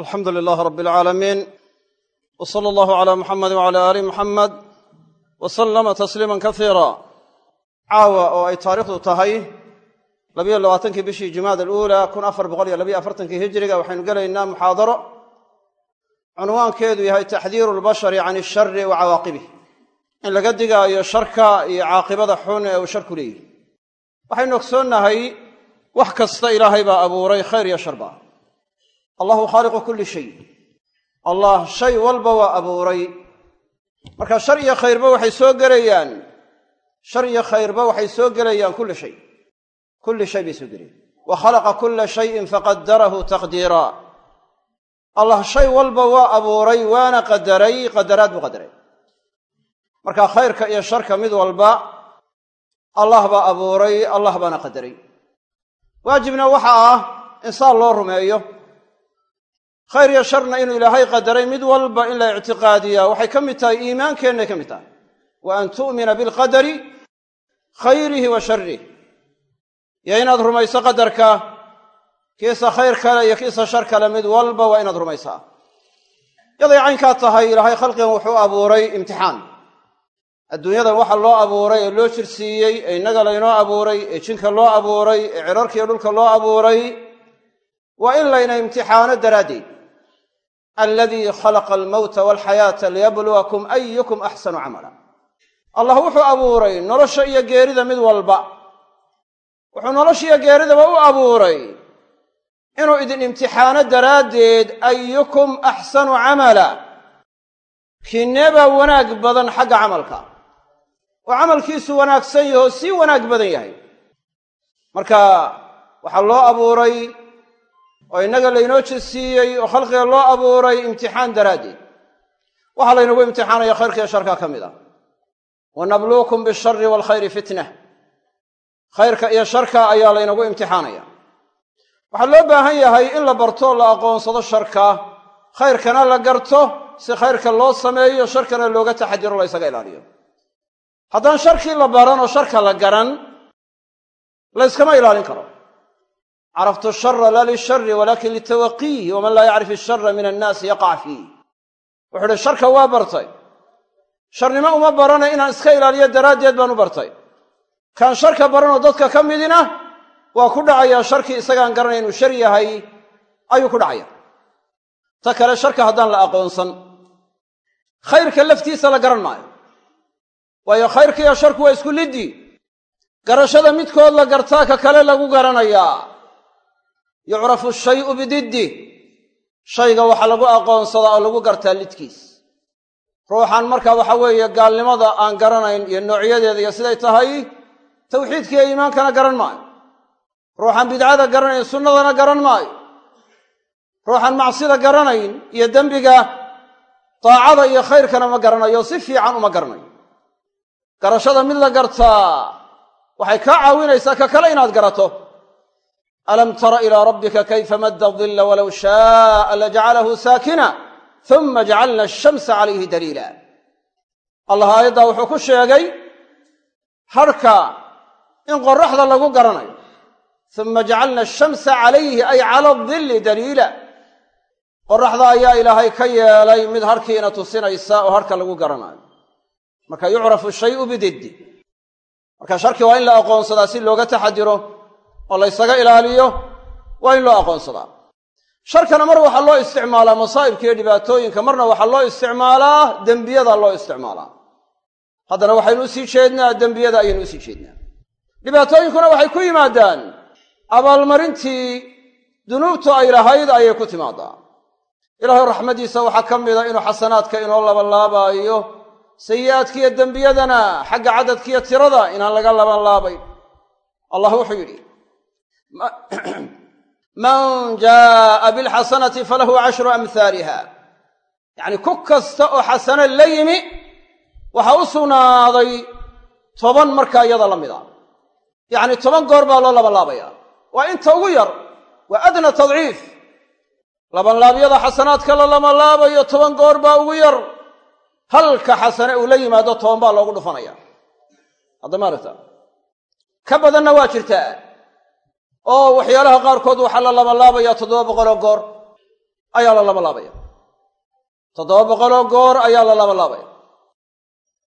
alxamdu lilaah rab alcaalamiin w sala allahu calaa muxamedi wcala aali muxamed wa sallama tasliiman kasiira caawa oo ay taariikhdu tahay labiyo labaatankii bishii jumaada aluula kun afar boqol iyo labiyo afartankii hijiriga waxaynu gelaynaa muxaadaro. Cunwaankeedu yahay taxdiiru lbashari can ishari wa cawaaqibih in laga digaayo sharka iyo caaqibada xun ee uu sharku leeyihi waxaynu ogsoonnahay wax kasta ilaahay baa abuuray khayr iyo sharba allahu khaaliqu kulli shay. Allah shay walba waa abuuray. Marka shar iyo khayrba waxay soo gelayaan. Shar iyo khayrba waxay soo gelayaan kulli shay. Kulli shay bay soo gelayaan. Wa khalaqa kulla shayin faqadarahu taqdiira. Allah shay walba waa abuuray waana qadaray qadaraad buu qadaray. Marka khayrka iyo sharka mid walba allah baa abuuray allah baana qadaray. Waajibna waxa ah insaan loo rumeeyo khayr iyo sharna inuu ilaahay qadaray mid walba in la ictiqaadiyaa waxay ka mid tahay iimaankeennaay ka mid tahay. Wa an tu'mina bilqadari khayrihi wa sharih iyo inaad rumayso qadarka kiisa khayr kale iyo kiisa shar kale mid walba waa inaad rumaysaa. Yaday caynkaa tahay ilaahay khalqigan wuxuu abuuray imtixaan. Adduunyadan waxa loo abuuray ee loo jirsiiyey ee innaga laynoo abuuray ee jinka loo abuuray ee cirarkiiyo dhulka loo abuuray waa in layna imtixaano daraaddeed aladii khalaqa almowta walxayaata liyabluwakum ayukum axsanu camala allah wuxuu abuuray nolosha iyo geerida mid walba wuxuu nolosha iyo geeridaba u abuuray inuu idin imtixaano daraaddeed ayukum axsanu camala kineebaa wanaag badan xagga camalka oo camalkiisu wanaagsan yaho sii wanaag badan yahay marka waxaa loo abuuray oo innaga laynoo jesiiyey oo khalqiga loo abuuray imtixaan daraaddeed. Waxaa laynagu imtixaanaya khayrka iyo sharka ka mid ah. Wa nabluukum bishari waalkhayri fitnah. Khayrka iyo sharka ayaa laynagu imtixaanaya. Waxaa loo baahan yahay in la barto la aqoonsado sharka. Khayrkana la garto si khayrka loo sameeyo sharkana looga taxadiro la ysaga ilaaliyo. Haddaan sharkii la baran oo sharka la garan layskama ilaalin karo caraftu shara laa lishari walakin litawaqiihi waman laa yacrif ishara min annaasi yaqac fiih wuxuu uhi sharka waa bartay sharnimo uma barana inaan iska ilaaliyo daraaddeed baan u bartay kaan sharka baranoo dadka ka midina waa ku dhacayaa sharkii isagaan garanay inuu shar yahay ayuu ku dhacaya ta kale sharka haddaan la aqoonsan khayrka laftiisa la garan maayo waayo khayrka iyo sharku waa isku liddi garashada midkood la gartaa ka kale lagu garanayaa yucrafu shayu bididdi. Shayga waxaa lagu aqoonsadaa oo lagu gartaa lidkiis. Ruuxan marka waxa weeye gaalnimada aan garanayn iyo noocyadeeda iyo siday tahay tawxiidkiiyo iimaankana garan maayo. Ruuxan bidcada garanayn sunnadana garan maayo. Ruuxan macsida garanayn iyo dembiga daacada iyo khayrkana ma garanayo si fiican uma garanayo. Garashada mid la gartaa waxay kaa caawinaysaa ka kale inaad garato alam tara ilaa rabbika kayfa madda dilla walow shaaa lajacalahu saakina uma jacalna ashamsa calayhi daliila allah aayaddaa wuxuu ku sheegay harka in qoraxda lagu garanayo uma jacalna ashamsa calayhi ay cala dilli daliila qoraxda ayaa ilaahay ka yeelay mid harkiina tusinaysa oo harka lagu garanayo marka yucrafu shayu bididdi marka sharki waa in la aqoonsadaa si looga taxadiro oo laysaga ilaaliyo waa in loo aqoonsadaa. Sharkana mar waxaa loo isticmaalaa masaa'ibka iyo dhibaatooyinka marna waxaa loo isticmaalaa dembiyada loo isticmaalaa. Haddana waxaynu u sii jeednaa dembiyada ayaynu u sii jeednaa. Dhibaatooyinkuna waxay ku yimaadaan abaalmarintii dunuubtu ay lahayd ayay ku timaadaa. Ilaahay raxmaddiisa waxaa ka mida inuu xasanaadka inoo labanlaabaayo sayi'aadkiiyo dembiyadana xagga cadadkiiyo tirada inaan laga labanlaabayn allah wuxuu yidhi man jaa'a bilxasanati falahu cashru amhaaliha yacni ku kasta oo xasano la yimi waxaa u sugnaaday toban markaa iyada la mid a yacni toban goor baa loo labanlaabaya waa inta ugu yar waa adna tadciif. Labanlaabyada xasanaadka la labanlaabayo toban goor baa ugu yar. Halka xasane uu la yimaado toban loogu dhufanaya hadda maaragta ka badanna waa jirtaa oo waxyaalaha qaarkood waxaa la labanlaabayaa toddoba boqoloo goor. Ayaa la labalaabaya toddoba boqoloo goor ayaa la labalaabaya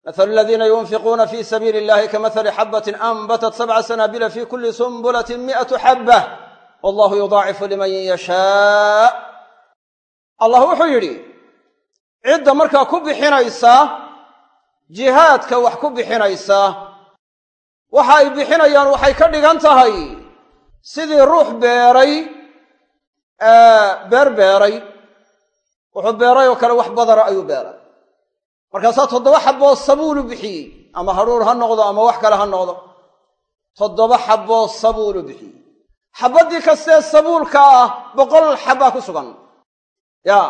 mathalu aladiina yunfiquuna fi sabiili illahi kamahali xabatin anbatat sabca sanaabila fi kulli sumbulatin mi'atu xabbah wallahu yudaacifu liman yashaa. Allah wuxuu yidhi cidda markaa ku bixinaysa jihaadka wax ku bixinaysa waxa ay bixinayaan waxay ka dhigan tahay sidii ruux beeray beer beeray wuxuu beeray oo kale wax badara ayuu beeray. Markaasaa toddoba xaboo sabuulu bixiyey ama hadhuur ha noqdo ama wax kale ha noqdo. Toddoba xaboo sabuulu bixiyey. Xabaddii kastee sabuulka ah boqol xabbaa ku sugan. Ya.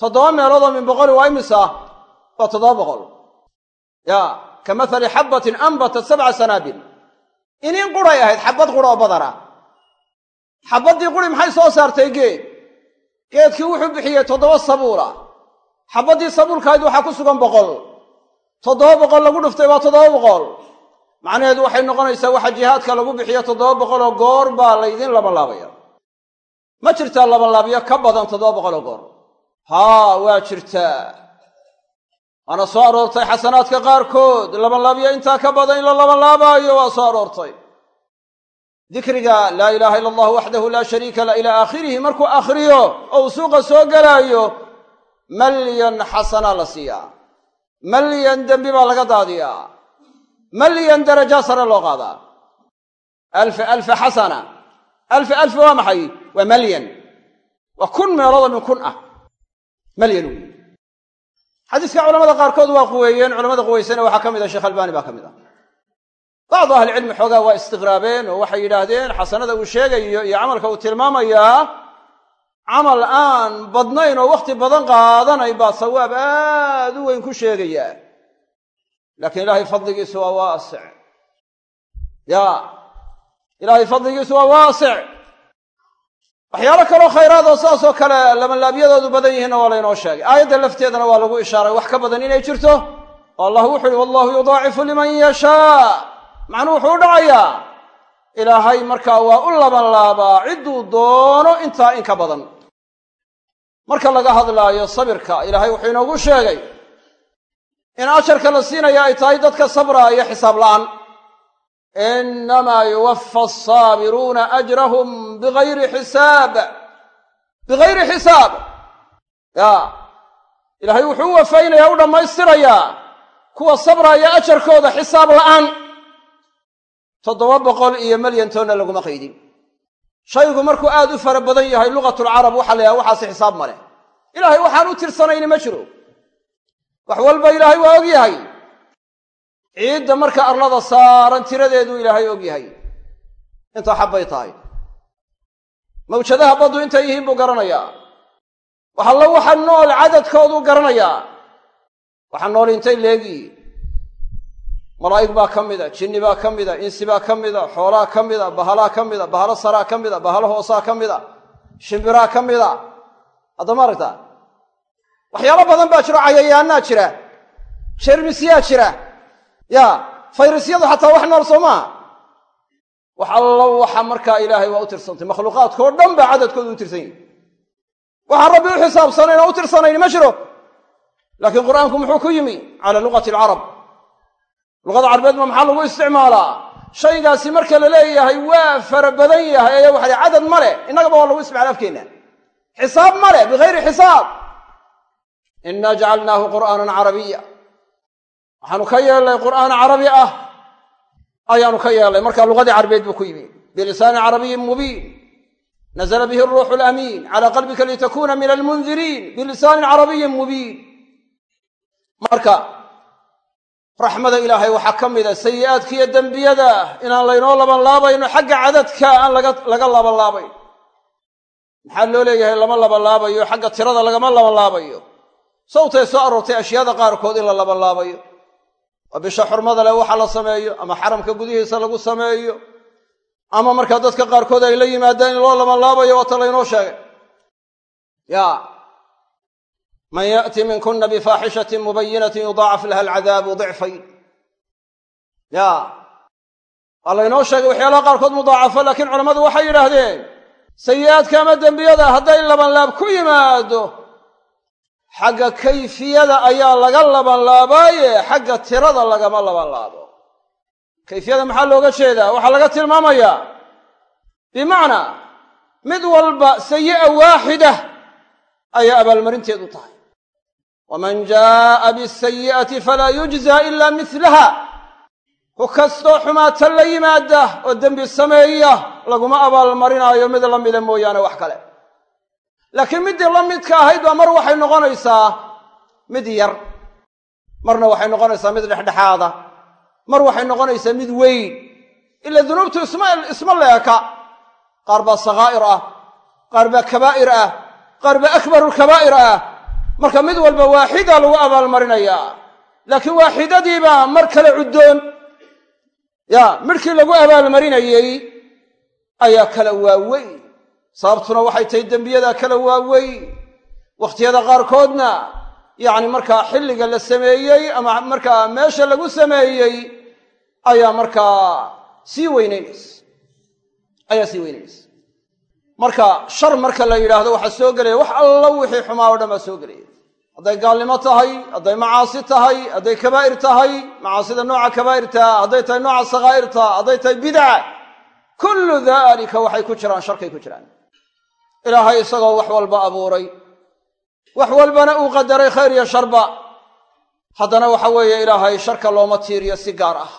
Toddoba meeloodoo min boqoli waa imisa waa toddoba boqol. Ya. Ka mathali xabbatin anbatat sabca sanaabil inin quray ahayd xabbad qura oo badana xabbaddii quri maxay soo saartay geed geedkii wuxuu bixiyey toddoba sabuula xabbaddii sabuulkahayd waxaa ku sugan boqol. Toddoba boqol lagu dhuftay waa toddoba boqol. Macnaheedu waxay noqonaysaa waxa jihaadka lagu bixiyo toddoba boqoloo goor baa laydin labanlaabaya. Ma jirtaa labanlaabyo ka badan toddoba boqoloo goor? Haa waa jirtaa waana soo aroortay xasanaadka qaarkood. Labanlaabyo intaa ka badan in la labanlaabaayo waa soo aroortay. Dikriga laa ilaaha ila allahu waxdahu laa shariika la ilaa aakhirihi. Markuu akhriyo oo uu suuqa soo gelaayo malyan xasanaa la siiyaa. Malyan dembi baa laga daadiyaa. Malyan darajaa sare loo qaadaa. Alfa alfa xasana. Alfa alfa waa maxay? Waa malyan. Waa kun meeloodoo min kun ah. Malyan wey xadiiska culamada qaarkood waa quweeyeen culamada quweysana waxaa ka mid ah sheekh albaani baa ka mid ah bacdu ahlicilmi xoogaa waa istiqraabeen oo waxay yidhaahdeen xasanada uu sheegayo iyo camalka uu tilmaamayaa camal aan badnayn oo wakhti badan qaadanay baa sawaab aad u weyn ku sheegayaa laakiin ilaahay fadligiisu waa waasic. Ya ilaahay fadligiisu waa waasic waxyaalo kaloo khayraad oo saasoo kale labanlaabyadoodu badan yihiinna waa laynoo sheegay. Aayadda lafteedana waa lagu ishaaray. Wax ka badan inay jirto oo allah wuxu uhi wallahu yudaacifu liman yashaa. Macnuu wuxuu u dhacayaa ilaahay markaa waa u labanlaabaa cidduu doono intaa in ka badan. Marka laga hadlaayo sabirka ilaahay wuxuu inoogu sheegay in ajarka la siinaya ay tahay dadka sabraaya xisaab la'aan innamaa yuwaffa asaabiruuna ajrahum bigayri xisaab bigayri xisaab ya ilaahay wuxuu u wafaynayaa u dhammaystirayaa kuwa sabraaya ajarkooda xisaab la'aan toddoba boqol iyo melyantoonna laguma qaydin shaygu markuu aad u fara badan yahay lugatulcarab waxaa la yhaha waxaasi xisaab ma leh ilaahay waxaan u tirsanayni ma jiro wax walba ilaahay waa og yahay ciidda marka arlada saaran tiradeeduu ilaahay og yahay. Intaa xabbay tahay. Mawjadaha baddu intay yihiin buu garanayaa waxallo waxa nool cadadkooduu garanayaa waxa nool intay leegiyiin malaa'ig baa ka mida jinni baa ka mida insi baa ka mida xoolaa ka mida bahalaa ka mida bahalo saraa ka mida bahalo hoosaa ka mida shimbiraa ka mida. Haddama aragtaa waxyaalo badan baa jiro cayayaannaa jira jermisyaa jira ya fayrasyadu xataa wax nool soo maaha wax allo waxa markaa ilaahay waa u tirsantay. Makhluuqaadkao dhan baa cadadkoodu u tirsan yahi waxaan rabbi u xisaabsanayn oo u tirsanayni ma jiro. Laakiin qur'aanku muxuu ku yimi? Cala luqati alcarab luqada carbeed ma maxaa lagu isticmaalaa? Shaygaasi marka la leeyahay waa fara badan yahay ayaa waxa cadad ma leh. Innagaba waa lagu isticmaala afkeenna. Xisaab ma leh bigayri xisaab. Inna jacalnaahu qur'aanan carabiya waxaanu ka yeelnay qur'aan carabi ah. Ayaanu ka yeelnay. Marka luqadii carbeed buu ku yimi. Bilisaanin carabiyin mubiin. Nazla bihi aruuxu alamiin cala qalbika litakuna min almundiriin bilisaanin carabiyin mubiin. Marka raxmada ilaahay waxaa ka mida sayi'aadka iyo dembiyada. Inaan laynoo labanlaabayno xagga cadadka aan laga labanlaabayn maxaa loo leeyahay lama labanlaabayo xagga tirada lagama labanlaabayo sawtay soo aroortay ashyaada qaarkood in la labanlaabayo waa bisha xurmada leh waxa la sameeyo ama xaramka gudihiisa lagu sameeyo ama markaa dadka qaarkood ay la yimaadaan in loo labanlaabayo waata laynoo sheegay. Ya man yaأti minkuna bifaaxishati mubayinatin yudaacaf laha alcadaabu dicfayn ya waa laynoo sheegay waxyaalaha qaarkood mudaacafo laakiin culammadu waxay yidhaahdeen sayi'aadka ama dembiyada hadday labanlaab ku yimaado xagga kayfiyada ayaa laga labanlaabaaye xagga tirada lagama labanlaabo. Kayfiyada maxaa looga jeedaa? Waxaa laga tilmaamayaa bimacnaa mid walba sayi'a waaxida ayaa abaalmarinteedu tahay. Waman jaa'a bisayi'ati falaa yujza ila mislaha ku kastoo xumaata la yimaada oo dembi sameeya laguma abaalmarinaayo mid la mida mooyaane wax kale laakiin middii la midka ahayd baa mar waxay noqonaysaa mid yar marna waxay noqonaysaa mid dhexdhexaada mar waxay noqonaysaa mid weyn. Ila dunuubtu isma isma leeka. Qaar baa sakhaa'ir ah qaar baa kabaa'ir ah qaar baa akbarulkabaa'ir ah. Marka mid walba waaxida lagu abaalmarinayaa. Laakiin waaxidadiibaa mar kale cuddoon. Ya midhkii lagu abaalmarinayey ayaa kala waaweyn sababtuna waxay tahay dembiyadaa kala waaweyn. Wakhtiyada qaarkoodna yacni markaa xilliga la sameeyey ama markaa meesha lagu sameeyey ayaa markaa sii weynaynaysa ayaa sii weynaynaysa marka shar marka la yidhaahdo waxaa soo gelaya wax alla wixii xumaa o dhan baa soo gelaya. Hadday gaalnimo tahay hadday macaasi tahay hadday kabaa'ir tahay macaasida nooca kabaa'irta hadday tahay nooca sakhaa'irta hadday tahay bidaca kullu daalika waxay ku jiraan sharkay ku jiraan ilaahay isagoo wax walba abuuray. Wax walbana uu qadaray khayr iyo sharba. Haddana waxa weeye ilaahay sharka looma tiiriyo si gaar ah.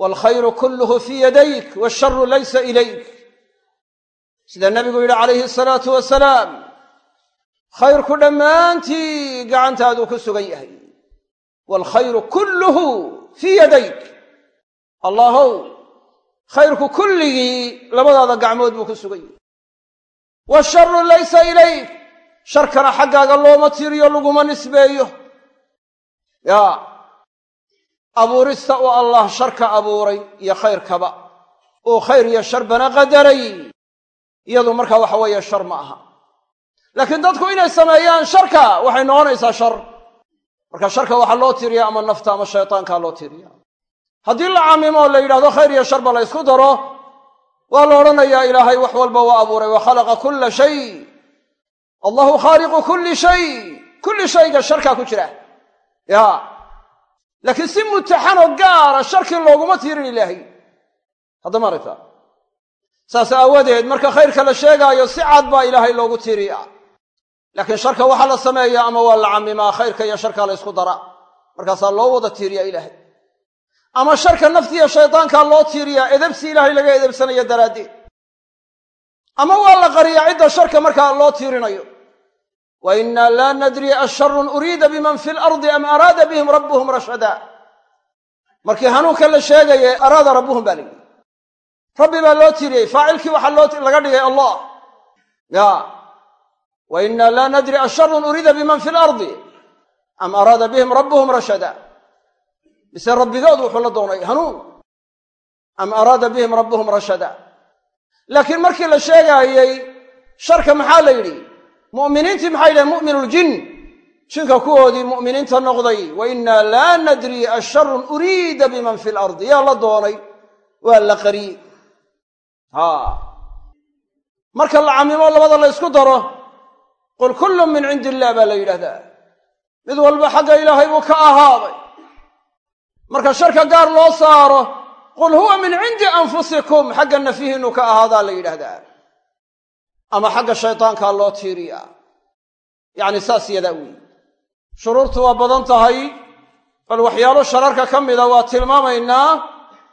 Waalkhayru kulluhu fii yadayk waasharu laysa ilayk. Sida nebigu yidhi calayhi asalaatu wasalaam khayrku dhammaantii gacantaaduu ku sugan yahay. Waalkhayru kulluhu fii yadayk. Allahow khayrku kulligii labadaada gacmood buu ku sugan yahay waasharu laysa ilayk. Sharkana xaggaaga looma tiriyo laguma nisbeeyo. Yaa abuurista uu allah sharka abuuray iyo khayrkaba uu khayr iyo sharbana qadaray. Iyadu markaa waxa weeye shar ma aha. Laakiin dadku inay sameeyaan sharka waxay noqonaysaa shar. Marka sharka waxaa loo tiriya ama nafta ama shaytaankaa loo tiriya haddii la camimo la yidhahdo khayr iyo sharba la ysku daro waa la odhanayaa ilaahay wax walba waa abuuray wa khalaqa kulla shay. Allahu khaaliqu kulli shay. Kulli shayga sharkaa ku jira. Ya. Laakiin si mutaxanoo gaara sharkii looguma tiirin ilaahay. Haddama aragta saas aawadeed marka khayrka la sheegaayo si cad baa ilaahay loogu tiiriya laakiin sharka waxaa la sameeyaa ama waa la camimaa khayrka iyo sharkaa la ysku dara. Markaasaa loo wada tiiriya ilaahay ama sharka naftiiyo shaydaankaa loo tiiriyaa edebsi ilaahay laga edebsanayo daraaddeed. Ama waa la qariyaa cidda sharka markaa loo tiirinayo. Wa innaa laa nadri asharun uriida biman fi lardi am araada bihim rabbuhum rashada. Markii hanuunka la sheegaye araada rabbuhum baa layidhi rabbi baa loo tiiriyey faacilkii waxaa loo laga dhigay allah. Ya. Wa innaa laa nadri asharun uriida biman fi lardi am araada bihim rabbuhum rashada mise rabbigood wuxuu la doonay hanuun am araada bihim rabbuhum rashada. Laakiin markii la sheegaayey sharka maxaa la yidhi? Mu'miniintii maxay yidhahen mu'minuljin jinka kuwoodii mu'miniinta noqday wa innaa laa nadri asharun uriida biman fi lardi yaa la doonay waa la haa. Marka la camimo labada la ysku daro qul kullun min cindi illah baa la yidhahdaa. Mid walba xagga ilaahay buu ka ahaaday marka sharka gaar loo saaro qul huwa min cindi anfusikum xagga nafyihiinnu ka ahaadaa la yidhaahdaa. Ama xagga shaydaankaa loo tiiriyaa. Yacni saas yadaa weyi shuruurtu waa badan tahay bal waxyaalo shararka ka mida waa tilmaamaynaa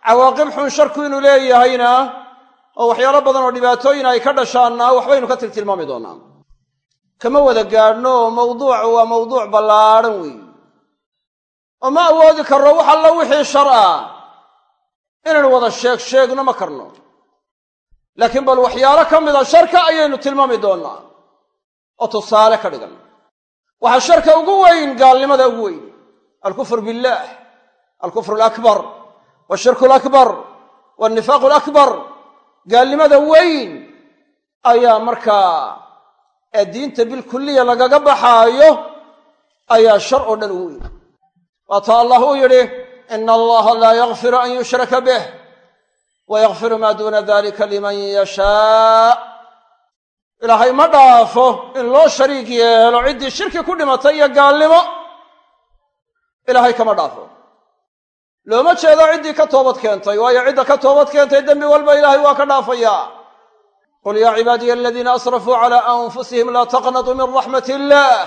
cawaaqib xun sharku inuu leeyahayna oo waxyaalo badan oo dhibaatooyin ay ka dhashaanna waxbaynu ka tiltilmaami doonaa. Kama wada gaadhno mawduucu waa mawduuc ballaadhan weeye oo ma awoodi karno wax alla wixii shar ah inaynu wada sheeg sheegno ma karno. Laakiin bal waxyaalo ka mida sharka ayaynu tilmaami doonnaa oo tusaale ka dhigan. Waxaa sharka ugu weyn gaalnimada ugu weyn. Alkufru billaah alkufru alakbar washirku alakbar walnifaaqu alakbar gaalnimada weyn ayaa markaa ee diinta bilkulliya lagaga baxaayo ayaa shar oo dhan ugu weyn waata allah uu yidhi ina allaha laa yakfiru an yushraka bih wa yakfiru maa duuna dalika liman yashaa ilaahay ma dhaafo in loo shariik yeelo ciddii shirki ku dhimatay iyo gaalnimo ilaahay kama dhaafo looma jeedo ciddii ka toobad keentay waayo cidda ka toobad keentay dembi walba ilaahay waa ka dhaafayaa qul yaa cibaadiya aladiina asrafuu calaa anfusihim laa taqnatuu min raxmat illaah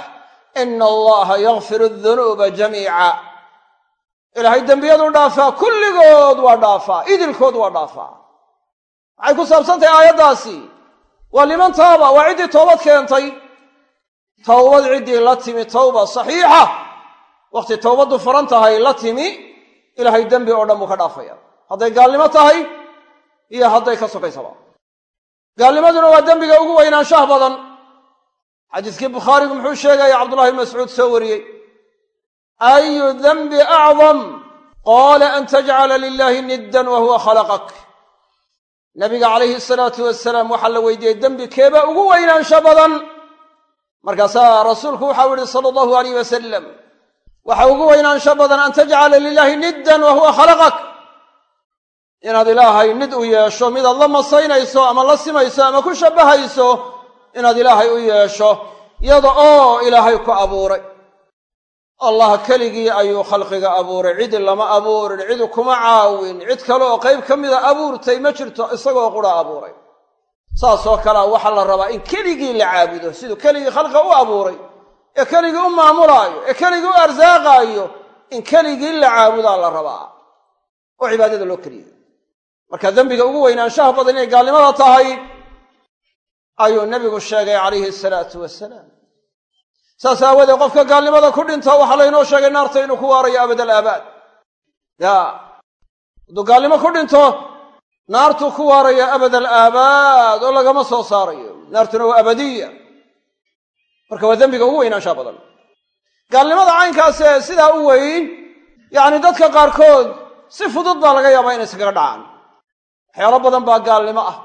ina allaha yakfiru dunuuba jamiica ilaahay dembiyadu dhaafaa kulligood waa dhaafaa idilkood waa dhaafaa maxay ku saabsantahay aayaddaasi. Waa liman taaba waa ciddii toobad keentay. Towbad ciddii la timi tawba saxiixa. Wakhti towbaddu furan tahay la timi ilaahay dembi oo dhan buu ka dhaafaya. Hadday gaalnimo tahay iyo hadday ka sokaysaba. Gaalnimaduna waa dembiga ugu weynaanshaha badan. Xadiiskii bukhaarigu muxuu sheegaya cabdullahi mascuud soo wariyey ayu denbi acdam qaala an tajcala lilahi niddan wa huwa khalaqak nabiga calayhi salaatu wasalaam waxaa la weydiiyey dembi keebaa ugu weynaansho badan markaasaa rasuulku waxau yihi sala allahu alayh wasalam waxa ugu weynaansho badan an tajcala lilahi niddan wa huwa khalaqak inaad ilaahay nid u yeesho midaad la masaynayso ama la simayso ama ku shabbahayso inaad ilaahay u yeesho yada oo ilaahay ku abuuray allah keligii ayuu khalqiga abuuray. Cidi lama abuurin cidi kuma caawin. Cid kale oo qayb ka mida abuurtay ma jirto isagoo qura abuuray. Saasoo kalea waxaa la rabaa in keligii la caabudo siduu keligii khalqiga u abuuray ee keligii u maamulaayo ee keligii u arsaaqaayo in keligii la caabudaa la rabaa. Oo cibaadada loo keliya marka dembiga ugu weynaanshaha badan inay gaalnimada tahay ayuu nebigu sheegay calayhi salaatu wasalaam saas aawoodee qofka gaalnimada ku dhinta waxaa laynoo sheegay naarta inuu ku waarayo abad al aabaad ya hadduu gaalnimo ku dhinto naartuu ku waarayo abad al aabaad oo lagama soo saarayo. Naartuna waa abadiya. Marka waa dembiga ugu weynaanshaha badan. Gaalnimada caynkaas sidaa u weyn yacni dadka qaarkood si fudud baa laga yaabaa inay iskaga dhacaan. Waxyaalo badan baa gaalnimo ah.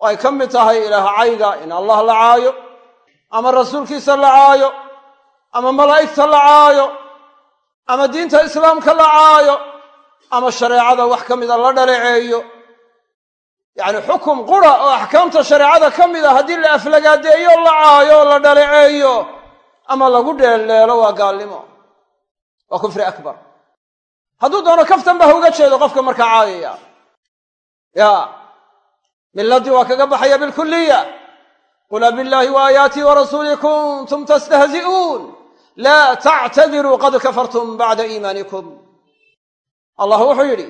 Oo ay ka mid tahay ilaah cayga in allah la caayo ama rasuulkiisa la caayo ama malaa'igta la caayo ama diinta islaamka la caayo ama shareecada wax ka mida la dhaleeceeyo. Yacni xukum qura oo axkaamta shareecada ka mid a haddii la aflagaadeeyo la caayo la dhaleeceeyo ama lagu dheeldheelo waa gaalnimo waa kufri akbar. Hadduu doono kaftanba ha uga jeedo qofka markaa caayaya ya miladii waa kaga baxaya bilkuliya qul abillaahi wa aayaatii wa rasuulii kuntum tastahzi'uun laa tactadiruu qad kafartum bacda iimaanikum allah wuxuu yidhi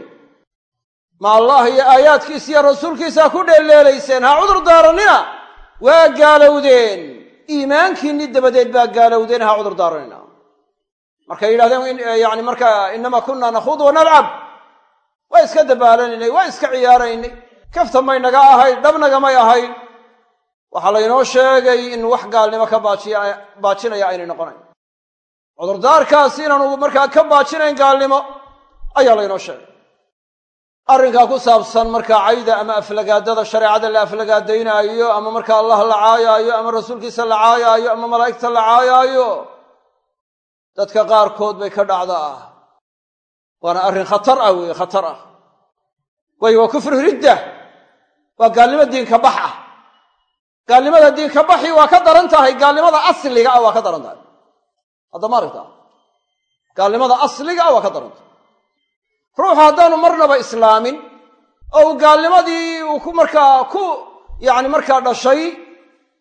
ma allah iyo aayaadkiisa iyo rasuulkiisa ha ku dheelleelayseen ha cudur daarannina waa gaalowdeen iimaankiinni dabadeed baa gaalowdeen ha cudur daarannina markay yidhahdeen yani markaa inama kunna nakhuud wa nalcab waa iska dabaalaynay waa iska ciyaaraynay kafta may naga ahayn dhabnagamay ahayn waxaa laynoo sheegay in wax gaalnimo ka baajinaya aynay noqonayn cudurdaarkaasi inaanu markaa ka baajinayn gaalnimo ayaa laynoo sheegay. Arrinkaa ku saabsan markaa cayda ama aflagaadada shareecada la aflagaadaynaayo ama markaa allah la caayaayo ama rasuulkiisa la caayaayo ama malaa'igta la caayaayo dadka qaarkood bay ka dhacdaa waana arrin khatar ah weeye khatar ah. Waayo waa kufru ridda. Waa gaalnimo diinka bax ah gaalnimada diinka baxi waa ka daran tahay gaalnimada asliga ah waa ka daran tahay. Haddama aragtaa gaalnimada asliga ah waa ka daran tahay. Ruuxu haddaanu marnaba islaamin oo uu gaalnimadii uu ku markaa ku yacni markaa dhashay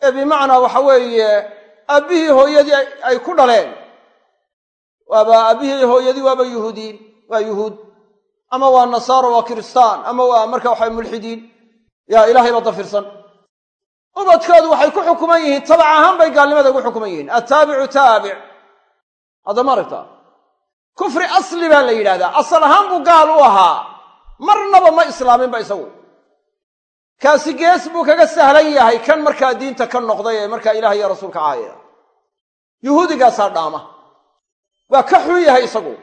ee bimacnaa waxa weeye aabbihii hooyadii ay ku dhaleen. Waaba aabbihii hooyadii waaba yuhuudiin waa yuhuud. Ama waa nasaaro waa kiristaan. Ama waa marka waxa mulxidiin. Yaa ilaahay ba dafirsan ubadkoodu waxay ku xukuman yihiin tabac ahaan bay gaalnimada ugu xukuman yihiin. Attaabicu taabic. Haddama aragtaa kufri asli baa la yidhahdaa asal ahaan buu gaal u ahaa. Marnaba ma islaaminba isagu. Kaasi gees buu kaga sahlan yahay kan markaa diinta ka noqday ee markaa ilaah iyo rasuulka caayaya yuhuudigaasaa dhaama. Waa ka xun yahay isagu.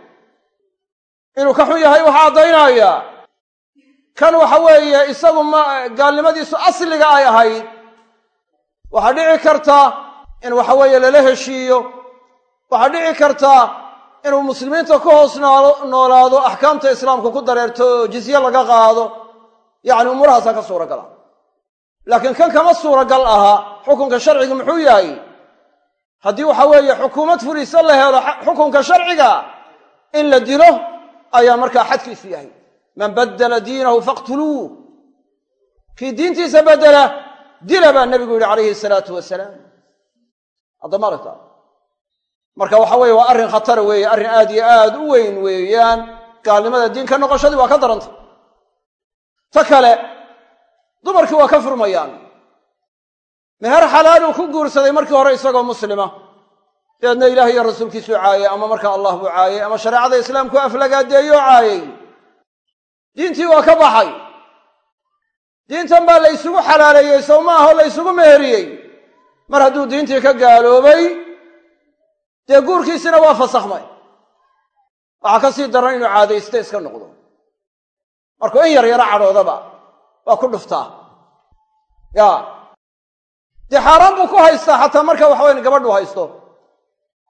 Inuu ka xun yahay waxaa caddaynaya kan waxa weeye isagu ma gaalnimadiisu asliga ay ahayd waxaa dhici karta in waxa weeye lala heshiiyo. Waxaa dhici karta inuu muslimiinta ku hoos noolaado axkaamta islaamka ku dareerto oo jizye laga qaado. Yacni umuurahaasaa ka suura gala laakiin kan kama suuragal aha xukunka sharciga muxuu yahay? Haddii waxa weeye xukuumad fulisa la helo xukunka sharciga in la dilo ayaa markaa xadkiisu yahay. Man baddala diinahu faqtuluuh kii diintiisa beddela dila baa nebigu yidhi calayhi salaatu wasalaam. Haddama aragta. Marka waxa weeye waa arrin khatara weeye arrin aad iyo aad u weyn weeyaan. Gaalnimada diin ka noqoshadii waa ka daranta. Ta kale dumarkii waa ka furmayaan. Meher xalaaluu ku guursaday markii hore isagoo muslima. Dabeedna ilaah iyo rasuulkiisuu caayey ama markaa allah buu caayey ama shareecada islaamku aflagaadeeyoo caayey diintii waa ka baxay diintan baa la ysugu xalaaleeyey sow maaho la ysugu meheriyey. Mar hadduu diintii ka gaaloobay dee guurkiisina waa fasakhmay. Waxaa ka sii daran inuu caadayste iska noqdo. Markuu in yar yaro cadhoodaba waa ku dhuftaa. Ya dee xaaraan buu ku haystaa xataa marka waxa wayan gabadhu haysto.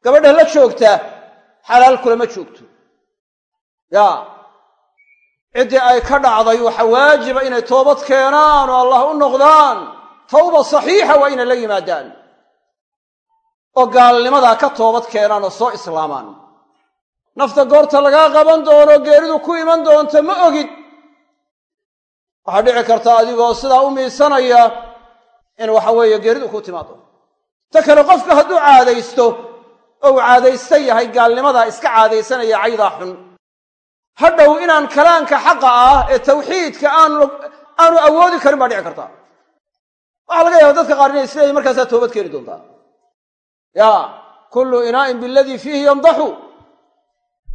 Gabadha la joogtaa xalaal kulama joogto. Ya ciddii ay ka dhacday waxa waajiba inay toobad keenaan oo allah u noqdaan. Tawba saxiixa waa inay la yimaadaan. Oo gaalnimadaa ka toobad keenaan oo soo islaamaan. Nafta goorta lagaa qaban doono geeridu ku iman doonto ma ogid. Waxaa dhici karta adigoo sidaa u miisanaya in waxa weeye geeridu ku timaado ta kale qofka hadduu caadaysto oo uu caadaysta yahay gaalnimadaa iska caadaysanaya caydaa xun hadhow inaan kalaanka xaqa ah ee tawxiidka aanu awoodi karin baa dhici karta. Waxaa laga yaaba dadka qaar inay isleeyihin markaasaa toobad keeni doontaa. Ya kullu inaa'in biladii fiihi yamdaxu.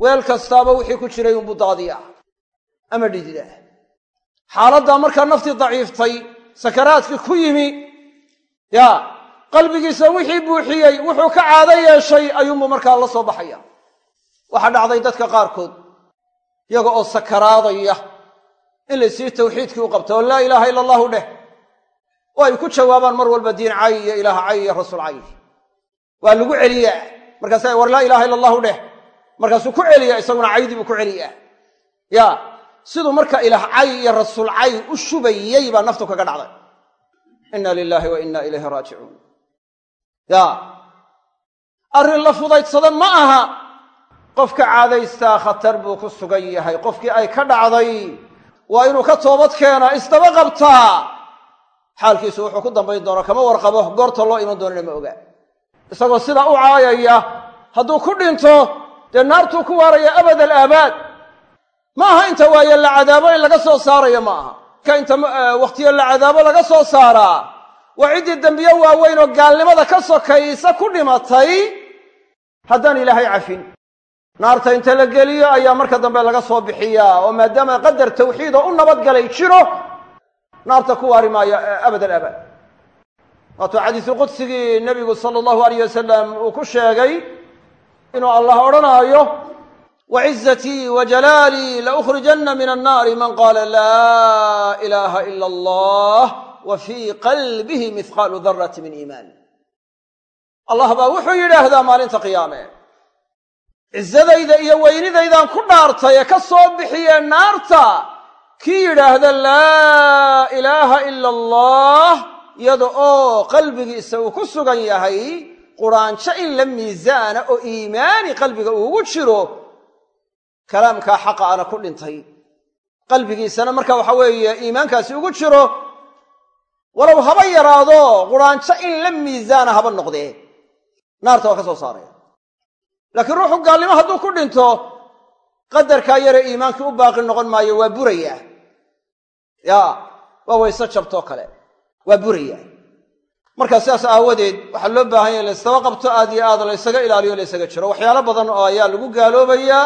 Weel kastaaba wixii ku jiray unbuu daadiya. Ama dhidida. Xaaladdaa markaa naftii daciiftay sakaraadkii ku yimi ya qalbigiisa wixii buuxiyey wuxuu ka caado yeeshay ayuunbuu markaa la soo baxaya. Waxaa dhacday dadka qaarkood iyaga oo sakaraadaya. In laysii tawxiidkii u qabto oo laa ilaaha ila allahu dheh. Oo ay ku jawaabaan mar walba diin cay iyo ilaah cay iyo rasuul cay. Waa lagu celiyaa. Markaasa war laa ilaha ila allahu dheh. Markaasuu ku celiya isaguna caydii buu ku celiyaa. Ya siduu marka ilaah cay iyo rasuul cay u shubayey baa naftu kaga dhacday. Inna lilaahi wa inna ilayhi raajicuun. Ya arrin la fudaydsada ma aha qofka caadaystaa khatar buu ku sugan yahay. Qofkii ay ka dhacday waa inuu ka toobad keenaa isdaba qabtaa xaalkiisu wuxuu ku dambayn doonaa kama warqabo goorta loo iman doonana ma oga. Isagoo sidaa u caayaya hadduu ku dhinto dee naartuu ku waaraya abad alaabaad ma aha inta waaye la cadaabo in laga soo saarayo ma aha. Ka inta wakhtiyo la cadaabo laga soo saaraa waa ciddii dembiye waaweyn oo gaalnimada ka sokaysa ku dhimatay haddaan ilaahay cafin naarta inta la geliyo ayaa marka dambe laga soo bixiyaa oo maadaama qadar tawxiid oo u nabadgalay jiro naarta ku waari maayo abad alaabaad waatuu xadiisu qudsigii nebigu sala allahu alayh wasalam uu ku sheegay inuu allah odhanaayo wacizatii wa jalaalii laukhrijanna min annaari man qaala laa ilaaha ila allah wa fii qalbihi mihqaalu darati min iimaan. Allah baa wuxuu yidhaahdaa maalinta qiyaame cizadayda iyo weynidaydaan ku dhaartay ee ka soo bixiyee naarta kii yidhaahda laa ilaaha ila allah iyada oo qalbigiisa uu ku sugan yahay quraanjo in la miisaana oo iimaani qalbiga uugu jiro kalaamkaa xaqa ana ku dhintay. Qalbigiisana marka waxa weeye iimaankaasi ugu jiro walow haba yaraado quraanjo in la miisaana haba noqdee. Naarta waa ka soo saaraya laakiin ruuxu gaalnimo hadduu ku dhinto qadarkaa yare iimaankii u baaqi noqon maayo waa buraya. Ya waa wayse jabtoo kale. Waa buraya. Markaa sidaas aawadeed waxaa loo baahan yahy laysdaba qabto aad iyo aad laysaga ilaaliyo laysaga jiro. Waxyaalo badan oo ayaa lagu gaaloobayaa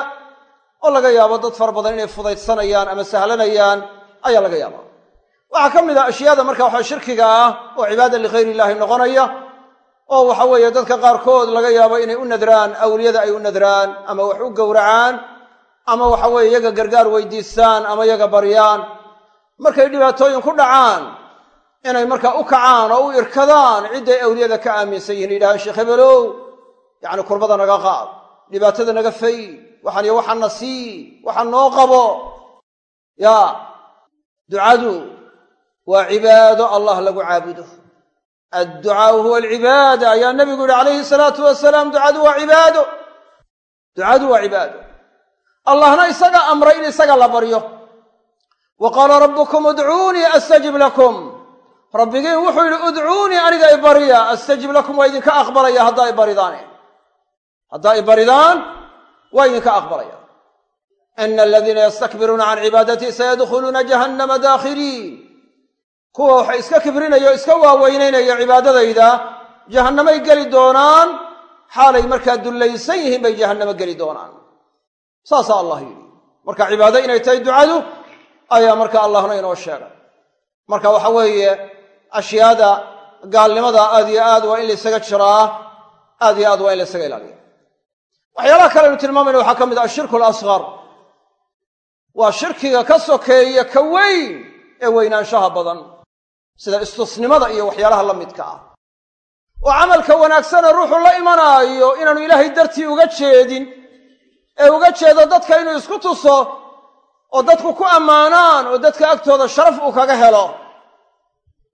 oo laga yaabo dad fara badan inay fudaydsanayaan ama sahlanayaan ayaa laga yaaba waxaa ka mid ah ashyaada marka waxa shirkiga ah oo cibaada ligayr illaahi noqonaya oo waxa weeye dadka qaarkood laga yaabo inay u nadraan awliyada ay u nadraan ama wax u gowracaan ama waxa weeye iyaga gargaar weydiistaan ama iyaga baryaan. Markay dhibaatooyin ku dhacaan inay markaa u kacaan oo u irkadaan cidday awliyada ka aaminsan yihiin yidhahaan sheekh hebelow yacni kurbada naga qaad dhibaatada naga fay waxaan iyo waxaana sii waxaan noo qabo. Ya ducadu waa cibaado allah lagu caabudo adducaau huwa alcibaada ayaa nabigu yihi calayhi salaatu wasalaam ducadu waa cibaado ducadu waa cibaado allahna isaga amray in isaga la baryo. Wa qaala rabbukum udcuunii astajib lakum. Rabbigiin wuxuu yidhi udcuunii aniga i barya astajib lakum waa idinka aqbalaya haddaa i baridaane. Haddaa i baridaan waa idinka aqbalaya. Ina aladiina yastakbiruuna can cibaadatii sayadkhuluuna jahannama daakhiliin kuwa waxay iska kibrinaya o iska waaweynaynaya cibaadadayda jahannamay geli doonaan xaalay markaa dullaysan yihiin bay jahannamo geli doonaan. Saasaa allah yidhi. Marka cibaado inay tahay ducadu ayaa marka allahna inoo sheegay. Marka waxa weeye ashyaada gaalnimada aad yo aad waa in laysaga jiraa aad yo aad waa in laysaga ilaaliya waxyaalaha kale aynu tilmaamayna waxaa ka mid ah ashirku alasqar waa shirkiga ka sokeeya ka weyn ee weynaanshaha badan sida istusnimada iyo waxyaalaha la midka ah. Oo camalka wanaagsana ruuxu la imanaayo inaanu ilaahay dartii uga jeedin ee uga jeedo dadka inuu isku tuso oo dadku ku ammaanaan oo dadka agtooda sharaf uu kaga helo.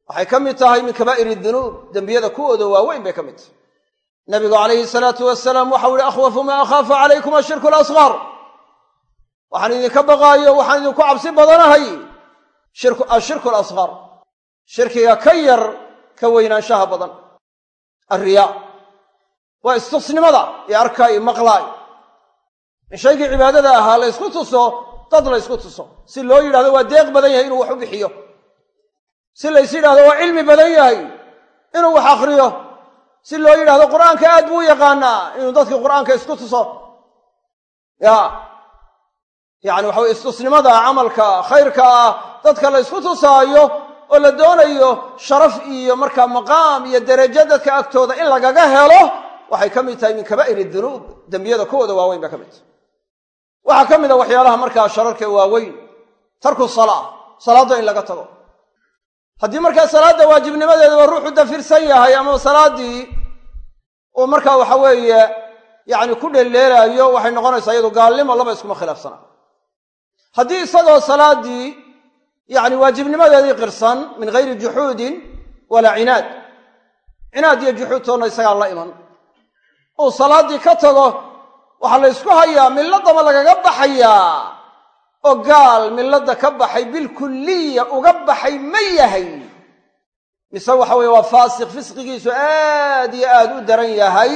Waxay ka mid tahay min kabaa'iri dunuub dembiyada kuwooda waaweyn bay ka mid tahay. Nabigu calayhi salaatu wasalaam waxau ihi akhwafu maa akhaafu calaykum ashirku alasqar waxaan idinka baqaayo waxaan idinku cabsi badanahay ashirku alasqar shirkiga ka yar ka weynaanshaha badan. Alriyaa waa istusnimada iyo arkaay maqlaay. In shaygii cibaadada ahaa la ysku tuso dad la ysku tuso. Si loo yidhahdo waa deeq badan yahay inuu wax u bixiyo. Si lays yidhahdo waa cilmi badan yahay inuu wax akriyo si loo yidhahdo qur'aanka aad buu yaqaanaa inuu dadkii qur'aanka isku tuso. Ya. Yacni waxa weye istusnimada camalka khayrka ah dadka la ysku tusaayo oo la doonayo sharaf iyo markaa maqaam iyo derajo dadka agtooda in lagaga helo waxay ka mid tahay min kabaa'ir dunuub dembiyada kuwooda waaweyn bay ka mid tahay. Waxaa ka mid a waxyaalaha markaa shararka waaweyn tarku salaa salaadda in laga tago. Haddii markaa salaadda waajibnimadeedaba ruuxu dafirsan yahay ama salaaddii uu markaa waxa weeye yacni ku dhelleelaayo waxay noqonaysaa iyadu gaalnimo laba iskuma khilaafsana. Haddii isagoo salaaddii yacni waajibnimadeedii qirsan min gayri juxuudin walaa cinaad. Cinaad iyo juxuud toonna isagaan la iman. Uu salaaddii ka tago waxaa la ysku hayaa milladama lagaga baxayaa. Oo gaal milladda ka baxay bilkulliya uga baxay ma yahay. Mise waxa weye waa faasiq fisqigiisu aad iyo aad u daran yahay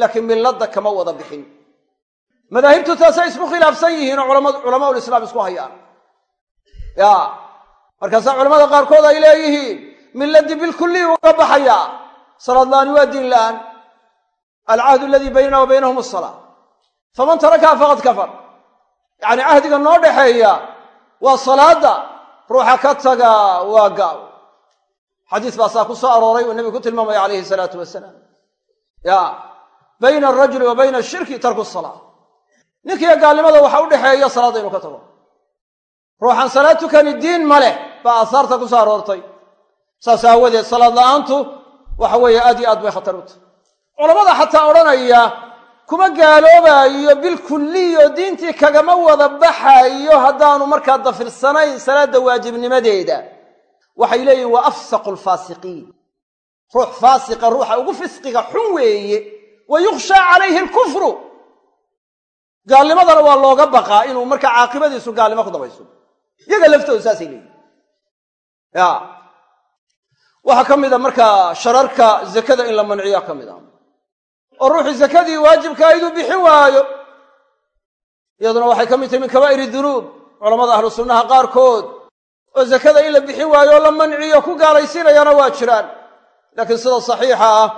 laakiin milladda kama wada bixin. Madaahibtu taasay isku khilaafsan yihiin oo culamaa ulislaam isku hayaan. Ya markaasaa culamada qaarkood ay leeyihiin miladii bilkulliyi uga baxayaa salaad la'aani waa diin la'aan. Alcahdu aladii baynana wa baynahum asalaa faman tarakaha faqad kafar. Yacni cahdiga noo dhaxeeya waa salaadda ruuxa ka taga waa gaal xadiis baa saa ku soo arooray uu nebigu ku tilmaamaya calayhi salaatu wasalaam ya bayna alrajuli wa bayna ashirki tarku salaa ninkiiyo gaalnimada waxa u dhexeeya salaadda inuu ka tago. Ruuxan salaad tukani diin ma leh baa aasaarta ku soo aroortay. Saas aawadeed salaad la'aantu waxa weeye aad iyo aad bay khatar u tahay. Culammada xataa odhanaya kuma gaaloobaayo bilkulliyo diintii kagama wada baxaayo haddaanu markaa dafirsanayn salaadda waajibnimadeeda. Waxay leeyihiin waa afsaqu lfaasiqiin ruux faasiqa ruuxa ugu fisqiga xun weeye. Wa yukhshaa calayhi alkufru. Gaalnimadana waa looga baqaa inuu markaa caaqibadiisu gaalnimo ku dabayso iyaga laftooda saasay leeyihiin ya. Waxaa ka mid markaa shararka zakada in la manciyaa ka mid oo ruuxii zakadii waajibka ayduu bixin waayo. Iyaduna waxay ka mid tahay min kabaa'ir dunuub culamada ahlu sunnaha qaarkood. Oo zakada in la bixin waayo oo la manciyo ku gaalaysiinayana waa jiraan. Laakiin sida saxiixa ah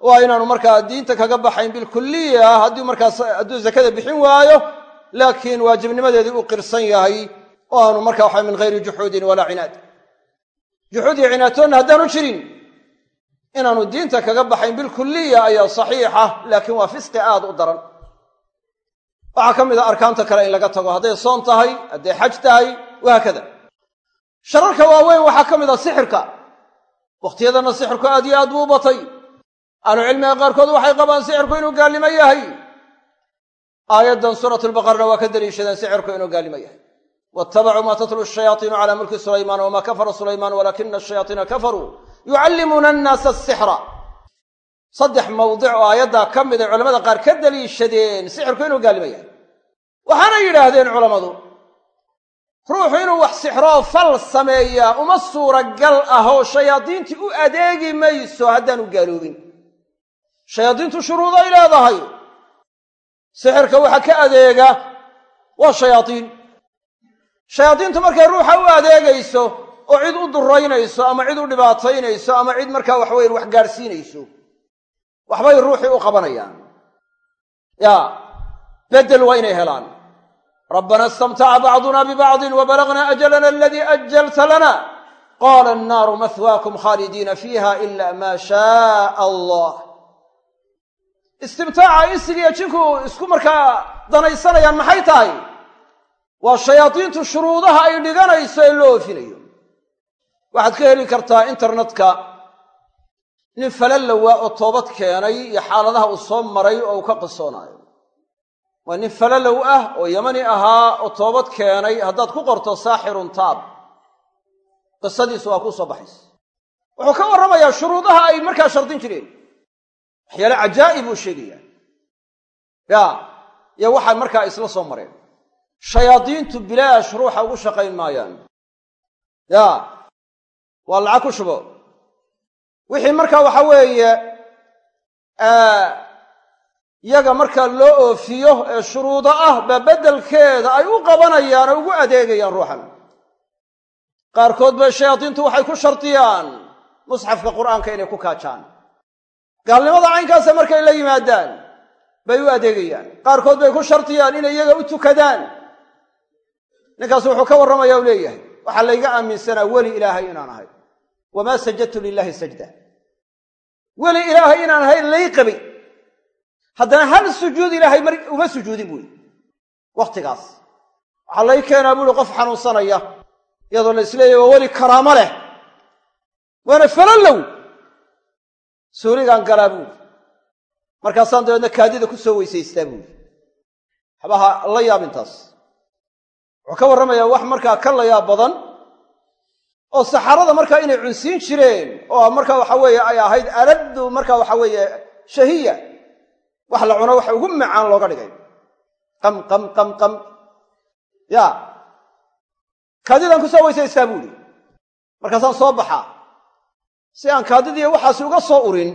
waa inaanu markaa diinta kaga baxayn bilkulliya haddii markaas hadduu zakada bixin waayo laakiin waajibnimadeedii uu qirsan yahay oo aanu marka waxa min gayri juxuudin walaa cinaad juxuud iyo cinaadtoonna haddaanu jirin inaanu diinta kaga baxayn bilkulliya ayaa saxiixa laakiin waa fisqi aad u daran. Waxaa ka mid a arkaanta kale in laga tago hadday soon tahay hadday xaj tahay wahaakada shararka waaweyn waxaa ka mid a sixirka. Wakhtiyadana sixirku aad iyo aad buu u batay. Ahlucilmiga qaarkood waxay qabaan sixirku inuu gaalnimo yahay. Aayaddan suuratulbaqarana waa ka daliishadeen sixirku inuu gaalnimo yahay watabacuu maa tatlu shayaaiinu cala mulki sulaymaan wamaa kafara sulaymaan walakina ashayaaiina kafaruu yucallimuuna annaasa asixra saddex mawdic oo aayaddaa ka mid ay culamada qaar ka daliishadeen sixirku inuu gaallimaya waxaanay yidhaahdeen culammadu ruuxu inuu wax sixroo fal sameeyaa uma suuragal ah oo shayaadiintii u adeegi mayso haddaanu gaaloobin shayaadiintu shuruuday leedahay sixirka waxa ka adeega waa shayaadiin shayaadiintu markay ruuxa u adeegayso oo cid u duraynayso ama cid u dhibaataynayso ama cid markaa waxweyn wax gaadhsiinayso waxbay ruuxii u qabanayaan. Yaa beddel waa inay helaan. Rabbana istamtaca bacduna bibacdin wabalagnaa ajalana aladii ajalta lana. Qaala annaaru mahwaakum khaalidiina fiiha ila maa shaaa allah. Istimtaaca insigiiyo jinku isku markaa danaysanayaan maxay tahay waa shayaadiintu shuruudaha ay dhiganayso ee loo oofinayo waxaad ka heli kartaa internetka. Nin falallowaa oo toobad keenay iyo xaaladaha uu soo maray oo uu ka qisoonaayo waa nin falalow ah oo yamani ahaa oo toobad keenay haddaad ku qorto saaxirun taab. Qisadiisu waa kuu soo baxaysa. Wuxuu ka warramayaa shuruudaha ay markaa shardin jireen. Waxyaale cajaa'ib uu sheegayaa. Ya iyo waxay markaa isla soo mareen shayaadiintu bilaash ruuxa ugu shaqayn maayaan. Ya waa lacag ku shubo. Wixii markaa waxa weeye yaga markaa loo oofiyo ee shuruudo ah baa beddelkeeda ay u qabanayaan oo ugu adeegayaan ruuxan. Qaarkood bay shayaadiintu waxay ku shardiyaan musxafka qur'aanka inay ku kaajaan. Gaalnimada caynkaasa markay la yimaadaan bay u adeegayaan. Qaarkood bay ku shardiyaan inay iyaga u tukadaan ninkaas wuxuu ka warramaya u leeyahay waxaa layga aaminsanaa weli ilaahay inaan ahay. Wamaa sajadtu lilahi sajda. Weli ilaahay inaan ahay lay qabay haddana hal sujuud ilaahay mar uma sujuudin buui wakhtigaas waxaa lay keenaa buuhi qof xanuunsanaya iyadoo la isleeyahy waa weli karaamo leh. Waana falalow suuligaan galaa buuri markaasaan dabeedna kaadida ku soo weysaystaa buuri waxbaha la yaabintaas wuxuu ka warramayaa wax markaa ka layaab badan oo saxarada markaa inay cunsiin jireen oo markaa waxa weeye ay ahayd aladdu markaa waxa weeye shahiya. Wax la cuno waxa ugu macaan looga dhigay. Qam qam qam qam. Ya. Kaadidaan ku soo weysaystaa buuhi markaasaan soo baxaa. Si aan kaadidiiyo waxaasi uga soo urin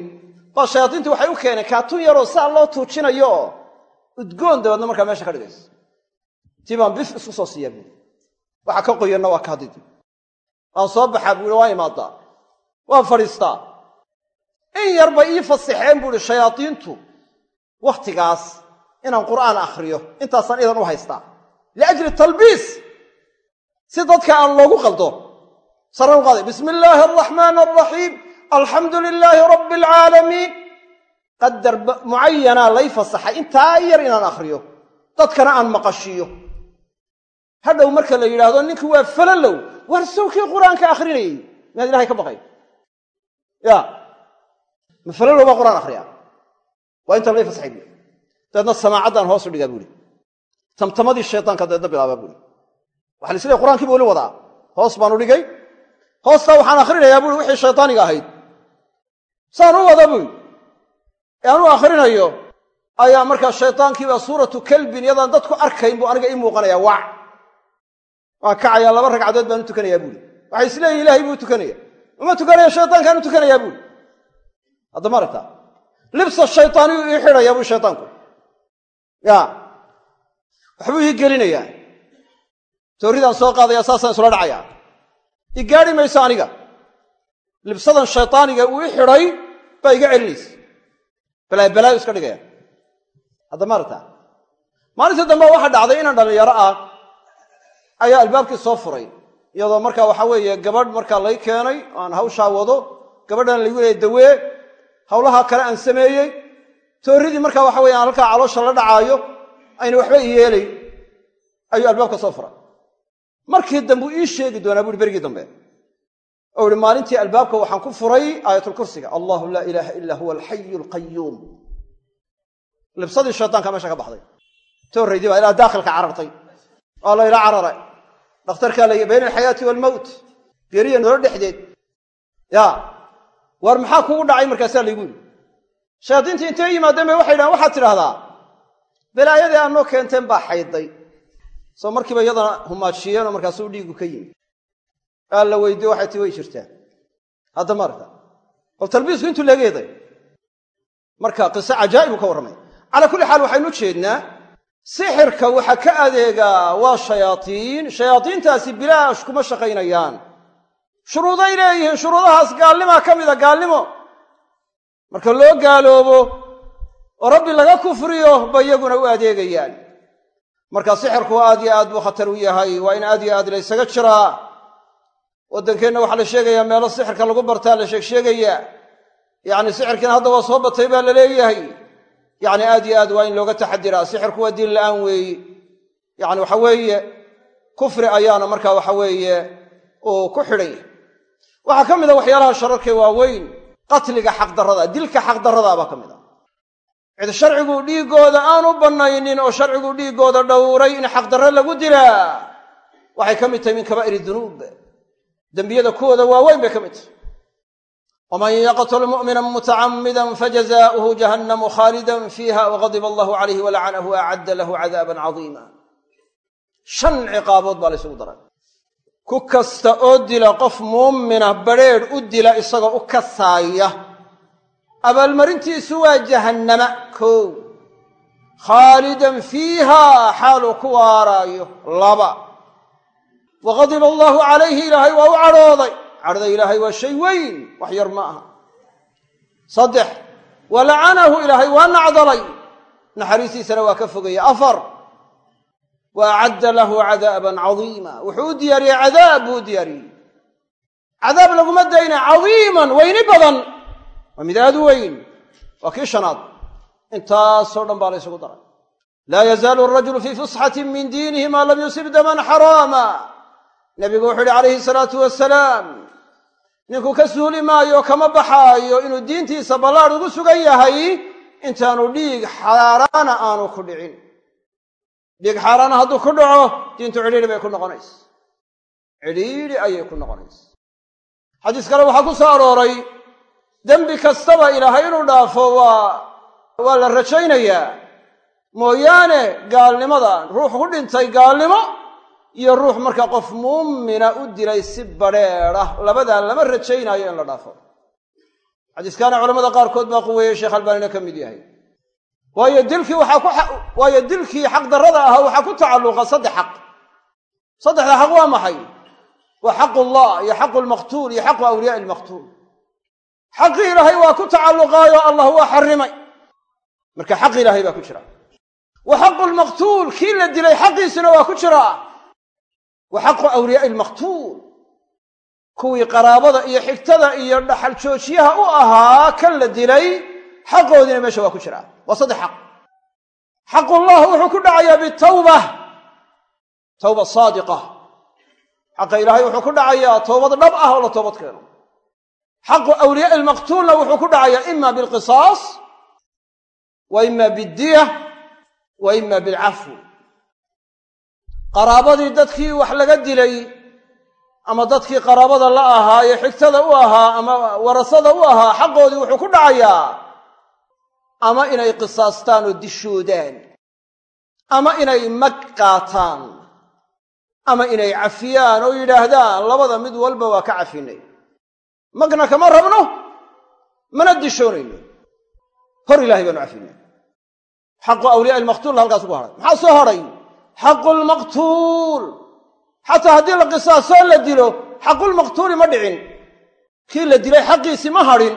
baa shayaadiintii waxay u keeneen kaatun yaroo saa loo tuujinayo. Oo udgoon dabeedna markaa meesha ka dhigaysa tii baan bif isku soo siiyaa buui waxa ka qoyanna waa kaadidii waan soo baxaa buuhi waan imaadaa? Waan fadhiistaa in yar bay ii fasaxeen buuhi shayaadiintu wakhtigaas inaan qur'aan akhriyo intaasaan idan u haystaa. Liajli talbiis si dadka aan loogu qaldo. Sarran u qaaday bismi illaahi araxmaan araxiim alxamdu lilaahi rabbi alcaalamiin qadar mucayanaa lay fasaxay intaa yar inaan akhriyo dadkana aan maqashiiyo hadhow marka la yidhaahdo ninkii waa falalow. Waar sawkii qur'aanka akhrinayey miyaad ilahay ka baqay. Ya. Ma falalow baa qur'aan akhriya waa inta lay fasaxay buui dabeedna samaacaddaan hoosu dhigaa buuhi tamtamadii shaytaanka dabeedna bilaabaa buuhi waxaa la isleeyahy qur'ankii bu weli wadaa? Hoos baanu dhigay. Hoostaa waxaan akhrinayaa buui wixii shaytaaniga ahayd. Saan u wada buui ee anuu akhrinayo ayaa markaa shaytaankiibaa suuratu kalbin iyadaan dadku arkayn buu aniga ii muuqanaya wac waan kacayaa laba ragcadood baan u tukanayaa buui waxay isleeyihin ilahay buu tukanaya uma tukanaya shaytaankaan u tukanayaa buui haddama aragtaa? Libsa shaytaaniyu ii xidhayaa bui shaytaanku. Ya. Waxbuu ii toorridaan soo qaadayaa saasaan isula dhacayaa. I gaadhi mayso aniga. Libsadan shaytaaniga uu i xidhay baa iga celinaysa balaayo balaayo iska dhigaya. Haddama aragtaa? Maalintii dambe waxaa dhacday inaan dhallinyaro ah ayaa albaabkii soo furay. Iyadoo markaa waxa weeye gabadh markaa lay keenay aan hawshaa wado gabadhan laygu leeyay dawee hawlahaa kale aan sameeyey. Toorridii markaa waxa weye aan halkaa caloosha la dhacaayo ayna waxba i yeelay ayuu albaabka soo furay. Markii dambe uu ii sheegi doonaa buuhi berigii dambe. Ou ihi maalintii albaabka waxaan ku furay aayatulkursiga allahu laa ilaaha ilaa huwa alxayu alqayuum libsadii shaytaanka meesha ka baxday. Toorraydii baa ilaa daakhilka carartay oo la ila cararay. Dhakhtarkaa la bayna alxayaati waalmowt geeriya nolol dhexdeed. Ya waar maxaa kugu dhacay markaasaa laygu yidhi. Shayaadiintii intay yimaadeen bay waxay dhahan waxaad tidhahdaa balaayadii aad noo keenteen baa xayday. Soo markiiba iyadana humaajiyeen oo markaasuu dhiigu ka yimi aa la weydiye waxay tii way jirtaan hadda maarta bal talbiisku intuu leegeeday marka qiso cajaa'ibu ka warramay. Calaa kulli xaal waxaynu jeednaa sixirka waxa ka adeegaa waa shayaadiin shayaadiintaasi bilaash kuma shaqaynayaan. Shuruuday leeyihiin shuruudahaas gaalnimaa ka mida gaalnimo. Marka loo gaaloobo oo rabbi laga kufriyo ba iyaguna u adeegayaan. Marka sixirku aad yo aad buu khatar u yahay waa in aad yo aad la ysaga jiraa. Waddankeenna waxaa la sheegayaa meelo sixirka lagu bartaa la sheegsheegayaa. Yacni sixirkiina hadda waa soo batay baa la leeyahay yacni aad yo aad waa in looga taxadiraa sixirku waa diin la'aan weeye yacni waxa weeye kufri ayaana markaa waxa weeye uu ku xidhan yahay. Waxaa ka mid a waxyaalaha shararkee waaweyn qatliga xaqdarrada dilka xaqdarrada baa ka mid a cid sharcigu dhiiggooda aanu bannaynin oo sharcigu dhiiggooda dhowray in xaqdarre lagu dilaa waxay ka mid tahay min kabaa'ir dunuub. Dembiyada kuwooda waaweyn bay ka mid tahay waman yaqtul mu'mina mutacammidan fajazaa'uhu jahannamu khaalidan fiiha wagadiba allahu calayhi walacanahu acadda lahu cadaaban cadiima shan ciqaabood baa la ysugu daray ku kasta oo dila qof muumina badrheedh u dila isagoo u kasaaya abaalmarintiisu waa jahannama kow khaalidan fiiha xaaluu ku waaraayo laba wa qadiba allaahu calayhi ilaahay waa u cadhooday cadhda ilaahay waa shay weyn. Wax yar ma aha. Saddex wa lacanahu ilaahay waa nacdalay. Naxariistiisana waa ka fogaya. Afar wa acadda lahu cadaaban cadiima. Wuxuu u diyaariyey cadaab buu u diyaariyey. Cadaab laguma dayna cadiiman weyni badan. Waa mid aad u weyn. Waa kii shanaad. Intaasoo dhan baa la ysugu daray. Laa yazaalu arajulu fii fusxatin min diinihi maa lam yusib daman xaraama. Nebigu wuxuu yihi calayhi salaatu wasalaam ninku ka suuli maayo kama baxaayo inuu diintiisa ballaad ugu sugan yahay intaanu dhiig xaaraana aanu ku dhicin. Dhiig xaaraana hadduu ku dhaco diintu cidhiidhi bay ku noqonaysa cidhiidhi ayay ku noqonaysa xadiis kale waxaa ku soo arooray dembi kastaba ilaahay inuu dhaafo waa waa la rajaynayaa. Mooyaane gaalnimada ruux ku dhintay gaalnimo iyo ruux marka qof muumina u dilay si badrheedh ah labadaa lama rajaynaayo in la dhaafo. Xadiiskaana culamada qaarkood baa quweeyey sheekh albaanina ka mid yahay. Waayo dilkii waxaa ku waayo dilkii xaqdarrada ahaa waxaa ku tacalluqa saddex xaq. Saddexda xaq waa maxay? Waa xaqu llah iyo xaqu lmaqtuul iyo xaqu awliyaai lmaqtuul xaqii ilaahay waa ku tacalluqaayo allah waa xarimay marka xaq ilaahay baa ku jira. Wa xaqu lmaqtuul kii la dilay xaqiisina waa ku jiraa wa xaqu awliyaai lmaqtuul kuwii qaraabada iyo xigtada iyo dhaxal joojiyaha u ahaa kan la dilay xaqoodiina meesha waa ku jiraa waa saddex xaq. Xaqullah wuxuu ku dhacayaa bitawba. Tawba saadiqa. Xaqa ilaahay wuxuu ku dhacayaa toobad dhab ah oo la toobad keeno. Xaqu awliyaai lmaqtuulna wuxuu ku dhacayaa ima bilqisaas wa ima biddiya wa ima bilcafwi qaraabadii dadkii wax laga dilay ama dadkii qaraabada la ahaa ee xigtada u ahaa ama warasada u ahaa xaqoodii wuxuu ku dhacayaa. Ama inay qisaastaan oo dishoodaan. Ama inay mag qaataan. Ama inay cafiyaan oo yidhaahdaan labada mid walba waa ka cafinay. Magna kama rabno mana dishoonayno. Hor ilahay baanu cafinay. Xaqu awliyaa ilmaqtuulna halkaas ugu hadhay maxaa soo hadhay xaqu lmaqtuul xataa haddii la qisaasoo la dilo xaqulmaqtuuli ma dhicin. Kii la dilay xaqiisii ma hadhin.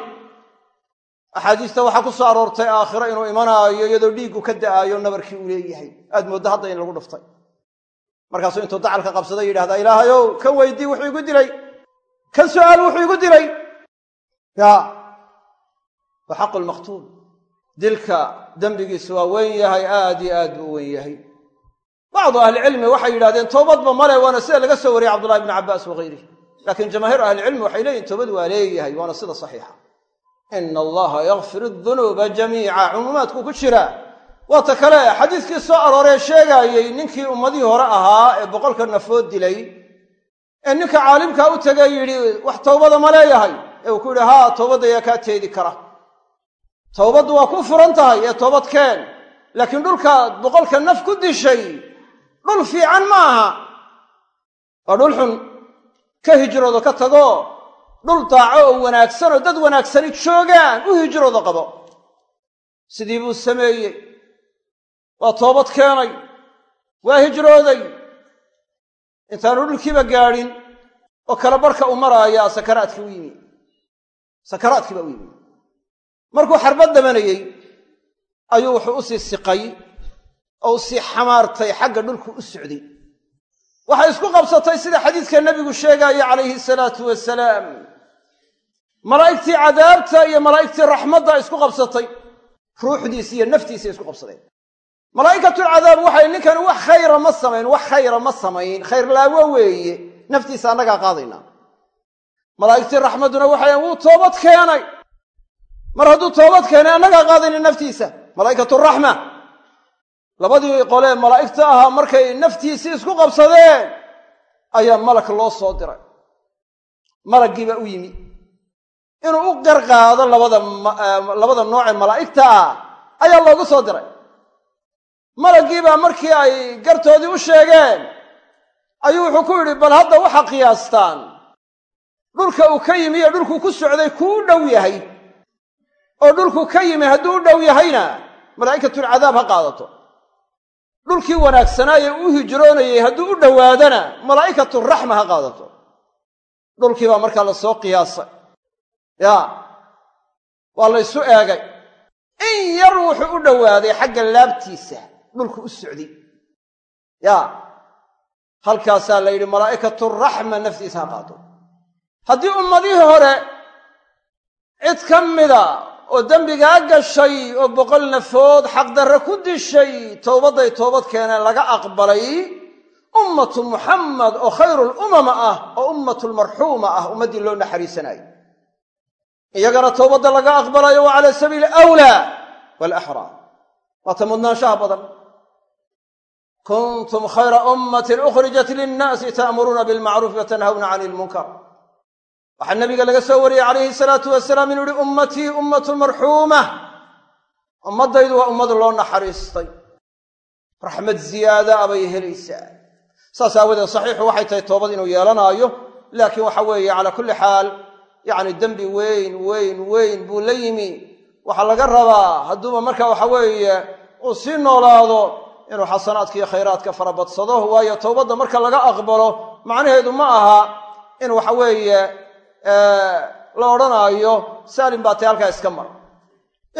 Axaadiista waxaa ku soo aroortay aakhiro inuu imanaayo iyadoo dhiiggu ka da'aayo nabarkii uu leeyahay. Aad mooddo hadda in lagu dhuftay. Markaasuu intuu dacalka qabsaday yidhahdaa ilaahayow kan weydii wuxuu igu dilay. Kan su'aal wuxuu igu dilay. Ya wa xaqu lmaqtuul dilka dembigiisu waa weyn yahay aad iyo aad buu u weyn yahay bacdu ahlicilmi waxay yidhahdeen toobadba male waana sida laga soo wariyey cabdullahi bni cabbaas wahayrih laakiin jamaahiir ahlicilmi waxay leeyihiin toobad waa leeyahay waana sida saxiixa ina allaha yakfir dunuuba jamiica cumuumaadku ku jira waata kale xadiiskii soo arooree sheegaayey ninkii ummadihii hore ahaa ee boqolka nafood dilay ee ninka caalimkaa u tegay yidhi wax towbada ma leeyahay ee uu ku yidhi haa towbadda ayaa kaa teedi kara towbaddu waa ku furan tahay ee toobad laakiin dhulkaad boqolka naf ku dishay dhul fiican ma aha waa dhul xun ka hijroodo ka tago dhul daaco oo wanaagsan oo dad wanaagsani joogaan u hijroodo qabo. Sidii buu sameeyey. Waa toobad keenay. Waa hijrooday. Intaanu dhulkiiba gaadhin oo kala barhka u maraayaa sakaraadkii u yimi. Sakaraadkii baa u yimi. Markuu xarbad dabanayey ayuu wuxuu u sii siqay oo u sii xamaartay xagga dhulku u socday. Waxay isku qabsatay sida xadiidka nebigu sheegaya calayhi salaatu wasalaam. Malaa'igtii cadaabta iyo malaa'igtii raxmadda isku qabsatay. Ruuxdiisi iyo naftiisa isku qabsadeen. Malaa'ikatulcadaab waxay ninkani wax khayra ma samayn wax khayra ma samayn khayr laawo weeye naftiisa annagaa qaadaynaa malaa'igtii raxmadduna waxay wuu toobad keenay. Mar hadduu toobad keenay annagaa qaadayna naftiisa. Malaa'ikaturaxma labadii qolee malaa'igta ahaa markay naftiisii isku qabsadeen ayaa malak loo soo diray. Malaggii baa u yimi. Inuu u garqaado labada labada noocee malaa'igta ah ayaa loogu soo diray. Malaggii baa markii ay gartoodii u sheegeen ayuu wuxuu ku yidhi bal hadda waxa qiyaastaan? Dhulka uu ka yimi iyo dhulkuu ku socday kuu dhow yahay. Oo dhulku ka yimi hadduu u dhow yahayna malaa'ikatulcadaab ha qaadato dhulkii wanaagsanaaye u hijroonayay hadduu u dhowaadana malaa'ikaturaxma ha qaadato. Dhulkii baa markaa la soo qiyaasay. Yaa waa la ysu eegay. In yar wuxuu u dhowaaday xagga laabtiisa dhulku u socday yaa halkaasaa la yidhi malaa'ikaturaxma naftiisa ha qaado haddii ummadihii hore cid ka mida oo dembigaa gashay oo boqol nafood xaqdarre ku dishay towbadday toobad keeneen laga aqbalay ummatu muxamed oo khayruulumama ah oo ummatulmarxuuma ah ummaddii loo naxariisanayo iyagana towbadda laga aqbalayo waa cala sabiili awlaa waalaxraa waa ta mudnaanshaha badan. Kuntum khayra ummatin ukhrijat linnaasi ta'muruuna bilmacruufi wa tanhawna cani ilmunkar waxaa nabiga laga soo wariyey calayhi salaatu wasalaam inuu yihi ummatii ummatun marxuuma. Ummaddaydu waa ummad loo naxariistay. Raxmad ziyaada a bay helaysaa. Saas aawadeed saxiixu waxay tahay toobad inuu yeelanaayo laakiin waxa weeye calaa kulli xaal yacni dembi weyn weyn weyn buu la yimi. Waxaa laga rabaa hadduuba marka waxa weeye uu sii noolaado inuu xasanaadka iyo khayraadka farabadsado waayo towbadda marka laga aqbalo macnaheedu ma aha in waxa weeye la odhanaayo saalim baa tay halkaa iska mar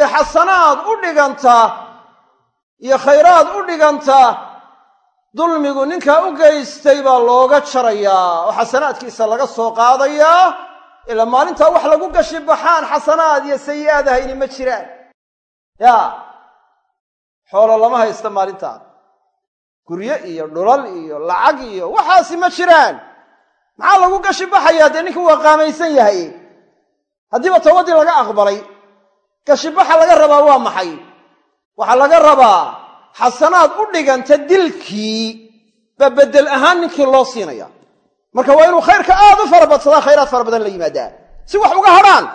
ee xasanaad u dhiganta iyo khayraad u dhiganta dulmigu ninkaa u geystay baa looga jarayaa oo xasanaadkiisa laga soo qaadayaa ilaa maalintaa wax lagu gashi baxaan xasanaad iyo sayi'aad ahayni ma jiraan. Yaa xoolo lama haysta maalintaa gurye iyo dhulal iyo lacag iyo waxaasi ma jiraan maxaa lagu gashi baxayaa dee ninkii waa qaamaysan yahay. Haddiiba toobadii laga aqbalay gashibaxa laga rabaa waa maxay? Waxaa laga rabaa xasanaad u dhiganta dilkii baa beddel ahaan ninkii loo siinaya. Marka waa inuu khayrka aad u fara badsadaa khayraad fara badan la yimaadaa. Si wax uga hadhaan.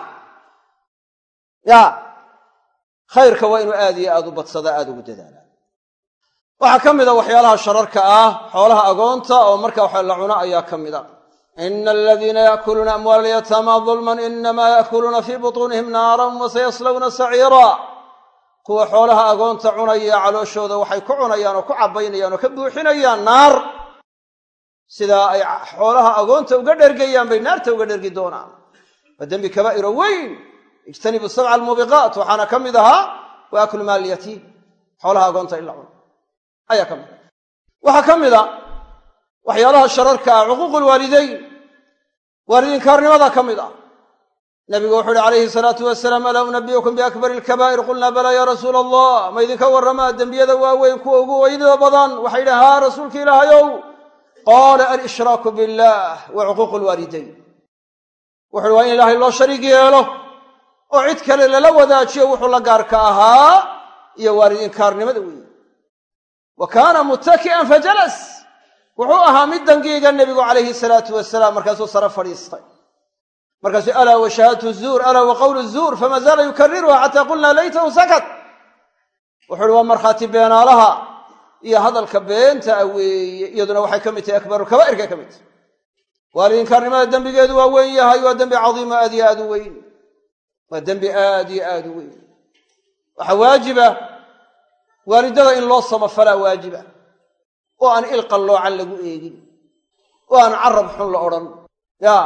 Ya khayrka waa inuu aad iyo aad u badsadaa aada ugu dadaalaa. Waxaa ka mida waxyaalaha shararka ah xoolaha agoonta oo marka waxa la cuno ayaa ka mida ina aladiina yaakuluuna amwaala alyataama dulman inamaa yaakuluuna fii butuunihim naaran wasayaslawna saciira kuwa xoolaha agoonta cunaya calooshooda waxay ku cunayaan oo ku cabbaynayaan oo ka buuxinayaan naar sidaa ay xoolaha agoonta uga dhergayaan bay naarta uga dhergi doonaan waa dembi kabaa'iro weyn ijtanibu sabca almuubiqaat waxaana ka mid ahaa wa aklu maal yatiim xoolaha agoonta waxaa ka waxyaalaha shararka ah cuquuqu lwaalidayn. Waalidiinkaarnimada ka mid ah. Nabigu wuxu uhi calayhi salaatu wasalaam alaa unabiukum biakbari alkabaa'ir qulnaa balaa yaa rasuula allah ma idinka warramaa dembiyada waaweyn kuwa ugu weynida badan? Waxay yidhi haa rasuulka ilaahayow. Qaala alshraaku billaah wa cuquuqu lwaalidayn. Wuxu uhi waa in ilaahay loo shariig yeelo oo cid kale lala wadaajiyo wuxuu la gaarka ahaa iyo waalidiinkaarnimada weeye wa kaana muttaki'an fajalas wuxuu ahaa mid dangiiga nebigu calayhi salaatu wasalaam markaasuu sare fadhiistay. Markaasuu alaa wa shahaadatu zuur? Alaa wa qowlu zuur? Fama zaala yukariruha xataa qulnaa laytahu sakat? Wuxu uhi waa markhaati beenaalaha iyo hadalka beenta a weeye iyaduna waxay ka mid tahay akbaru kabaa'irkay ka mid tahay. Waalidinkaarnimada dembigeedu waa weyn yahay waa dembi cadiimo aad iyo aad u weyn. Waa dembi aad iyo aad u weyn. Waxaa waajiba waalidada in loo samafalaa waajiba oo aan il qalloocan lagu eegin oo aan carab xun la odhan. Ya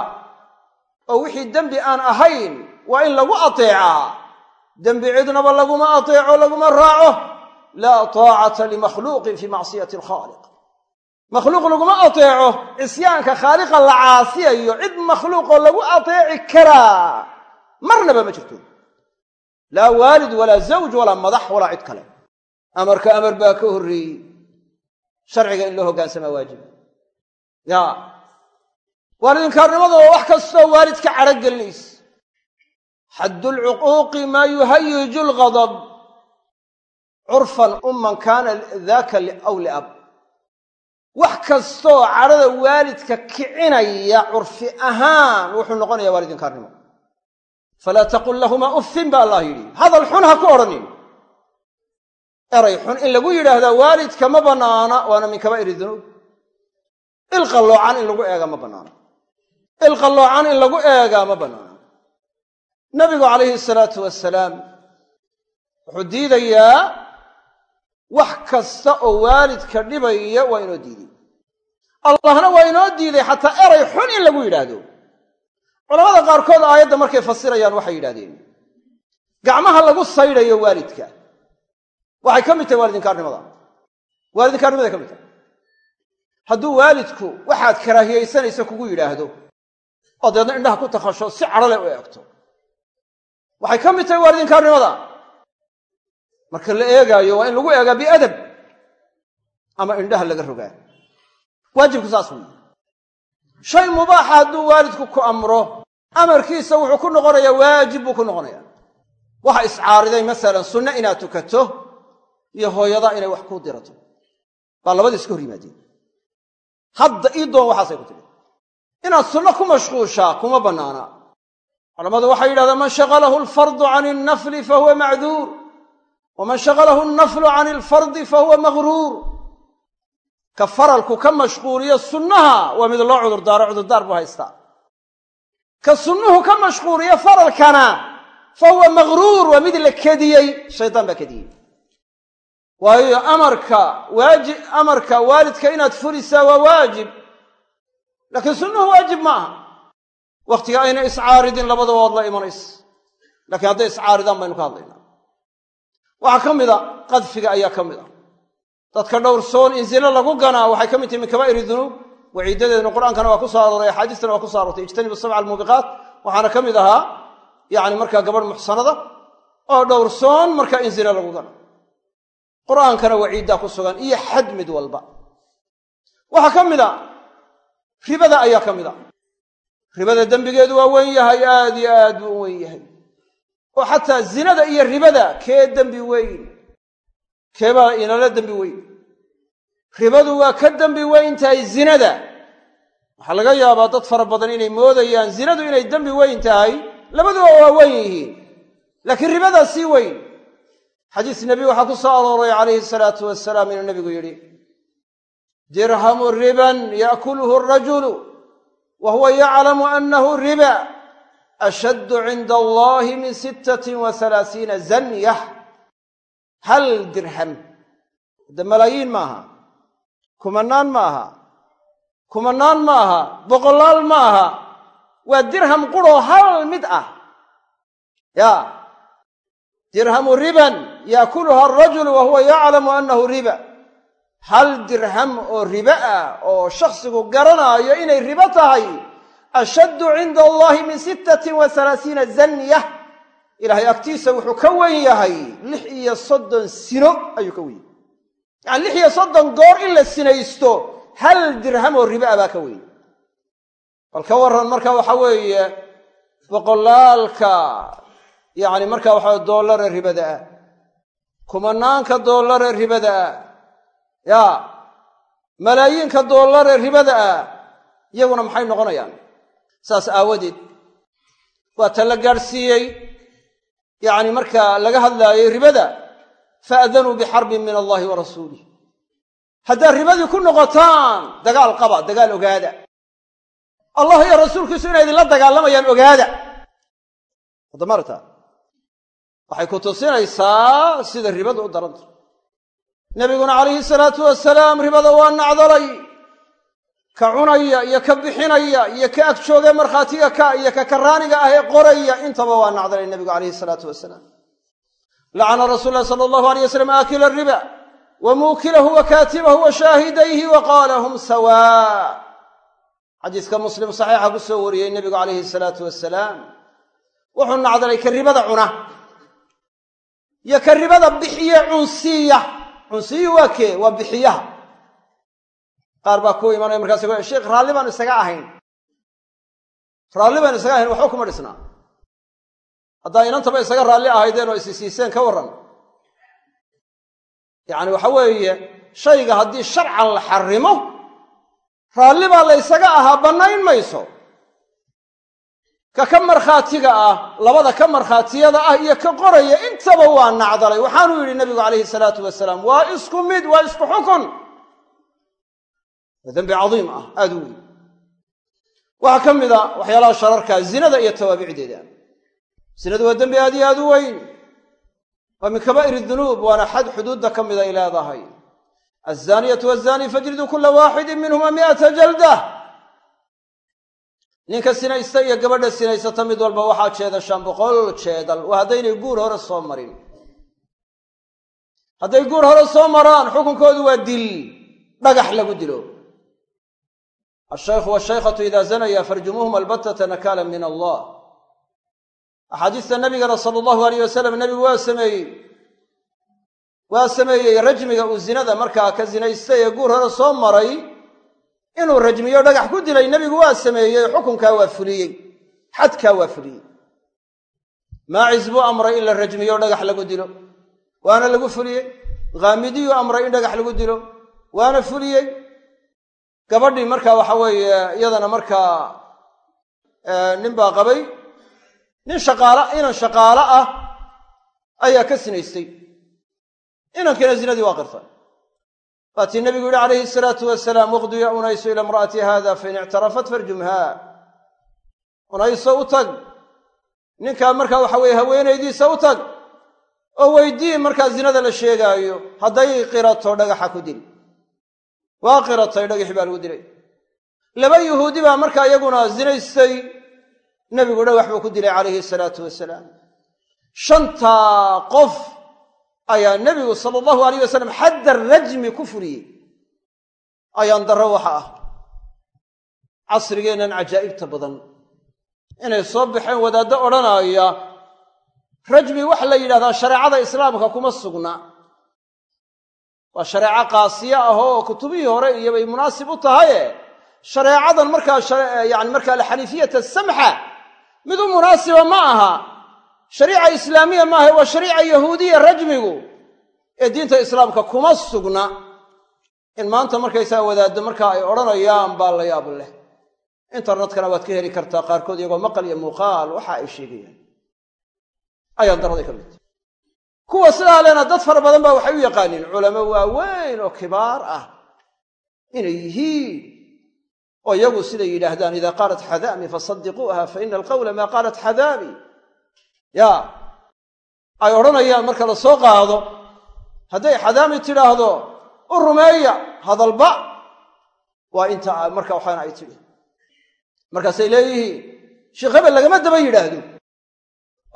oo wixii dembi aan ahayn waa in lagu ateecaa. Dembi cidnaba laguma ateeco laguma raaco. Laa taacata limakhluuqin fii macsiyati alkhaaliq makhluuq laguma ateeco cisyaanka khaaliqa la caasiyayo cid makhluuqoo lagu ateeci karaa marnaba ma jirto. Laa waalid walaa zawj walaa madax walaa cid kale. Amarka amar baa ka horreeyey sharciga in loo hoggaansamaa waajiba ya. Waalidinkaarnimadu waa wax kastoo waalid ka cadho gelinaysa xaddu lcuquuqi maa yuhayiju lgadab curfan umman kaana daaka aw liab wax kastoo cadhada waalidka kicinaya curfi ahaan wuxuu noqonayaa waalidinkaarnimo falaa taqul lahumaa uffin ba allah yidhi. Hadal xun ha ku odhanin eray xun in lagu yidhaahdaa waalidka ma bannaana waana min kabaa'ir dunuub. Ilqalloocan in lagu eegaa ma bannaana ilqalloocan in lagu eegaa ma bannaana nabigu calayhi salaatu wasalaam wuxuu diidayaa wax kasta oo waalidka dhibaya waa inoo diiday. Allahna waa inoo diiday xataa eray xun in lagu yidhaahdo. Culamada qaarkood aayadda markay fasirayaan waxay yidhahdeen gacmaha lagu saydhayo waalidka waxay ka mid tahay waalidinkaarnimada waalidinkaarnimaday ka mid tahay. Hadduu waalidku waxaad karaahiyaysanaysa kugu yidhaahdo oo indhaha ku takhasho si cadhole u eegto. Waxay ka mid tahay waalidinkaarnimada marka la eegaayo waa in lagu eegaa biadab ama indhaha laga rogaa. Waajibku saas weyi shay mubaaxa hadduu waalidku ku amro amarkiisa wuxuu ku noqonayaa waajib buu ku noqonayaa. Waxa iscaariday masalan sunne inaad tukato iyo hooyadaa inay wax kuu dirato. Baa labadii iska hor yimaadeen hadda ii doon waxaasay ku tiri inaad sunno ku mashquushaa kuma bannaana. Culammadu waxay yidhahdaan man shaqalahu alfardu can alnafli fahuwa macduur waman shaqalahu alnaflu can alfardi fahuwa maghruur. Ka faralku ka mashquuliyo sunnaha waa mid loo cudurdaaro cudurdaar buu haystaa. Ka sunnuhu ka mashquuliyo faralkana fa huwa maghruur waa mid la kediyey shaydaan baa kediyey waayo amarka waajib amarka waalidka inaad fulisaa waa waajib. Laakiin sunnuhu waajib ma aha wakhtiga ayna iscaaridin labadaba la imanays. Laakiin hadday iscaaridaan baynu ka hadlaynaa. Waxaa ka mid a qadfiga ayaa ka mid a. Dadka dhowrsoon in zino lagu ganaa waxay ka mid tahay min kabaa'ir dunuub. Waciidadeedna qur'aankana waa ku soo arooray axaadiistana waa ku so aroortay ijtanibu sabca almuubiqaat waxaana ka mid ahaa yacni markaa gabadh muxsanada oo dhowrsoon markaa in zino lagu gano qur'aankana waciiddaa ku sugan iyo xad mid walba. Waxaa ka mid a ribada ayaa ka mid a ribada dembigeedu waa weyn yahay aad iyo aad buu u weyn yahay. Oo xataa zinada iyo ribada kee dembi weyn? Keebaa inala dembi weyn? Ribadu waa ka dembi weyn tahay zinada. Waxaa laga yaabaa dad fara badan inay moodayaan zinadu inay dembi weyn tahay. Labaduba waa weyn yihiin laakiin ribadaa sii weyn xadiis nebi waxaa ku soo arooray calayhi salaatu wasalaam inuu nebigu yidhi dirhamu riban yaakuluhu arajulu wa huwa yaclamu annahu riba ashaddu cinda allahi min sittatin wa halaasiina zanyah hal dirham? Hadda malaayiin ma aha kumanaan ma aha kumanaan ma aha boqolaal ma waa dirham quroo hal mid ah. Ya dirhamu riban yaakuluha arajulu wa huwa yaclamu annahu riba. Hal dirham oo ribo ah oo shakhsigu garanaayo inay ribo tahay ashaddu cinda allahi min sittatin wa halaasiina zanyah ilaahay agtiisa wuxuu ka wen yahay lix iyo soddon sino ayuu ka wen yahay. Yacani lix iyo soddon goor in la sinaysto hal dirham oo ribo ah baa ka weyn bal ka warran marka waxa weeye boqolaalka yacni marka waxaa doolare ribada ah kumanaanka doolare ribada ah. Yaa malaayiinka dollar ee ribada ah iyaguna maxay noqonayaan? Saas aawadeed waa ta la gaadhsiiyey yacni markaa laga hadlaayay ribada faadanuu bixarbin min allahi wa rasuulih haddaad ribadii ku noqotaan dagaal qaba dagaal ogaada. Allah iyo rasuulkiisu inay idinla dagaalamayaan ogaada waxay ku tusinaysaa sida ribadu u daranta nebiguna calayhi salaatu wasalaam ribada waa nacdalay. Ka cunaya iyo ka bixinaya iyo ka ag joogee markhaatiga ka iyo ka karaaniga ah ee qoraya intaba waa nacdalay nebigu calayhi salaatu wasalaam lacana rasuul lahi sala allahu alay wasalam aakila riba wa muukilahu wa kaatibahu wa shaahidayhi wa qaala hum sawaa. Xadiiska muslim saxiixa ku soo wariyey nebigu calayhi salaatu wasalaam wuxuu nacdalay ka ribada cuna iyo ka ribada bixiye cunsiya. Cunsiyu waa kee? Waa bixiyaha qaar baa ku imanaya markaas sheekh raalli baanu isaga ahayn. Raalli baanu isaga ahayn waxba kuma dhisnaa. Haddaa inantaba isaga raalli ahaydeen oo isisiiseen ka warran. Yacni waxa weeye shayga haddii sharcan la xarimo raalli baa la ysaga ahaa bannayn mayso ka ka markhaatiga ah labada ka markhaatiyada ah iyo ka qoraya intaba waa nacdalay. Waxaanuu yidhi nabigu calayhi salaatu wasalaam waa isku mid waa isku xukun. Waa dembi cadiim ah aada u weyn. Waxaa ka mid a waxyaalaha shararka zinada iyo tawaabicdeeda zinadu waa dembi aad iyo aad u weyn. Waa min kabaa'ir dunuub waana xad xuduudda ka mid ay leedahay. Alzaaniyatu wazaani fajriduu kula waaxidin minhuma mi'ata jaldah ninka sinaysta iyo gabadha sinaysata mid walba waxaa jeedashaan boqol jeedal. Haddaynay guur hore soo marin. Hadday guur hore soo maraan xukunkoodu waa dil. Dhagax lagu dilo. Alshaykhu washaykhatu idaa zanaya farjumuuhuma albattata nakaala min allah. Axaadiista nabigana sala allahu alayh wasalam nebigu waa sameeyey. Waa sameeyey rajmiga uu zinada markaa ka zinaystay ee guur hore soo maray inuu rajmiyo dhagax ku dilay nebigu waa sameeyey xukunkaa waa fuliyey xadkaa waa fuliyey. Maacis buu amray in la rajmiyo dhagax lagu dilo? Waana lagu fuliyey? Khaamidiyuu amray in dhagax lagu dilo? Waana fuliyey? Gabadhii markaa waxa weeye iyadana markaa nin baa qabay nin shaqaala inan shaqaalo ah ayaa ka sinaystay. Inankiina zinadii waa qirtay waatii nabigu yihi calayhi salaatu wasalaam waqdu ya unaysu ila imra'ati hada fain ictarafat farjumha. Unayso u tag. Ninkaa markaa waxa weeye haweenaydiisa u tag. Oo weydii markaa zinada la sheegaayo hadday qirato dhagaxa ku dil waa qiratay dhagaxi baa lagu dilay laba yuhuudi baa markaa iyaguna zinaystay. Nebigu dhagax buu ku dilay calayhi salaatu wasalaam shantaa qof ayaa nebigu sala allahu alayh wasalam xadda rajmi ku fuliyey. Ayaan darro waxa ah. Casrigeennan cajaa'ibta badan. Inay soo baxeen wadaaddo odhanaya rajmi waxa la yidhahdaa shareecada islaamka kuma sugna. Waa shareeco qaasiye ah oo kutubihii hore iyo bay munaasib u tahaye. Shareecadan markaa yani markaa alxaniifiyata samxa mid u munaasiba ma aha shariica islaamiya maaha waa shariica yahuudiya rajmigu ee diinta islaamka kuma sugna in maanta markaysaa wadaaddo markaa ay odhanayaan baa la yaab leh. Internetkana waad ka heli kartaa qaarkood iyagoo maqal iyo muuqaal waxa ay sheegayaan. Ayaan daraday ka mid. Kuwa sidaa lena dad fara badan baa waxay u yaqaaniin culamo waaweyn oo kibaar ah inay yihiin oo iyagu siday yidhaahdaan idaa qaalat xadaami fasadiquuha fa ina alqawla maa qaalat xadaami ya ay odhanayaan marka la soo qaado hadday xadaami tidhaahdo u rumeeya hadalba waa inta marka waxaana ay tidhi. Markaasay leeyihiin sheekh hebel lagama daba yidhaahdo.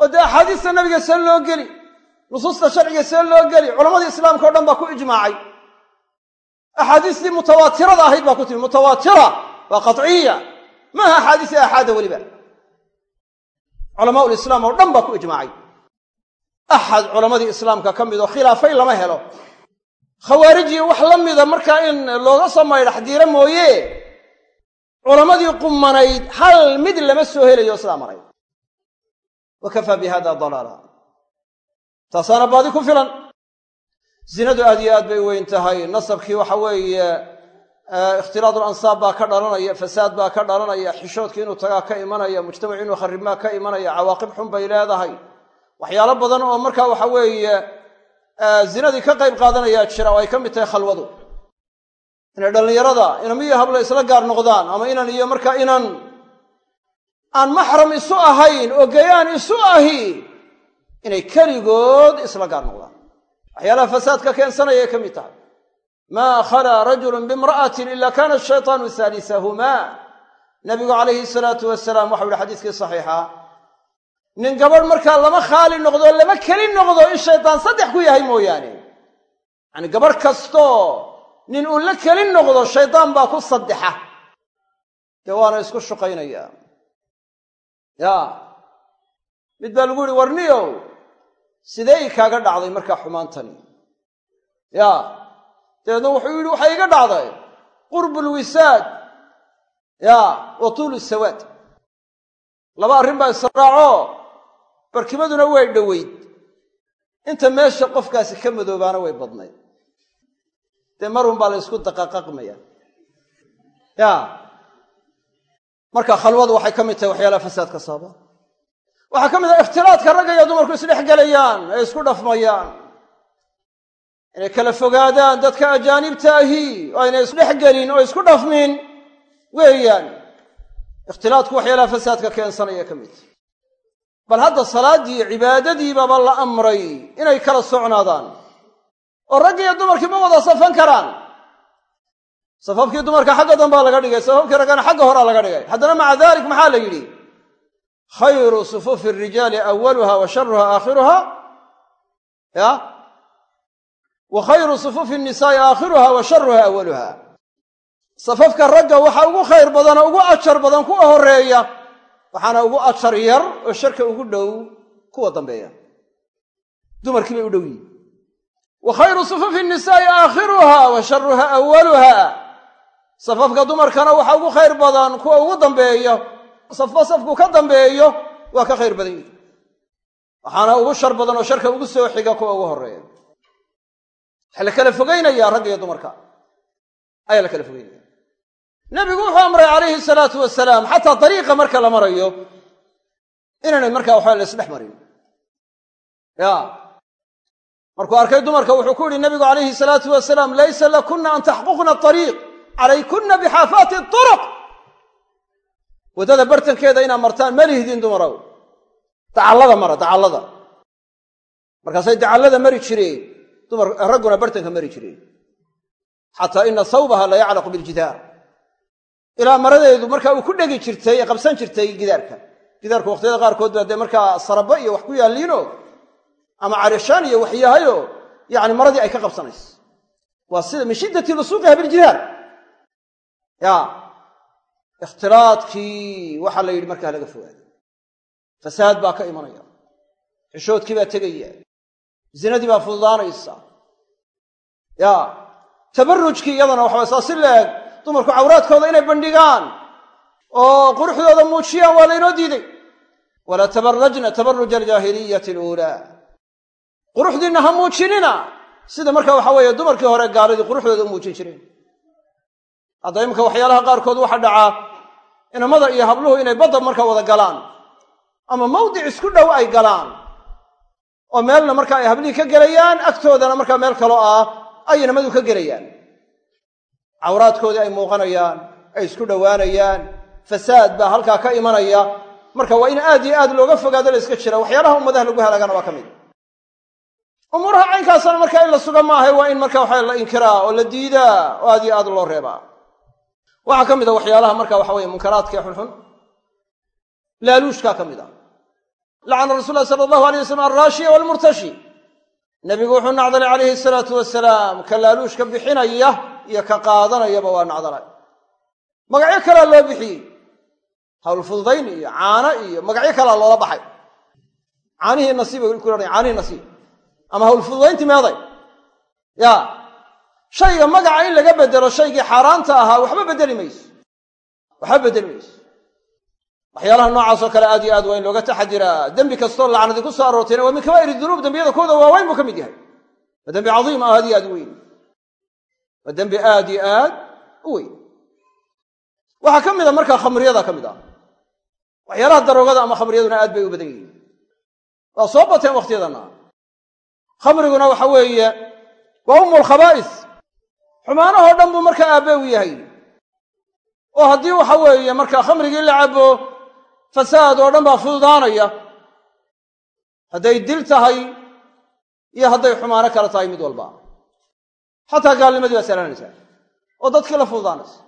Oo dee axaadiista nabiga see loo geli nusuusta sharciga see loo geli culammadii islaamka o dhan baa ku ijmaacay. Axaadiistii mutawaatirada ahayd baa ku timi mutawaatira waa qaciya maaha axaadiisi aaxaada weliba culamaa ulislaam oo dhan baa ku ijmaacay. Axad culammadii islaamka ka mid oo khilaafay lama helo. Khawaarijii wax la mida markaa in looga soo maydhax diira mooye culammadii qumanayd hal mid lama soo helayo sidaa maray. Wa kafaa bi hada dalaala. Taasaana baadi ku filan. Zinadu aad iyo aad bay weyn tahay. Nasabkii waxa weeye ikhtilaad alansaab baa ka dhalanaya fasaad baa ka dhalanaya xishoodkii inuu tagaa ka imanaya mujtamac inuu kharibmaa ka imanaya cawaaqib xun bay leedahay. Waxyaalo badan oo markaa waxa weeye zinadii ka qayb qaadanayaa jira oo ay ka mid tahay khalwadu. Inay dhallinyarada inamiyo habla isla gaar noqdaan ama inan iyo markaa inan aan maxram isu ahayn oo gayaan isu ahi inay keligood isla gaar noqdaan. Waxyaalaha fasaadka keensanayay ka mid tahay maa khalaa rajulun biimra'atin ila kana ashaytaanu haalisahumaa nabigu calayhi salaatu wasalaam waxau yihi xadiiskii saxiixa nin gabadh markaa lama khaali noqdo lama keli noqdo in shaydaan saddex ku yahay mooyaane. Yacani gabadh kastoo nin uu la keli noqdo shaydaan baa ku saddexa. Dee waana isku shuqaynaya. Ya mid baa lagu yihi warniyow sidee i kaaga dhacday markaa xumaantani? Ya dabeedna wuxuu yidhi waxay iga dhacday qurbu lwisaad ya wa tuulu sawaad. Laba arrin baa israaco barkimaduna way dhoweyd. Inta meesha qofkaasi ka madoobaana way badnayd. Dee marun baa la ysku daqaqaqmaya ya. Marka khalwadu waxay ka mid tahay waxyaalaha fasaadka sababa. Waxaa ka mid ah ikhtilaadka ragga iyo dumarku isdhex gelayaan ee isku dhafmayaan inay kala fogaadaan dadka ajaanibta ahi oo aynay isdhex gelin oo isku dhafmin. Weeyaan ikhtilaadku waxyaalaha fasaadka keensanaya ka mid. Bal hadda salaaddii cibaadadiibaba la amray inay kala socnaadaan. Oo raggi iyo dumarkii ma wada safan karaan. Safafkii dumarka xagga dambaa laga dhigay safafkii raggana xagga horaa laga dhigay. Haddana maca dalik maxaa la yidhi? Khayru sufuufi arijaali awaluha wa sharuha aakhiruha ya wa khayru sufuufi nnisaa'i aakhiruha wa sharuha awaluha safafka ragga waxaa ugu khayr badanoo ugu ajar badan kuwa horreeya waxaana ugu ajar yar oo sharka ugu dhow kuwa dambeeya. Dumarkii bay u dhow yihiin wa khayru sufuufi nnisaa'i aakhiruha wa sharuha awaluha safafka dumarkana waxaa ugu khayr badan kuwa ugu dambeeya safba safku ka dambeeyo waa ka khayr badan yihi waxaana ugu shar badan oo sharka ugu soo xiga kuwa ugu horreeya waxaa la kala fogeynayaa ragga iyo dumarka. Ayaa la kala fogeynaya. Nebigu wuxuu amray calayhi salaatu wasalaam xataa dariiqa marka la marayo inaanay markaa waxba la isdhex marin. Ya. Markuu arkay dumarka wuxuu ku yidhi nabigu calayhi salaatu wasalaam laysa lakunna an taxquqna ariiq calaykunna bixaafaati turuq waddada bartankeeda inaad martaan ma lihdin dumarow dacallada mara dacallada. Markaasay dacallada mari jireen ragguna bartanka mari jireen xataa ina sawbaha la yaclaqu biljidaar ilaa maradeedu marka uu ku dhegi jirtay ee qabsan jirtay gidaarka. Gidaarku waqtiyada qaarkood baa dee markaa saraba iyo wax ku yaalliino ama carishaan iyo wax yahayo yacni maradii ay ka qabsanayso. Waa sida min shiddati lusuuqiha biljidaar ya ikhtilaadkii waxaa la yidhi markaa laga fogaado. Fasaad baa ka imanaya. Xishoodkii baa tegaya zinadii baa fududaanaysa. Ya tabarrujkii iyadana waxaa saa si la-eg dumarku cawraadkooda inay bandhigaan oo quruxdooda muujiyaan waa laynoo diiday. Walaa tabarajna tabaruja aljaahiliyati aluulaa. Quruxdiinna ha muujinina. Sida marka waxa weeye dumarkii hore gaaladii quruxdooda u muujin jireen. Hadda iminka waxyaalaha qaarkood waxaa dhacaa inamada iyo habluhu inay badda marka wada galaan ama mawdic isku dhow ay galaan oo meelna marka ay hablihii ka gelayaan agtoodana markaa meel kaloo ah ay inamadu ka gelayaan. Cawraadkoodii ay muuqanayaan ay isku dhowaanayaan fasaad baa halkaa ka imanaya. Marka waa in aad iyo aad looga fogaado la iska jira waxyaalaha ummadaha lagu halaagana waa ka mid. Umuuraha caynkaasna marka in la suga maahay waa in marka waxa la inkiraa oo la diidaa oo aad iyo aad loo reebaa. Waxaa ka mid a waxyaalaha marka waxa weye munkaraadka ee xunxun laaluushkaa ka mid ah lacana rasul lahi sala allahu alay wasalam alraashiya waalmurtashi nebigu wuxuu nacdalay calayhi salaatu wasalaam ka laaluushka bixinaya iyo ka qaadanayaba waa nacdalay magacyo kalea loo bixiyey hawlfududayn iyo caano iyo magacyo kalea loola baxay caanihii nasiib ku caanihii nasiib ama hawlfududayntii meeday ya shayga magaca in laga bedelo shaygii xaaraanta ahaa waxba bedeli mayso waxba bedeli mayso waxyaalaha noocaasoo kale aad iyo aad waa in looga taxadiraa dembi kastoo lacnadi ku soo aroortayna waa min kabaa'ir dunuub dembiyada kooda waaweyn buu ka mid yahay. Waa dembi cadiim aad iyo aad weyn. Waa dembi aad iyo aad u weyn. Waxaa ka mid a markaa khamriyada ka mid ah waxyaalaha daroogada ama khamriyaduna aad bay u badan yihiin. Waa soo bateen wakhtiyadanna khamriguna waxa weeye waa umu lkhabaa'is xumaanahoo dhan buu markaa aabbe u yahay. Oo haddii waxa weeye markaa khamrigii la cabo fasaad oo dhan baa fududaanaya. Hadday dil tahay iyo hadday xumaano kale tahay mid walba. Xataa gaalnimadii baa salaanaysaa oo dadkii la fududaanaysa.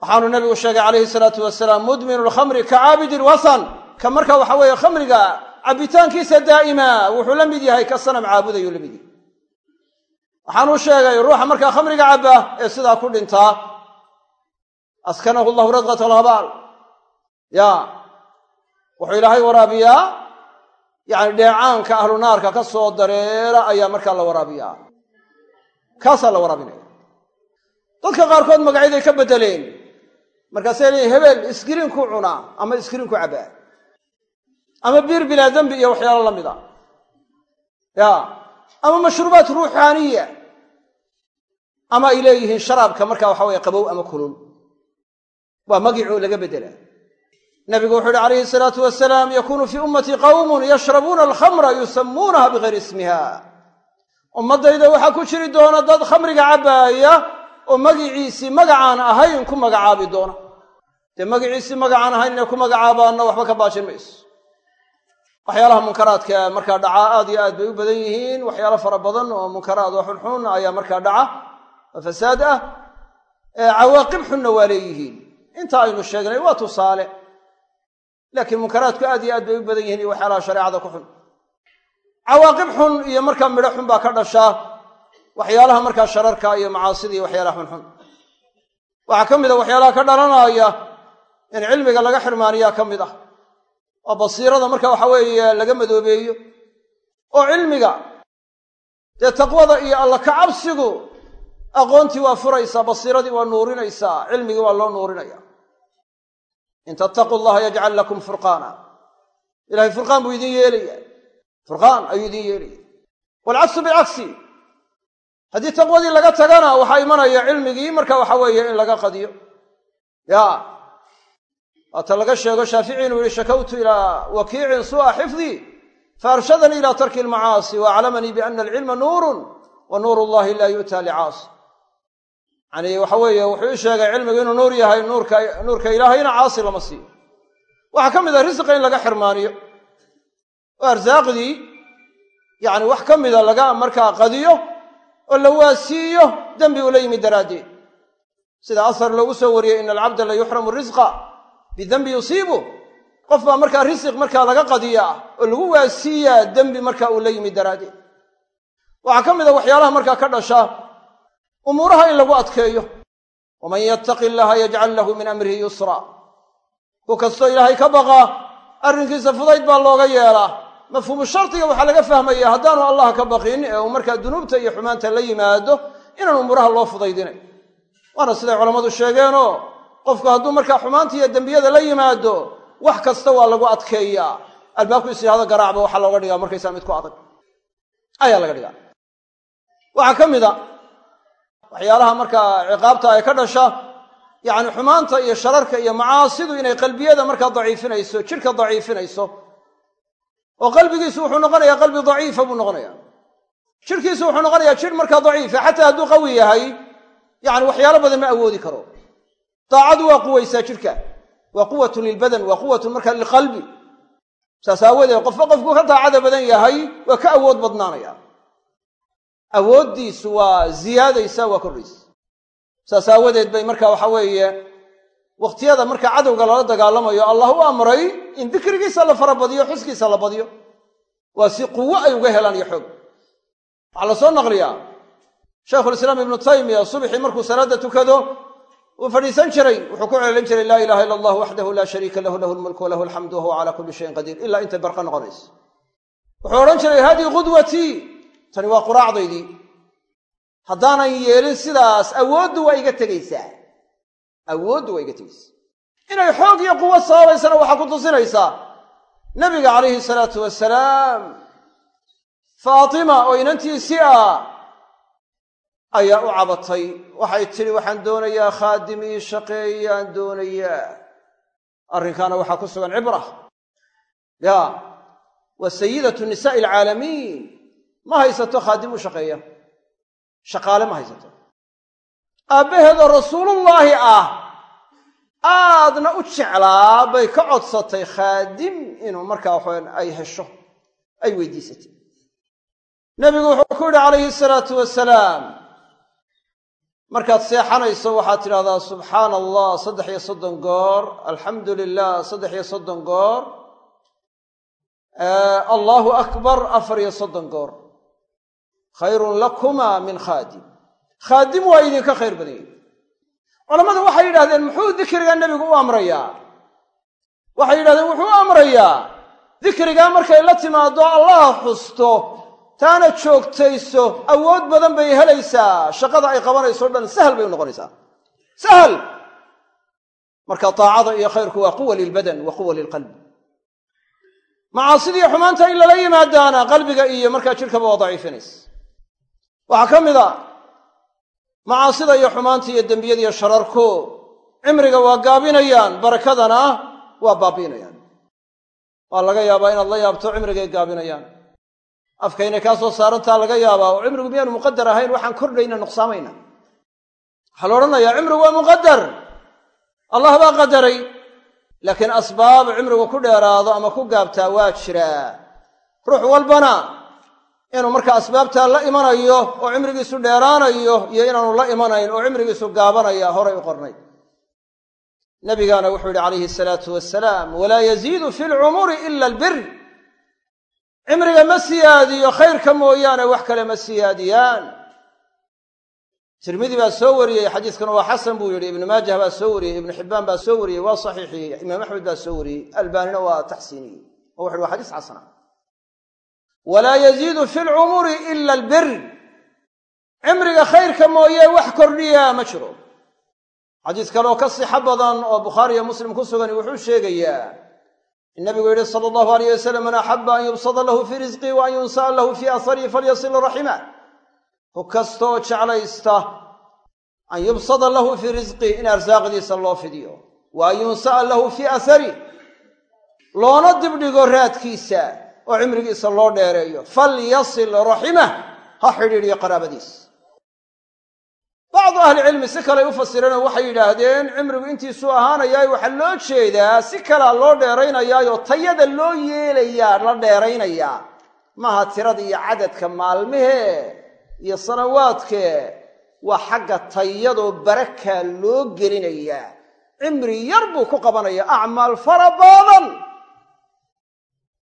Waxaanu nabigu sheegay calayhi salaatu wasalaam mudminu lkhamri ka caabidi lwasan ka marka waxa weeye khamriga cabbitaankiisa daa'ima wuxuu la mid yahay ka sanam caabudayuu la mid yahay. Waxaanuu sheegay ruuxa markaa khamriga cabba ee sidaa ku dhintaa askanahu llahu radqat alhabaal ya wuxuu ilaahay waraabiyaa? Yacni dheecaanka ahlu naarka ka soo dareera ayaa markaa la waraabiyaa. Kaasaa la waraabinaya. Dadka qaarkood magacyaday ka beddeleen. Markaasay leeyiin hebel iskiriinku cunaa ama iskiriinku cabbaa ama biir bilaa dembi iyo waxyaalo la mida. Ya. Ama mashruubaat ruuxaaniya. Ama ay leeyihiin sharaabka marka waxa weye qabow ama kulul. Waa magicoo laga beddela nabigu wuxuu uhi calayhi salaatu wasalaam yakunu fii ummatii qawmun yashrabuuna alkhamra yusamuunaha bigayri ismiha. Ummaddayda waxaa ku jiri doona dad khamriga cabbaaya oo magiciisii magacaan ahayn ku magacaabi doona. Dee magiciisii magacaan ahayn inay ku magacaabaanna waxba ka baajin mayso. Waxyaalaha munkaraadka markaa dhacaa aad iyo aad bay u badan yihiin. Waxyaalo fara badan oo munkaraad oo xunxun ayaa markaa dhaca oo fasaad ah. Cawaaqib xunna waa leeyihiin. Inta aynu sheegnay waa tusaale laakiin munkaraadku aad iyo aad bay u badan yihiin iyo waxyaalaha shareecada ku xun. Cawaaqib xun iyo markaa midho xun baa ka dhashaa waxyaalaha markaa shararka iyo macaasida iyo waxyaalaha xunxun waxaa ka mid a waxyaalaha ka dhalanaya in cilmiga laga xirmaaniyaa ka mid ah oo basiirada marka waxa weeye laga madoobeeyo oo cilmiga dee taqwada iyo alla ka cabsigu aqoontii waa furaysaa basiiradii waa nuurinaysaa cilmigii waa loo nuurinaya in tattaquu allaha yajcal lakum furqaana. Ilahay furqaan buu idin yeelaya. Furqaan ayuu idin yeelaya. Waalcaksu bilcagsi haddii taqwadii laga tagana waxaa imanaya cilmigii marka waxa weeye in laga qadiyo. Ya. Waata laga sheego shaafici inuu yihi shakawtu ilaa wakiicin su'a xifdii faarshadanii ila tarki almacaasi waaclamanii biana alcilma nuurun wa nuur llahi laa yu'ta licaasi yani waxa weeye wuxuu sheegay cilmigu inuu nuur yahay nuurka ilaahayna caasi lama siiyo. Waxaa ka mid a risqa in laga xirmaaniyo. Oo arsaaqdii yani wax ka mida laga markaa qadiyo oo la waasiiyo dembi ula yimid daraaddeed. Sida asar loogu soo wariyey ina alcabda la yuxramu risqa bidembi yusiibu. Qof baa markaa risiq markaa laga qadiyaa oo lagu waasiiyaa dembi marka uu la yimid daraaddeed. Waxaa ka mid a waxyaalaha markaa ka dhasha umuuraha in lagu adkeeyo. Waman yattaqi illaha yajcal lahu min amrihi yusra. Ku kastoo ilaahay ka baqaa arrinkiisa fudayd baa looga yeelaa mafhuumu shardiga waxaa laga fahmaya haddaanu allah ka baqin ee uu markaa dunuubta iyo xumaanta la yimaado inaan umuuraha loo fudaydinay. Waana siday culammadu sheegeenoo qofku hadduu markaa xumaanta iyo dembiyada la yimaado wax kasta waa lagu adkeeyaa. Albaabku isyahado garaacba waxaa looga dhigaa markaysaa mid ku adag. Ayaa laga dhigaa. Waxaa ka mid a waxyaalaha markaa ciqaabta ay ka dhasha yacni xumaanta iyo shararka iyo macaasidu inay qalbiyada markaa daciifinayso jidhka daciifinayso oo qalbigiisu wuxuu noqonayaa qalbi daciifa buu noqonaya jidhkiisu wuxuu noqonayaa jidh markaa daciifa xataa hadduu qawi yahay yacni waxyaalo badan ma awoodi karo. Daacadu waa quwaysaa jidhka waa quwatun lilbadan waa quwatun markaa lilqalbi saas aawadeed qofba qofkuu ka daacada badan yahay waa ka awood badnaanaya awooddiisu waa ziyaadaysaa waa kordhaysa saas aawadeed bay marka waxa weeye wakhtiyada marka cadowga lala dagaalamayo allah u amray in dikrigiisa la farabadiyo xuskiisa la badiyo. Waa si quwo ay uga helaan iyo xoog. Waxaa la soo naqliyaa. Shaykhulislaam ibnu taymiya subxii markuu salaadda tukado uu fadhiisan jiray wuxuu ku celelin jiray laa ilaha illa allah waxdahu laa shariika lahu lahu lmulku walahu alxamdu wahuwa calaa kulli shayin qadiir ilaa intay barqa noqonayso wuxuu odhan jiray haadii qudwatii tani waa quraacdaydii haddaanan yeelin sidaas awooddu waa iga tegaysaa. Awooddu waa iga tegaysaa. Inay xoog iyo quwo sababaysana waxaa ku tusinaysaa nabiga calayhi salaatu wasalaam faatima oo inantiisii ah ayaa u cabatay. Waxay tidhi waxaan doonayaa khaadim ii shaqeeyaan doonayaa. Arrinkaana waxaa ku sugan cibra. Ya waa sayidatu nisaa'i alcaalamiin ma haysato khaadim u shaqeeya. Shaqaale ma haysato. Aabbaheedoo rasuulullaahi ah aadna u jeclaa bay ka codsatay khaadim inuu markaa waxawan ay hesho ay weydiisatay. Nebigu wuxuu ku yidhi calayhi salaatu wasalaam markaad seexanayso waxaad tidhahdaa subxaana allah saddex iyo soddon goor alxamdu lilah saddex iyo soddon goor allaahu akbar afar iyo soddon goor khayrun lakuma min khaadim. Khaadim waa idinka khayr badanyay culammadu waxay yidhahdeen muxuu dikriga nebigu u amrayaa? Waxay yidhahdeen wuxuu u amrayaa. Dikrigaa markay la timaado allah xusto taana joogtayso awood badan bay helaysaa. Shaqada ay qabanayso dhan sahal bay u noqonaysaa. Sahal! Marka taacada iyo khayrku waa quwa lilbadan wa quwa lilqalb macaasidiiyo xumaanta in lala yimaadaana qalbiga iyo markaa jidhkaba waa daciifinaysa waxaa ka mid a macaasida iyo xumaanta iyo dembiyada iyo shararku cimriga waa gaabinayaan barakadana waa baabiinayaan. Waa laga yaabaa inaad la yaabto cimrigay gaabinayaan. Afka inay kaa soo saarantaa laga yaabaa oo cimrigu miyaanu muqadar ahayn waxaan kordhayna nuqsaamayna waxaa la odhanayaa cimrigu waa muqadar allah baa qadaray laakiin asbaab cimrigu ku dheeraado ama ku gaabtaa waa jiraa. Ruux walbana inuu marka asbaabtaa la imanayo oo cimrigiisu dheeraanayo iyo inaanu la imanayn oo cimrigiisu gaabanaya horay u qornay. Nabigaana wuxuu yihi calayhi salaatu wasalaam walaa yaziidu fi lcumuri ila albir cimriga ma siyaadiyo khayrka mooyaane wax kale ma siyaadiyaan. Tirmidi baa soo wariyey xadiiskana waa xasan buu yidhi ibnu maajah baa soo wariyey ibnu xibbaan baa soo wariyey waa saxiixiyey imaam axmed baa soo wariyey albaanina waa taxsiiniyey. Oo wuxu wa xadiis xasana walaa yaziidu fi lcumuri ila albir cimriga khayrka mooye wax kordhiyaa ma jiro. Xadiis kaleoo ka sixo badan oo bukhaariyo muslim ku sugan wuxuu sheegayaa in nabigu yidhi sala allahu alayh wasalam man axaba an yubsada lahu fii risqii wa an yunsa'a lahu fii asarihi falyasil raximah ku kastaoo jeclaysta an yubsada lahu fii risqih in arsaaqdiisa loo fidiyo wa an yunsa'a lahu fii asarih loona dibdhigo raadkiisa oo cimrigiisa loo dheereeyo. Falyasil raximah ha xidhiidhiyo qaraabadiis. Bacdu ahlicilmi si kaley u fasireenoo waxay yidhaahdeen cimrigu intiisuu ahaanayaay waxaa loo jeedaa si kalea loo dheeraynayaayoo tayada loo yeelayaa la dheeraynayaa. Maaha tirada iyo cadadka maalmehee iyo sanawaadkee waa xagga tayadoo barakaa loo gelinayaa. Cimri yar buu ku qabanaya acmaal fara badan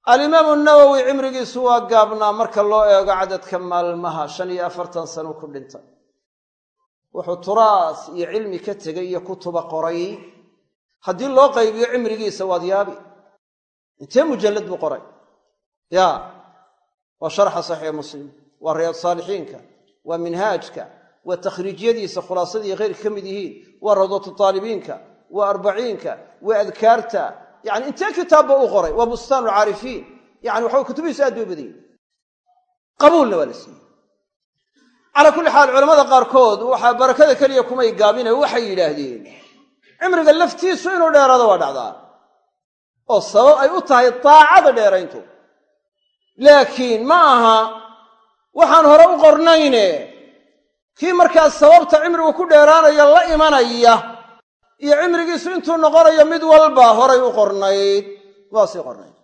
alimaamu nawowi cimrigiisu waa gaabnaa marka loo eego cadadka maalmaha shan iyo afartan sano ku dhintay wuxuu turaas iyo cilmi ka tegay iyo kutuba qoray. Haddii loo qaybiyo cimrigiisa waad yaabi. Intee mujallad buu qoray? Ya waa sharxa saxiix muslim waa riyaad saalixiinka waa minhaajka waa takhriijyadiisa khulaasadii khayrka ka mid yihiin waa rawdatu taalibiinka waa arbaciinka waa adkaarta yani intee kitaabba u qoray? Waa bustaan alcaarifiin yani waxa kutubihiisu aad bay u badanyey qabuulna waa la siiyey. Calaa kulli xaal culamada qaarkood waxaa barakada keliya kumay gaabine waxay yidhaahdeen cimriga laftiisu inuu dheeraado waa dhacdaa. Oo sabab ay u tahay daacada dheerayntu. Laakiin ma aha waxaan hore u qornayne kii markaas sababta cimrigu ku dheeraanaya la imanaya iyo cimrigiisu intuu noqonayo mid walba horay u qornayd waa sii qornayd.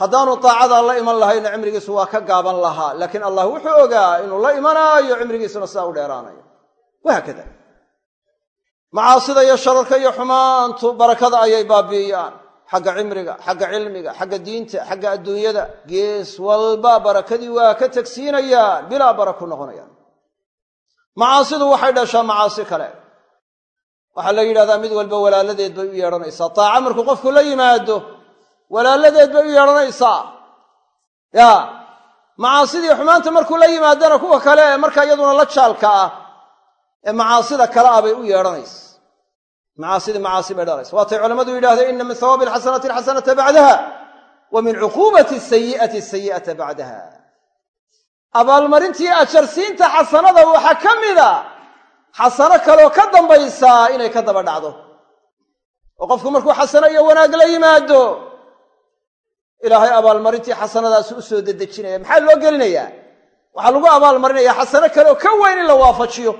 Haddaanu daacadaa la iman lahayna cimrigiisu waa ka gaaban lahaa. Laakiin allah wuxuu ogaa inuu la imanaayo cimrigiisuna sidaa u dheeraanayo. Wahaakada macaasida iyo shararka iyo xumaantu barakada ayay baabi'iyaan. Xagga cimriga xagga cilmiga xagga diinta xagga adduunyada gees walba barakadii waa ka tegsiinayaan bilaa baraku noqonayaan. Macaasidu waxay dhashaa macaasi kale waxaa la yidhahdaa mid walba walaaladeed bay u yeedhanaysaa. Taaca markuu qofku la yimaado walaaladeed bay u yeedhanaysaa. Ya macaasidii xumaanta markuu la yimaadana kuwa kale ee markaa iyaduna la jaalka ah ee macaasida kale ah bay u yeedhanaysa macaasidii macaasi bay dhalaysa waatay culammadu yidhahdeen ina min hawaabi alxasanati alxasanata bacdaha wa min cuquubati sayi'ati sayi'ata bacdaha. Abaalmarintii ajarsiinta xasanada waxaa ka mida xasano kaleoo ka dambaysaa inay ka daba dhacdo. Oo qofku markuu xasano iyo wanaag la yimaado ilaahay abaalmarintii xasanadaasi u soo dedejinaya. Maxaa loo gelinayaa? Waxaa lagu abaalmarinaya xasano kaleoo ka weyn in la waafajiyo.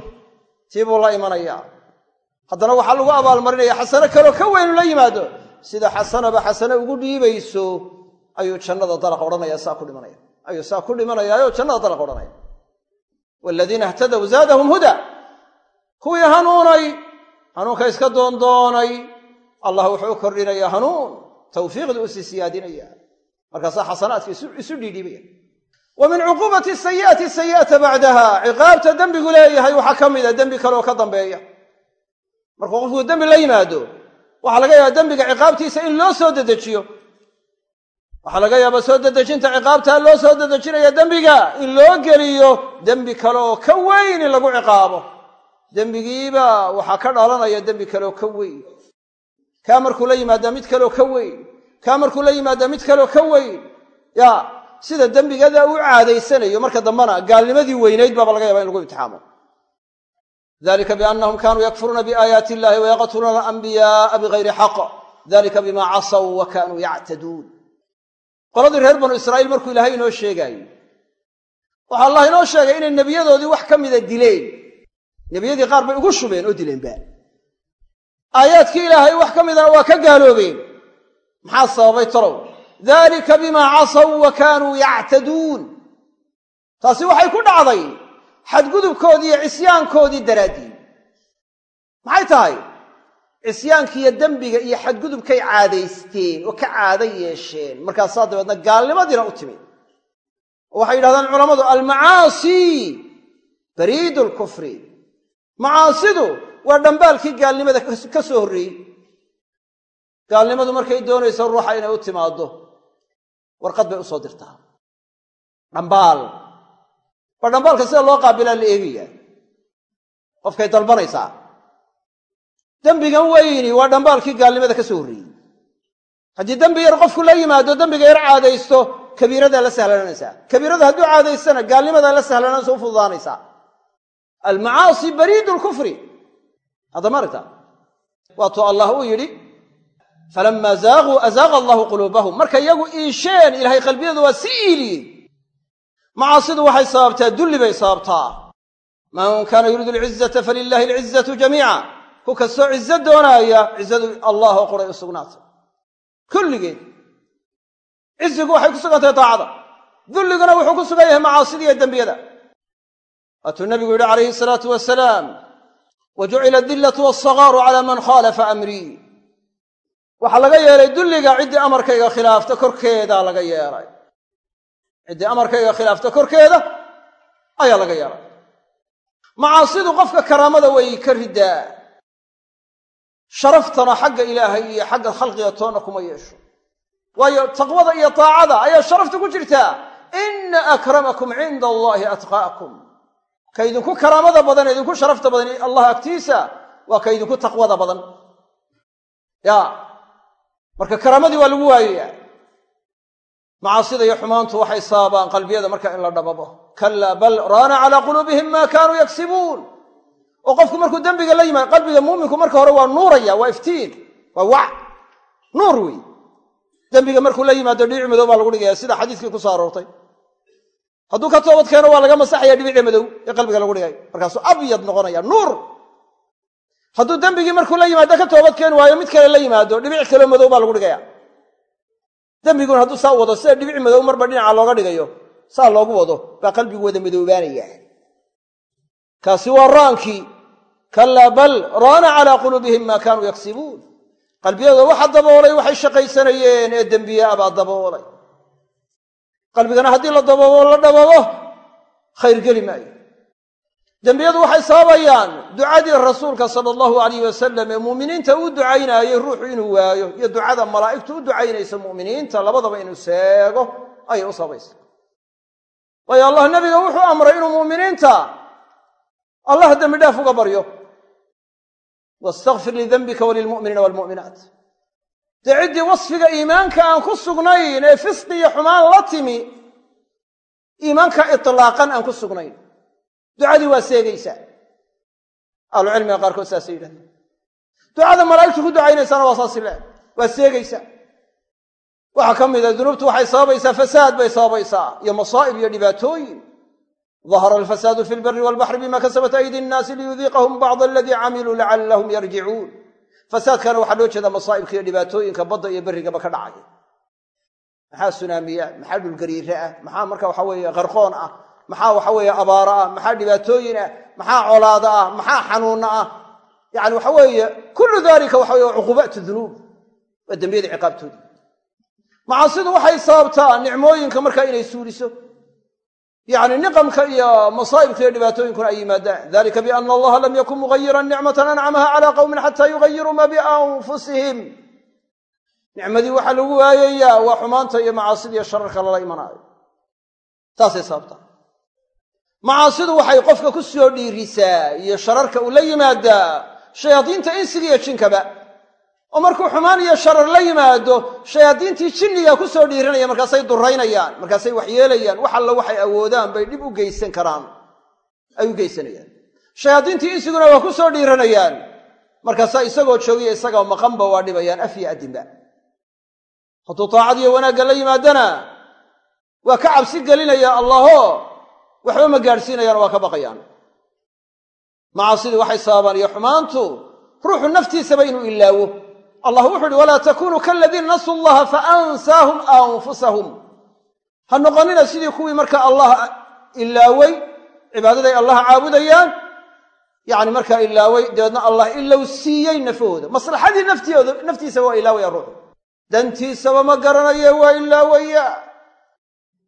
Tii buu la imanayaa. Haddana waxaa lagu abaalmarinaya xasano kaleoo ka weyn ula yimaado. Sida xasanaba xasano ugu dhiibayso ayuu jannada dalaq odhanaya saa ku dhimanaya. Ayuu saa ku dhimanayaayo jannada dalaq odhanaya waaladiina ihtadow zaadahum huda kuwii hanuunay. Hanuunka iska doondoonay. Allah wuxuu u kordhinayaa hanuun. Tawfiiqda u sii siyaadinaya. Markaasaa xasanaadka isu dhiidhiibaya. Wa min cuquubati sayi'ati sayi'ata bacdaha. Ciqaabta dembigu leeyahay waxaa ka mida dembi kaleoo ka dambeeya. Markuu qofku dembi la yimaado waxaa laga yaabaa dembiga ciqaabtiisa in loo soo dedejiyo. Waxaa laga yaabaa soo dedejinta ciqaabtaa loo soo dedejinaya dembiga in loo geliyo. Dembi kale oo ka weyn in lagu ciqaabo dembigiiba waxaa ka dhalanaya dembi kaleoo ka weyn. Kaa markuu la yimaadaa mid kaleoo ka weyn. Kaa markuu la yimaadaa mid kaleoo ka weyn. Ya sida dembigada u caadaysanayo marka dambena gaalnimadii weynayd baaba laga yaba in lagu imtixaamo. Dalika biannahum kanuu yakfuruuna biaayaati illahi wayaqtuluuna alanbiyaaa bigayri xaq dalika bima casaw wa kanuu yactaduun. Qoladii reer banu israa'iil markuu ilaahay inoo sheegaayo waxaa allah inoo sheegay inay nebiyadoodii wax ka mida dileen nebiyadii qaar bay ugu shubeen oo dileenba aayaadkii ilaahay wax ka midana waa ka gaaloobeen. Maxaa sababay talow? Dalika bimaa casaw wa kaanuu yactaduun. Taasi waxay ku dhacday xadgudubkoodii iyo cisyaankoodii daraaddii maxay tahay? Cisyaankiiyo dembiga iyo xadgudubkay caadaysteen oo ka caado yeesheen. Markaasaa dabeedna gaalnimadiina u timid. Oo waxay yidhahdaan culammadu almacaasi bariidu lkufri macaasidu waa dhambaalkii gaalnimada ka soo horreeyey. Gaalnimadu markay doonayso ruuxa inay u timaaddo warqad bay u soo dirtaa. Dhambaal. Ba dhambaalka sida loo qaabilaa la eegaya qofkay dalbanaysaa. Dembigan weyni waa dhambaalkii gaalnimada ka soo horreeyey. Haddii dembi yar qofku la yimaado dembiga yar caadaysto kabiiradaa la sahlanaanaysaa. Kabiirada hadduu caadaystana gaalnimadaa la sahlanaanaysa u fududaanaysaa almacaasi bariidu lkufri hadda ma aragta waatuu allah uu yidhi falamaa zaaquu azaaqa allahu quluubahum. Markay iyagu iisheen ilaahay qalbiyadu waa si iiliyey macaasidu waxay sababtaa dulli bay sababtaa. Man kaana yuriidu alcizata falilahi alcizatu jamiica. Ku kastoo cizo doonaaya cizadu allah oo quray u sugnaatay. Kulligeed cizigu waxay ku sugan tahay taacada. Dulliguna wuxuu ku sugan yahay macaasida iyo dembiyada waatuu nabigu yidhi calayhi salaatu wasalaam wa jucila adillatu walsagaaru cala man khaalafa amrii. Waxaa laga yeelay dulliga ciddii amarkayga khilaafta korkeedaa laga yeelay. Ciddii amarkayga khilaafta korkeeda ayaa laga yeelay. Macaasidu qofka karaamada way ka riddaa. Sharaftana xagga ilaahay iyo xagga khalqiga toonna kuma yeesho. Waayo taqwada iyo taacada ayaa sharafta ku jirtaa. Inna akramakum cinda allaahi atqaakum ka idinku karaamada badan ee idinku sharafta badan allah agtiisa waa ka idinku taqwada badan. Ya marka karaamadii waa lagu waayayaa macaasida iyo xumaantu waxay sababaan qalbiyada marka in la dhababo. Kallaa bal raana calaa quluubihim maa kaanuu yaksibuun. Oo qofku markuu dembiga la yimaado qalbiga muuminku marka hore waa nuuraya waa iftiin waa wac. Nuur wey dembiga markuu la yimaado dhibic madow baa lagu dhigaya sida xadiiskii ku soo aroortay hadduu ka toobad keeno waa laga masaxaya dhibici madow ee qalbiga lagu dhigay. Markaasuu abyad noqonaya nuur. Hadduu dembigii markuu la yimaado ka toobad keeni waayo mid kale la yimaado dhibic kaleo madow baa lagu dhigaya dembiguna hadduu saa wado sida dhibic madow marba dhinaca looga dhigayo saa loogu wado baa qalbigu wada madoobaanaya kaasi waa raankii kallaa bal raana calaa quluubihim maa kaanuu yaksibuun. Qalbiyadooda waxa daboolay waxay shaqaysanayeen ee dembiye abaa daboolay qalbigana haddii la daboobo la dhababo khayr geli maayo. Dembiyadu waxay sababayaan ducadii rasuulka sala allahu alayh wasalam ee muuminiinta uu ducaynaayey ruuxu inuu waayo iyo ducada malaa'igtu u ducaynaysa mu'miniinta labadaba inuu seego ayay u sababaysa waayo allah nebiga wuxuu amray inuu mu'miniinta allah dembi dhaaf uga baryo wastakfir lidembika walilmu'miniina waalmu'minaat dee ciddii wasfiga iimaanka aan ku sugnayn ee fisqi iyo xumaan la timi iimaanka itlaaqan aan ku sugnayn. Ducadii waa seegaysaa. Ahlucilmiga qaarkood saasay yidhahdeen. Ducada malaa'igtu ku ducaynaysaana waa saasi le waa seegaysaa. Waxaa ka mid a dunuubtu waxay sababaysaa fasaad bay sababaysaa iyo masaa'ib iyo dhibaatooyin. Dahara alfasaadu fi lbari walbaxri bima kasabat aydi nnaasi liyudiiqahum bacda aladii camiluu lacallahum yarjicuun fasaadkana waxaa loo jeedaa masaa'ibka iyo dhibaatooyinka badda iyo berrigaba ka dhacaya. Maxaa sunaamiya maxaa dhulgariire ah? Maxaa marka waxa weeye qarqoon ah? Maxaa waxa weeye abaaro ah? Maxaa dhibaatooyin ah? Maxaa colaado ah? Maxaa xanuunno ah? Yani waxa weeye kullu dalika waxa weye cuqubaat dunuub. Waa dembiyada ciqaabtooda. Macaasidu waxay sababtaa nicmooyinka markaa inay suuliso yani niqamka iyo masaa'ibka iyo dhibaatooyinkuna ay yimaadaan dalika biana allaha lam yakun mugayiran nicmatan ancamaha cala qowmin xataa yugayiruu ma bianfusihim nicmadii waxaa lagu waayayaa waa xumaanta iyo macaasida iyo shararka lala imanaayo taasay sababtaa macaasidu waxay qofka ku soo dhiirisaa iyo shararka uu la yimaadaa shayaadiinta insiga iyo jinkaba oo markuu xumaan iyo sharar la yimaado shayaadiintii jinniga ku soo dhiiranaya markaasay duraynayaan markaasay waxyeelayaan wax alla waxay awoodaan bay dhib u geysan karaan ay u geysanayaan. Shayaadiintii insiguna waa ku soo dhiiranayaan markaasaa isagoo joogiya isagao maqanba waa dhibayaan af iyo addinba hadduu taacad iyo wanaagga la yimaadana waa ka cabsi gelinaya allaho waxba ma gaadhsiinayaan waa ka baqayaan. Macaasidii waxay sababaan iyo xumaantu ruuxu naftiisaba inuu ilaawo allah wuxu uhi walaa takunuu kaladiina nasuu llaha faansaahum anfusahum. Ha noqonina sidii kuwii marka allah ilaaway cibaadaday allah caabudayaan yani markaa ilaaway dabeedna allah ilow siiyey nafahooda. Maslaxadii naftiisaba waa ilaawaya ruuxu. Dantiisaba ma garanaye waa ilaawaya.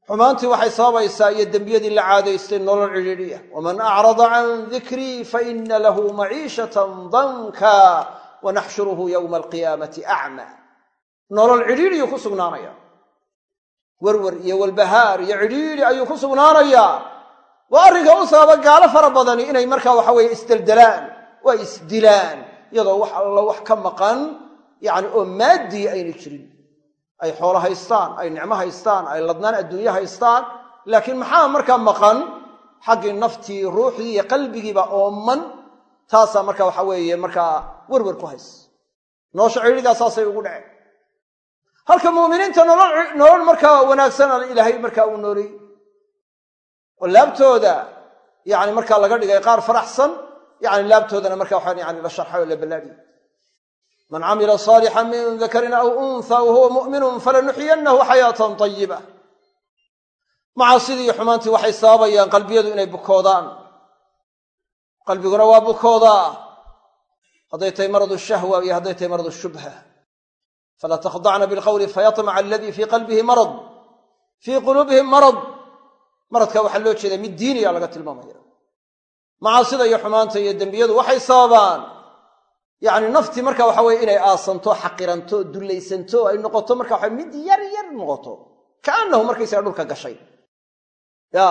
Xumaantii waxay sababaysaa iyo dembiyadii la caadaystay nolol cidhiidhiya. Waman acrada can dikrii faina lahu maciishatan danka wanaxshuruhu yowma alqiyaamati acma nolol cidhiidhiyuu ku sugnaanaya werwer iyo walbahaar iyo cidhiidhi ayuu ku sugnaanayaa waa arrinka u sababa gaalo fara badani inay markaa waxa weeye isdeldelaan waa isdilaan iyadoo wax allo wax ka maqan yacni oo maadii aynay jirin ay xoolo haystaan ay nicmo haystaan ay ladnaan adduunye haystaan laakiin maxaa markaa maqan xaggii naftii ruuxdii iyo qalbigiiba ooman taasaa marka waxa weeye markaa werwer ku hays nolosha cidhiidhigaa saasay ugu dhaceen. Halka muuminiinta nolol markaa wanaagsana ilaahay markaa uu nooleeyey oo laabtooda yani markaa laga dhigay qaar faraxsan yani laabtoodana marka waxaa yani la sharxay oo la ballaadhiyey man camila saalixan min dakarin aw unha wahuwa mu'minun falanuxyiyannahu xayaatan tayiba macaasidii iyo xumaantii waxay sababayaan qalbiyadu inay bukoodaan qalbiguna waa bukoodaa hadday tahay maradu shahwa iyo hadday tahay maradu shubha. Fala takhdacna bilqowli fayatmaca aladii fii qalbihi marad fii quluubihim marad. Maradka waxaa loo jeedaa mid diiniya laga tilmaamaya. Macaasida iyo xumaanta iyo dembiyadu waxay sababaan. Yacni naftii marka waxa weye inay aasanto xaqiranto dullaysanto ay noqoto marka waxa mid yar yar noqoto. Kaannahu markaysaga dhulka gashay. Ya.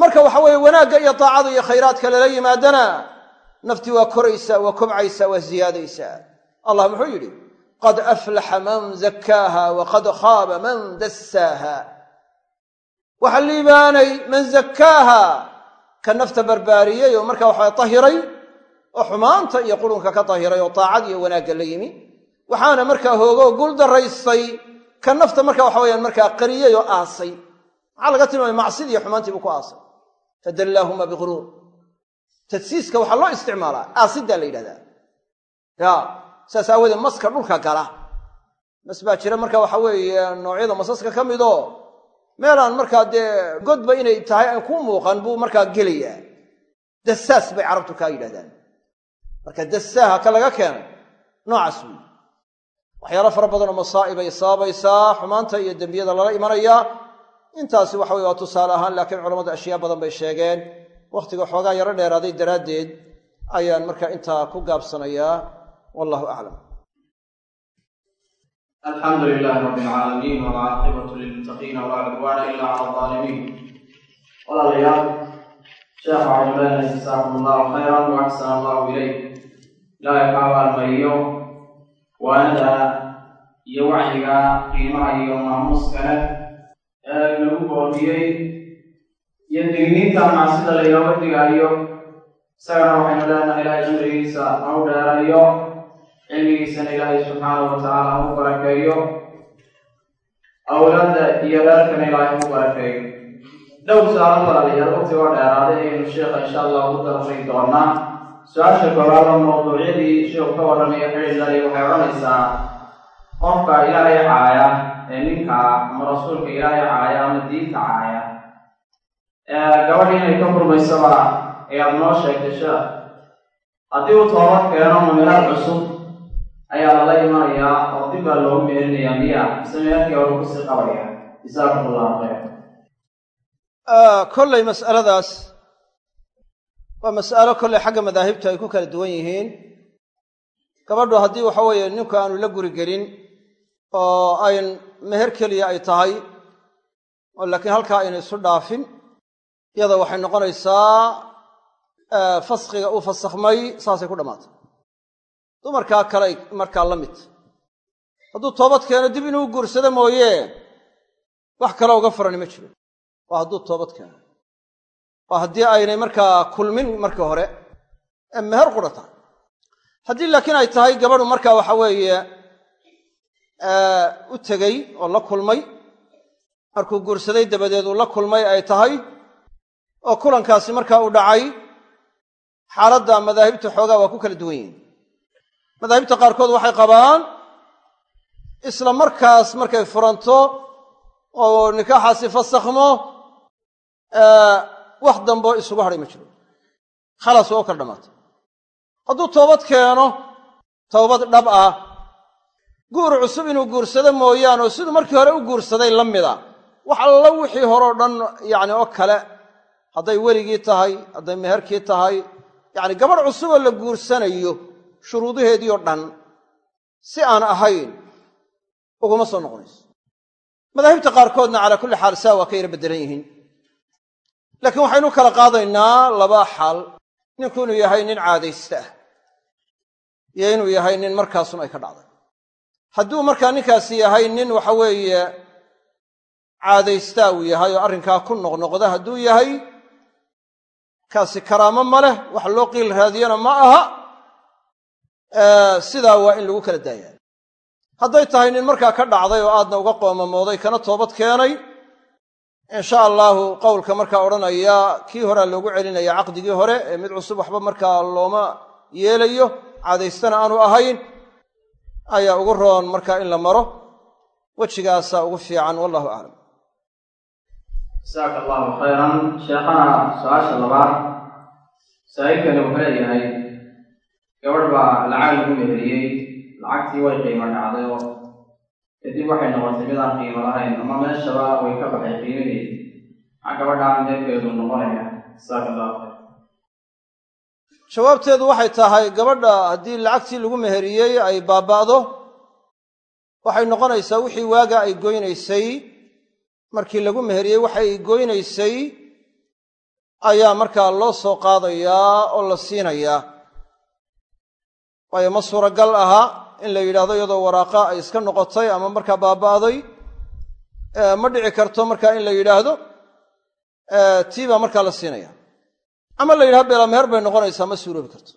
Marka waxa weeye wanaagga iyo daacada iyo khayraadka lala yimaadana naftii waa koraysaa waa kobcaysaa waa ziyaadaysaa. Allah muxuu yidhi qad aflaxa man zakkaaha wa qad khaaba man dassaaha. Waxaa liibaanay man zakkaaha ka nafta barbaariyey oo marka waxa tahiray oo xumaanta iyo qurunka ka tahiray oo taacad iyo wanaagga la yimi. Waxaana markaa hoogoo gul daraystay ka nafta marka waxa weyaan markaa qariyey oo aasay. Maxaa laga tilmaamay macsidii xumaantii buu ku aasay. Fadallaahuma biguruur tadsiiska waxaa loo isticmaalaa. Aasiddaa la yidhahdaa. Ya saas aawoodee maska dhulka gala. Mas baa jira marka waxa weeye noocyada masaska ka midoo meelaan markaa dee godba inay tahay aan ku muuqan buu markaa gelayaa. Dasaas bay carabtu kaa yidhahdaan. Marka dasaaha ka laga keenay noocaas weyi waxyaalo fara badanoo masaa'ib ay sababaysaa xumaanta iyo dembiyada lala imanayaa intaasi waxa weye waa tusaale ahaan laakiin culammadu ashyaa badan bay sheegeen wakhtiga xoogaa yaro dheeraaday daraaddeed ayaan marka intaa ku gaabsanayaa. Wallahu aclam alxamdu lilahi rabi alcaalamiin walcaaqibatu lilmuttaqiina walaa cudwaana ila cala alaalimiin walaalayaal sheekha leenahay jasaakum allahu khayran wa axsana allahu ilayk ilaahay ka abaalmariyo waanada iyo wacyiga qiimaha iyo maamuuska leh ee lagu boodiyey iyo digniinta macsida laynooga digaayo isagana waxaynu leenahay ilaahay cimrigiisa ha u dheerayo cilmigiisana ilaahay subxaanahu watacaala ha u barakeeyo awlaadda iyo dheerkana ilaahay ha u barakeeyo dhow su'aalo walaalayaal waqti oo dheeraaday ayaynu sheekha insha allah ugu darafay doonaa su'aasha koowaad oo mawduucyadii sheekhu ka warramaya xidhiidlay waxay odhanaysaa qofka ilaahay caaya ee ninka ama rasuulka ilaahay caaya ama diinta caaya gabadh inay ka furmaysaba ayaad noo sheegtay sheekh haddii uu toobad keeno numiraad cusub ayaa lala imanayaa oo dib baa loogu meerinayaa miya mise meerkii hore ku sii qabaya jisaakum allahu khayr kolley mas'aladaas waa mas'alo kolley xagga madaahibtu ay ku kala duwan yihiin. Gabadhu haddii waxa weeye ninku aanu la guri gelin oo ayn meher keliya ay tahay oo laakiin halkaa ayna isu dhaafin iyada waxay noqonaysaa faskhiga uu fasakhmay saasay ku dhammaatay. Dumarkaa kaley markaa la mid. Hadduu toobad keeno dib inuu guursado mooye wax kale uga furani ma jiro waa hadduu toobad keeno. Waa haddii aynay markaa kulmin markii hore meher qura tahay haddii laakiin ay tahay gabadhu markaa waxa weeye u tegey oo la kulmay markuu guursaday dabadeed uu la kulmay ay tahay oo kulankaasi markaa u dhacay xaaladda madaahibta xoogaa waa ku kala duwan yihiin. Madaahibta qaarkood waxay qabaan isla markaas markay furanto oo nikaaxaasi fasakhmo wax damboo isugu hadhay ma jiro. Khalaas waa u kala dhammaatay hadduu toobad keeno towbad dhab ah guur cusub inuu guursado mooyaane oo siduu markii hore u guursaday la mida. Wax alla wixii horeo dhan yacni oo kale hadday weligii tahay hadday meherkii tahay yacni gabadh cusuboo la guursanayo shuruudaheedii oo dhan si aan ahayn uguma soo noqonayso. Madaahibta qaarkoodna calaa kulli xaal saa waa ka yara beddelan yihiin. Laakiin waxaynu kala qaadaynaa laba xaal. Ninku inuu yahay nin caadaysta ah iyo inuu yahay nin markaasun ay ka dhacday. Hadduu markaa ninkaasi yahay nin waxa weeye caadaystaa uu yahay oo arrinkaa ku noqnoqda hadduu yahay kaasi karaamo ma leh wax loo qiil raadiyana ma aha. Sidaa waa in lagu kala daayaa. Hadday tahay nin markaa ka dhacday oo aadna uga qoomamooday kana toobad keenay insha allaahu qowlka markaa odhanaya kii horea loogu celinaya caqdigii hore ee mid cusub waxba markaa looma yeelayo caadaystana aanu ahayn ayaa ugu roon markaa in la maro. Wejigaasaa ugu fiican wallahu aclam jasaaka allahu khayran sheekhana su'aasha labaad. Saa'ilkani wuxuu leeyahay gabadh baa lacag lagu meheriyey lacagtii way qiimo dhacday oo kadib waxay noqotay mid aan qiimo lahayn ama meeshaba way ka baxay qiimaheedi maxaa gabadhaan meerkeedu noqonaya? Jasaaka allahu khayr jawaabteedu waxay tahay gabadha haddii lacagtii lagu meheriyey ay baaba'do waxay noqonaysaa wixii waaga ay goynaysay markii lagu meheriyey waxay goynaysay ayaa markaa loo soo qaadayaa oo la siinayaa waayo ma suuragal aha in la yidhaahdo iyadoo waraaqa ay iska noqotay ama markaa baaba'day. Ma dhici karto markaa in la yidhaahdo. Tii baa markaa la siinaya. Ama la yidhahdo beelameher bay noqonaysaa ma suuroobi karto.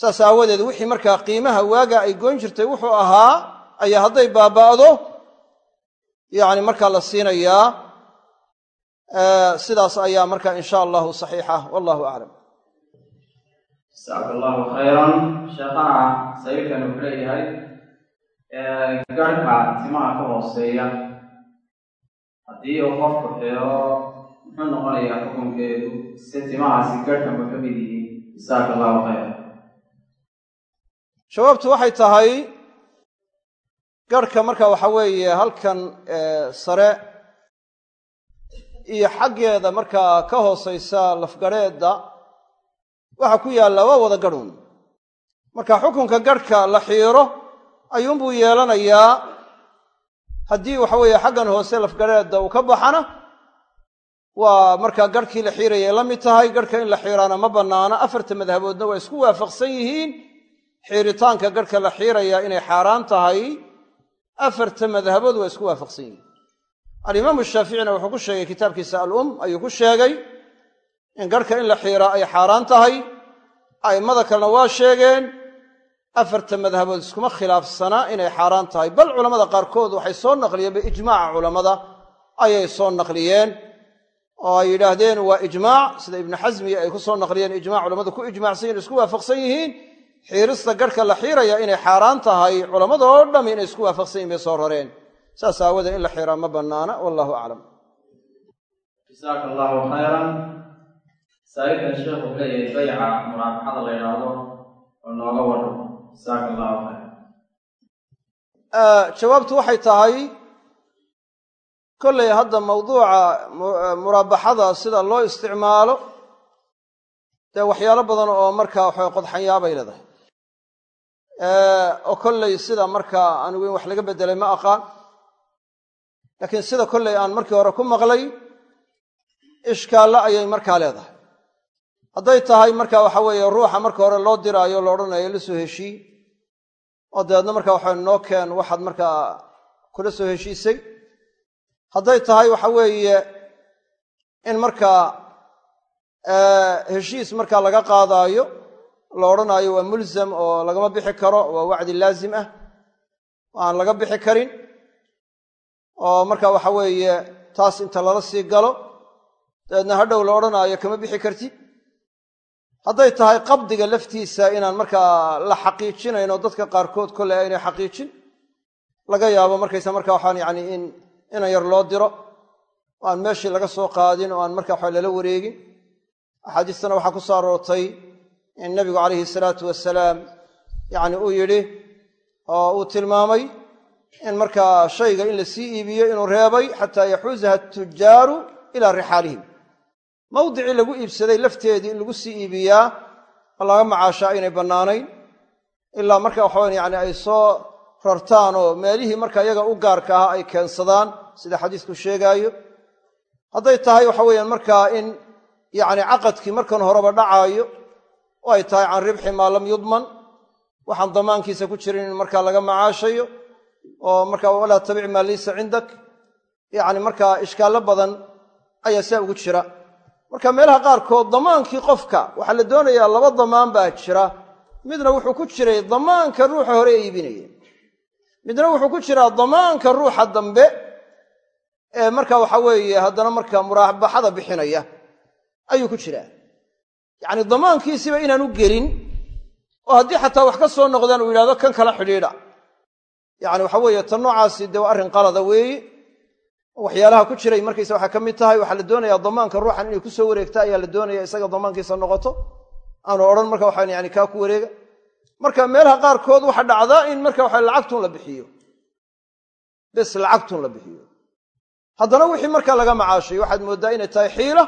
Saas aawadeed wixii markaa qiimaha waaga ay goyn jirtay wuxuu ahaa ayaa hadday baaba'do yacni markaa la siinayaa sidaas ayaa markaa insha allahu saxiixa wallahu aclam jasaaka allahu khayran. Sheekhana sabiilkan wuxuu leeyahay garhka timaha ka hooseeya. Haddii uu qofku xiro muxuu noqonayaa xukunkeedu si timahaasi garhkanba ka mid yihiin? Jasaaka allahu khayran. Jawaabtu waxay tahay garhka marka waxa weeye halkan sare iyo xaggeeda markaa ka hoosaysa lafgadheedda waxa ku yaalla waa wada garhun marka xukunka garhka la xiiro ayuunbuu yeelanayaa haddii waxa weeye xaggan hoose lafgadheedda uu ka baxana waa markaa garhkii la xiirayay la mid tahay. Garhka in la xiiraana ma bannaana. Afarta madhaboodna waa isku waafaqsan yihiin. Xiiritaanka garhka la xiirayaa inay xaaraan tahay afarta madhabood waa isku waafaqsan yihiin. Alimaamu shaaficina wuxuu ku sheegay kitaabkiisa alum ayuu ku sheegay in garhka in la xiiraa ay xaaraan tahay. A'immada kalena waa sheegeen afarta madhabood iskuma khilaafsanaa inay xaaraan tahay. Bal culammada qaarkood waxay soo naqliyeen biijmaaca culammada ayay soo naqliyeen. Oo ay yidhaahdeen waa ijmaac sida ibnu xasmiya ay ku soo naqliyeen ijmac culammadu ku ijmacsan yihiin isku waafaqsan yihiin xiirista garhka la xiiraya inay xaaraan tahay culammadoo dham inay isku waafaqsan yihiin bay soo rareen saas aawadee in la xiraa ma bannaana wallahu aclam jasaaka allahu khayran. Saa'ilkan sheekhu leeyahay bayca muraabaxada la yidhaahdo oo nooga warramo jasaaka allahu khayran jawaabtu waxay tahay kollay hadda mawduuca muraabaxada sida loo isticmaalo dee waxyaalo badan oo markaa waxa qodxanyaabay leedahay oo kollay sida markaa anigu in wax laga beddelay ma aqaan. Laakiin sida kollay aan markii hore ku maqlay ishkaallo ayay markaa leedahay. Hadday tahay marka waxa weeye ruuxa marka hore loo diraayo lo odhanayo la soo heshii oo dabeedna marka waxa noo keen waxaad markaa kula soo heshiisay. Hadday tahay waxa weeye in markaa heshiis markaa laga qaadaayo la odhanaayo waa mulzam oo lagama bixi karo waa wacdi laazim ah aan laga bixi karin. Oo marka waxa weeye taas inta lala sii galo dabeedna hadhow la odhanaayo kama bixi kartid hadday tahay qabdiga laftiisa inaan markaa la xaqiijinayno dadka qaarkood kolley aynay xaqiijin laga yaabo markaysa marka waxaan yacni in inan yar loo diro oo aan meeshii laga soo qaadin oo aan marka waxa lala wareegin. Axaadiistana waxaa ku soo aroortay in nabigu calayhi salaatu wasalaam yacni uu yidhi oo uu tilmaamay in markaa shayga in la sii iibiyo inuu reebay xataa yaxuusaha atujaaru ilaa rixaalihim. Mawdicii lagu iibsaday lafteedii in lagu sii iibiyaa oo laga macaashaa aynay bannaanayn ilaa marka waxawan yani ay soo rartaan oo meelihii marka iyaga u gaarka ahaa ay keensadaan sida xadiisku sheegaayo. Hadday tahay waxa weeyaan markaa in yacni caqadkii markan horeba dhacaayo oo ay tahay can ribxi maa lam yudman. Waxaan damaankiisa ku jirin in markaa laga macaashayo oo marka walaa tabic maa laysa cindak. Yacni markaa ishkaallo badan ayaa sidaa ugu jira. Marka meelaha qaarkood damaankii qofka waxaa la doonayaa laba damaan baa jira. Midna wuxuu ku jiray damaanka ruuxa hore ee iibinaya midna wuxuu ku jiraa damaanka ruuxa dambe ee marka waxa weeye haddana marka muraabaxada bixinaya. Ayuu ku jiraa yacni damaankiisiba inaanu gelin oo haddii xataa wax ka soo noqdaan uu yidhahdo kan kala xidhiidha. Yacni waxa weeye tan noocaasi dee arrin qalada weeye waxyaalaha ku jiray markaysa waxaa ka mid tahay waxaa la doonayaa damaanka ruuxan inay ku soo wareegta ayaa la doonaya isaga damaankiisa noqoto. Aanu odhan marka waxaan yani kaa ku wareega. Marka meelaha qaarkood waxa dhacdaa in marka waxa lacagtun la bixiyo. Bes lacagtun la bixiyo. Haddana wixii marka laga macaashay waxaad mooddaa inay tahay xiila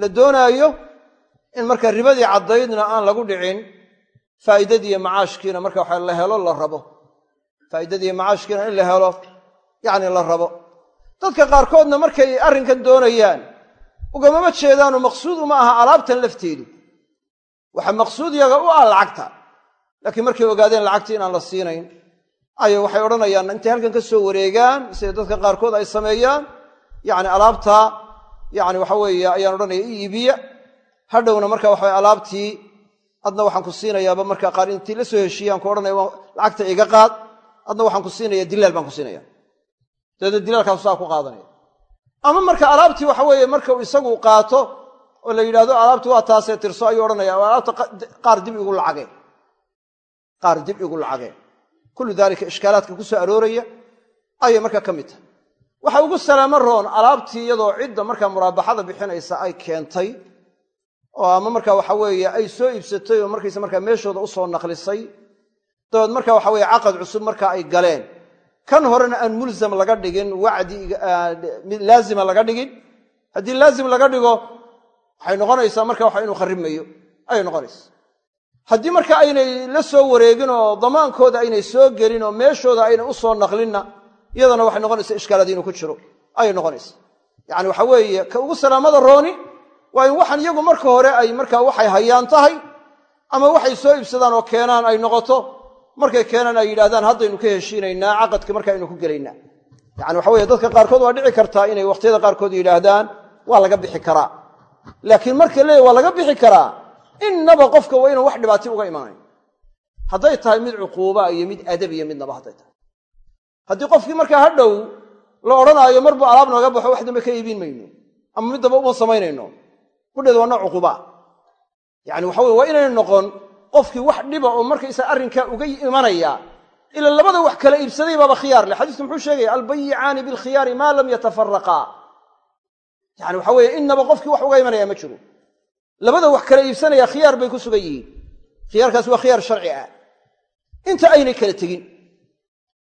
la doonaayo in marka ribadii caddaydna aan lagu dhicin faa'iidadiiyo macaashkiina marka waxa la helo la rabo. Faa'iidadiiyo macaashkiina in la helo yacni la rabo. Dadka qaarkoodna markay arrinkan doonayaan ugamama jeedaanoo maqsuud uma aha alaabtan lafteedu. Waxaa maqsuud yaga u ah lacagta. Laakiin markay ogaadeen lacagtii inaan la siinayn ayay waxay odhanayaan intay halkan ka soo wareegaan sida dadka qaarkood ay sameeyaan yacni alaabtaa yacni waxa weeye ayaan odhanaya iibiya hadhowna marka waxa alaabtii adna waxaan ku siinayaaba marka qaar intii la soo heshiiyaan ku odhanaya lacagta iga qaad. Adna waxaan ku siinaya dilaal baan ku siinaya dabeedna dilaalkaasu saa ku qaadanaya. Ama marka alaabtii waxa weeye marka uu isagu qaato oo la yidhahdo alaabtii waa taasee tirso ayuu odhanaya alaabta qaar dib igu lacageen qaar dib igu lacageen kullu daalika ishkaalaadka ku soo arooraya ayay marka ka mid tahay. Waxa ugu salaamo roon alaabtii iyadoo cidda markaa muraabaxada bixinaysa ay keentay oo ama marka waxa weeye ay soo iibsatay oo markaysa markaa meeshooda u soo naqlisay dabeed marka waxa weye caqad cusub marka ay galeen. Kan horena aan mulzam laga dhigin wacdi laazima laga dhigin. Haddii laazim laga dhigo waxay noqonaysaa marka waxa inuu kharrimayo ayay noqonaysaa. Haddii marka aynay la soo wareegin oo damaankooda aynay soo gelin oo meeshooda aynay u soo naqlinna iyadana waxay noqonaysaa ishkaaladi inuu ku jiro ayay noqonaysaa. Yacani waxa weeye ka ugu salaamada rooni waa waxaan iyagu marka hore ay markaa waxay hayaan tahay ama waxay soo iibsadaan oo keenaan ay noqoto. Markay keenaan ay yidhahdaan haddaynu ka heshiinaynaa caqadka marka aynu ku gelaynaa. Yani waxa weye dadka qaarkood waa dhici kartaa inay wakhtiyada qaarkood yidhaahdaan waa laga bixi karaa. Laakiin marka leeya waa laga bixi karaa. Innaba qofka waa inaan wax dhibaati uga imanayn hadday tahay mid cuquuba iyo mid adab iyo midnaba hadday tahay. Haddii qofkii markaa hadhow la odhanaayo mar buu alaab nooga baxo wax dambe ka iibin mayno ama mid damba uma samaynayno kudheed waa nooc cuquba. Yani waxa weye waa inaynu noqon qofkii wax dhiba oo markaysa arrinkaa uga imanaya ila labada wax kala iibsaday baaba khiyaar leh. Xadiisku muxuu sheegaya albayicaani bilkhiyaari maa lam yatafaraqaa yani waxa weeye innaba qofkii wax uga imanaya ma jiro. Labada wax kala iibsanaya khiyaar bay ku sugan yihiin. Khiyaarkaas waa khiyaar sharci ah. Inta aynay kala tegin.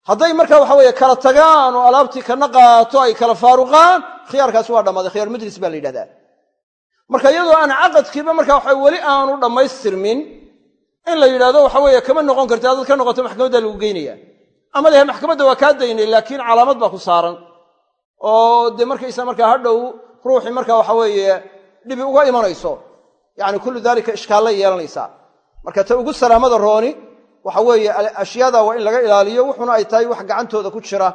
Hadday markaa waxa weeye kala tagaan oo alaabtii kana qaato ay kala faaruqaan khiyaarkaasi waa dhammaaday khiyaar majlis baa la yidhahdaa marka iyadoo aan caqadkiiba marka waxa weli aanu dhammaystirmin in la yidhahdo waxa weeye kama noqon karti haddaad ka noqoto maxkamadda lagu geynaya ama lehe maxkamadda waa kaa daynay laakiin calaamad baa ku saaran. Oo dee markaysa markaa hadhow ruuxii marka waxa weeye dhibi uga imanayso yani kullu dalika ishkaallay yeelanaysaa. Marka ta ugu salaamada rooni waxa weeye ashyaada waa in laga ilaaliyo wuxuna ay tahay wax gacantooda ku jira.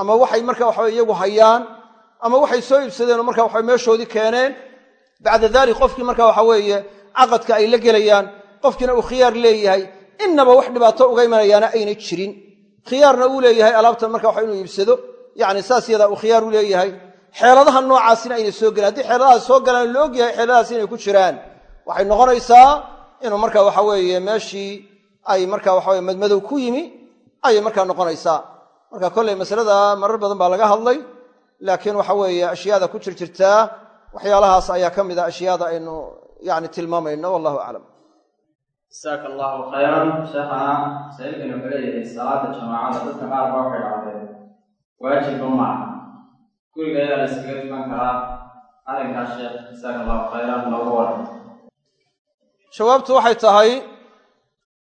Ama waxay marka waxa iyagu hayaan ama waxay soo iibsadeen oo marka waxa meeshoodii keeneen bacda dalik qofkii marka waxa weeye caqadka ay la gelayaan qofkiina uu khiyaar leeyahay innaba wax dhibaato uga imanayaana aynay jirin. Khiyaarna uu leeyahay alaabtan marka waxa inuu iibsado yani saas yadaa uu khiyaar u leeyahay. Xeeladaha noocaasina aynay soo gelaan haddii xeeladahaas soo galaan la ogyahay xeeladahaas inay ku jiraan. Waxay noqonaysaa inuu marka waxa weeye meeshii ay marka waxaweye madmadow ku yimi ayay markaa noqonaysaa. Marka kolley masalada marar badan baa laga hadlay laakiin waxa weeye ashyaada ku jir jirtaa waxyaalahaas ayaa ka mid a ashyaada aynu yani tilmaamayno wallahu aclam. Jasaaka allahu khayran sheekhana sailkani wuxuu leeyahay salaada jamaacada dadka qaar baa waxay dhacdeen waajibba maaha guriga ayaa la iskaga tukan karaa. Arrinkaas sheekh jasaaka allahu khayran looga waran jawaabtu waxay tahay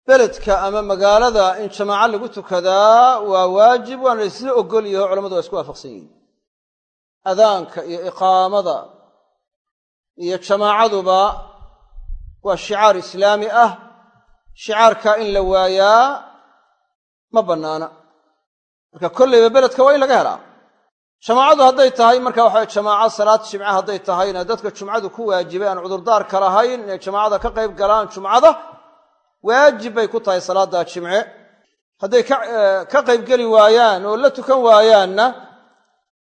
beledka ama magaalada in jamaaco lagu tukadaa waa waajib waana la isla ogol yaho culamadu waa isku waafaqsan yihiin. Adaanka iyo iqaamada iyo jamaacaduba waa shicaar islaami ah. Shicaarka in la waayaa ma bannaana. Marka kolleyba beledka waa in laga helaa. Jamaacadu hadday tahay marka waxaa jamaaco salaad jimce hadday tahayna dadka jumcadu ku waajibay aan cudurdaarka lahayn inay jamaacada ka qayb galaan jumcada waajib bay ku tahay salaaddaa jimce. Hadday ka qaybgeli waayaan oo la tukan waayaanna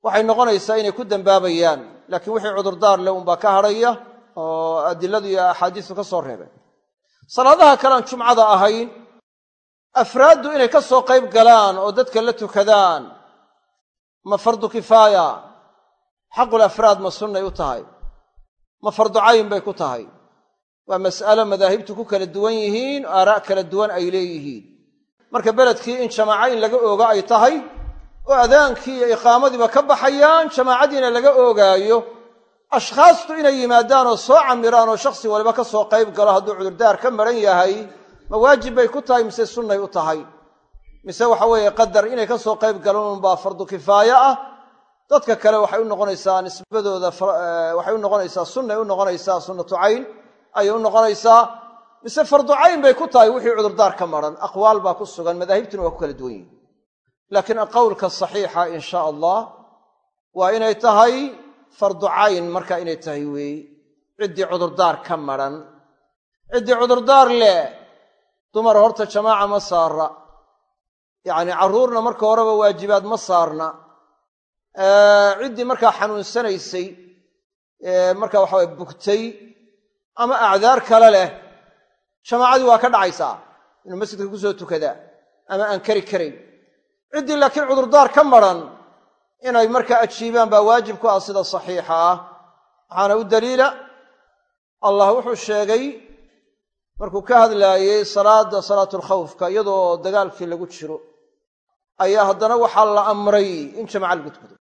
waxay noqonaysaa inay ku dembaabayaan laakiin wixii cudurdaar leh unbaa ka hadhaya oo adiladu iyo axaadiistu ka soo reebeen salaadaha kalean jumcada ahayn afraaddu inay ka soo qayb galaan oo dadka la tukadaan ma fardu kifaaya xaqul afraad ma sunnay u tahay. Ma fardu cayn bay ku tahay. Waa mas'alo madaahibtu ku kala duwan yihiin aaraa' kala duwan ay leeyihiin. Marka beledkii in jamaaco in laga oogo ay tahay oo adaankii iyo iqaamadiiba ka baxayaan jamaacadiina laga oogaayo ashkhaastu inay yimaadaan oo soo camiraan oo shakhsi waliba ka soo qayb galo hadduu cudurdaar ka maran yahay ma waajib bay ku tahay mise sunnay u tahay? Mise waxa weeye qadar inay ka soo qayb galaan unbaa fardu kifaaye ah? Dadka kale waxay u noqonaysaa nisbadooda waxay u noqonaysaa sunnay u noqonaysaa sunnatu cayn ayay u noqonaysaa mise fardu cayn bay ku tahay wixii cudurdaar ka maran? Aqwaal baa ku sugan madaahibtuna waa ku kala duwan yihiin laakiin qowlka saxiixa in sha allah waa inay tahay fardu cayn marka inay tahay weeye ciddii cudurdaar ka maran. Ciddii cudurdaar leh dumar horta jamaaca ma saara yacni carruurna marka horeba waajibaad ma saarna. Ciddii markaa xanuunsanaysay marka waxa waye bugtay ama acdaar kale leh jamaacadii waa ka dhacaysaa. Inuu masjidka ku soo tukadaa ama aan kari karayn ciddii laakiin cudurdaar ka maran inay markaa ajiibaan baa waajib ku ah sida saxiixa ah. Waxaana u daliila allah wuxuu sheegay markuu ka hadlaayey salaada salaatulkhawfka iyadoo dagaalkii lagu jiro ayaa haddana waxaa la amray in jamaca lagu tukado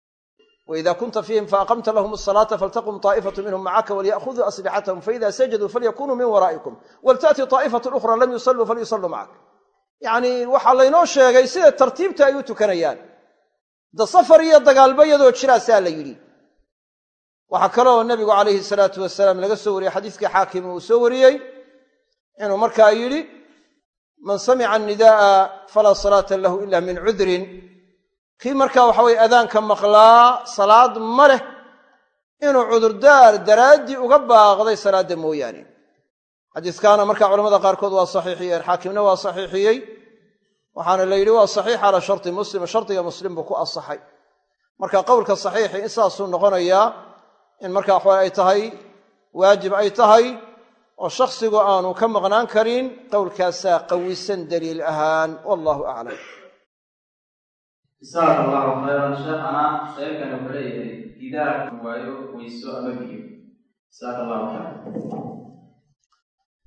waida kunta fiihim faaqamta lahum asalaata faltaqum taa'ifatu minhum macaka walyakhuduu aslixatahum faida sajaduu falyakunuu min waraa'ikum walta'ti taa'ifatu ukhra lam yusalluu falyusalluu macak yacni waxaa laynoo sheegay sida tartiibta ay u tukanayaan. Da safar iyo dagaalba iyadoo jiraasaa la yidhi. Waxaa kaloo nebigu calayhi salaatu wasalaam laga soo wariyey xadiiskii xaakim uu soo wariyey inuu markaa yidhi man samica annida'a falaa salaata lahu ila min cudrin. Kii markaa waxa weye adaanka maqlaa salaad ma leh inuu cudurdaar daraaddii uga baaqday salaadda mooyaane xadiiskaana markaa culamada qaarkood waa saxiixiyeen. Xaakimna waa saxiixiyey. Waxaana la yidhi waa saxiix calaa sharti muslim shardiga muslim buu ku asaxay marka qowlka saxiixi in saasuu noqonayaa in marka waxawe ay tahay waajib ay tahay oo shakhsigu aanu ka maqnaan karin qowlkaasaa qawisan daliil ahaan. Wallahu aclam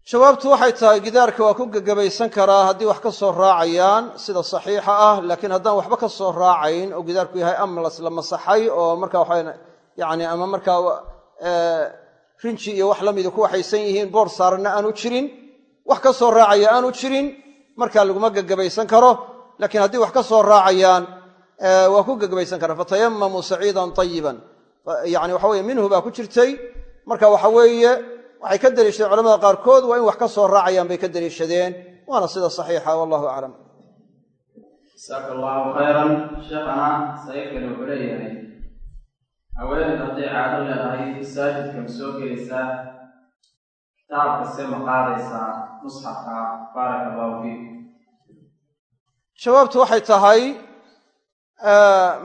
jawaabtu waxay tahay gidaarka waa ku gegabaysan karaa haddii wax ka soo raacayaan sida saxiixa ah laakiin haddaan waxba ka soo raacayn oo gidaarku yahay amlas la masaxay oo marka waxa yani ama markaa rinji iyo wax lamida ku waxaysan yihiin boor saaranna aanu jirin wax ka soo raacaya aanu jirin markaa laguma gegabaysan karo laakiin haddii wax ka soo raacayaan waa ku gegabaysan karaa fatayamamuu saciidan tayiban yani waxa weye minhu baa ku jirtay marka waxa weeye waxay ka deliishadeen culamada qaarkood waa in wax ka soo raacayaan bay ka deliishadeen waana sida saxiixa wallahu aclam jasaaka allahu khayran. Sheekhana sayidkani wuxuu leeyahay haweeneydu hadday caado leedahay masaajidka ma soo gelaysaa kitaabkase ma qaadaysaa musxafka baaraka allahu fiik. Jawaabtu waxay tahay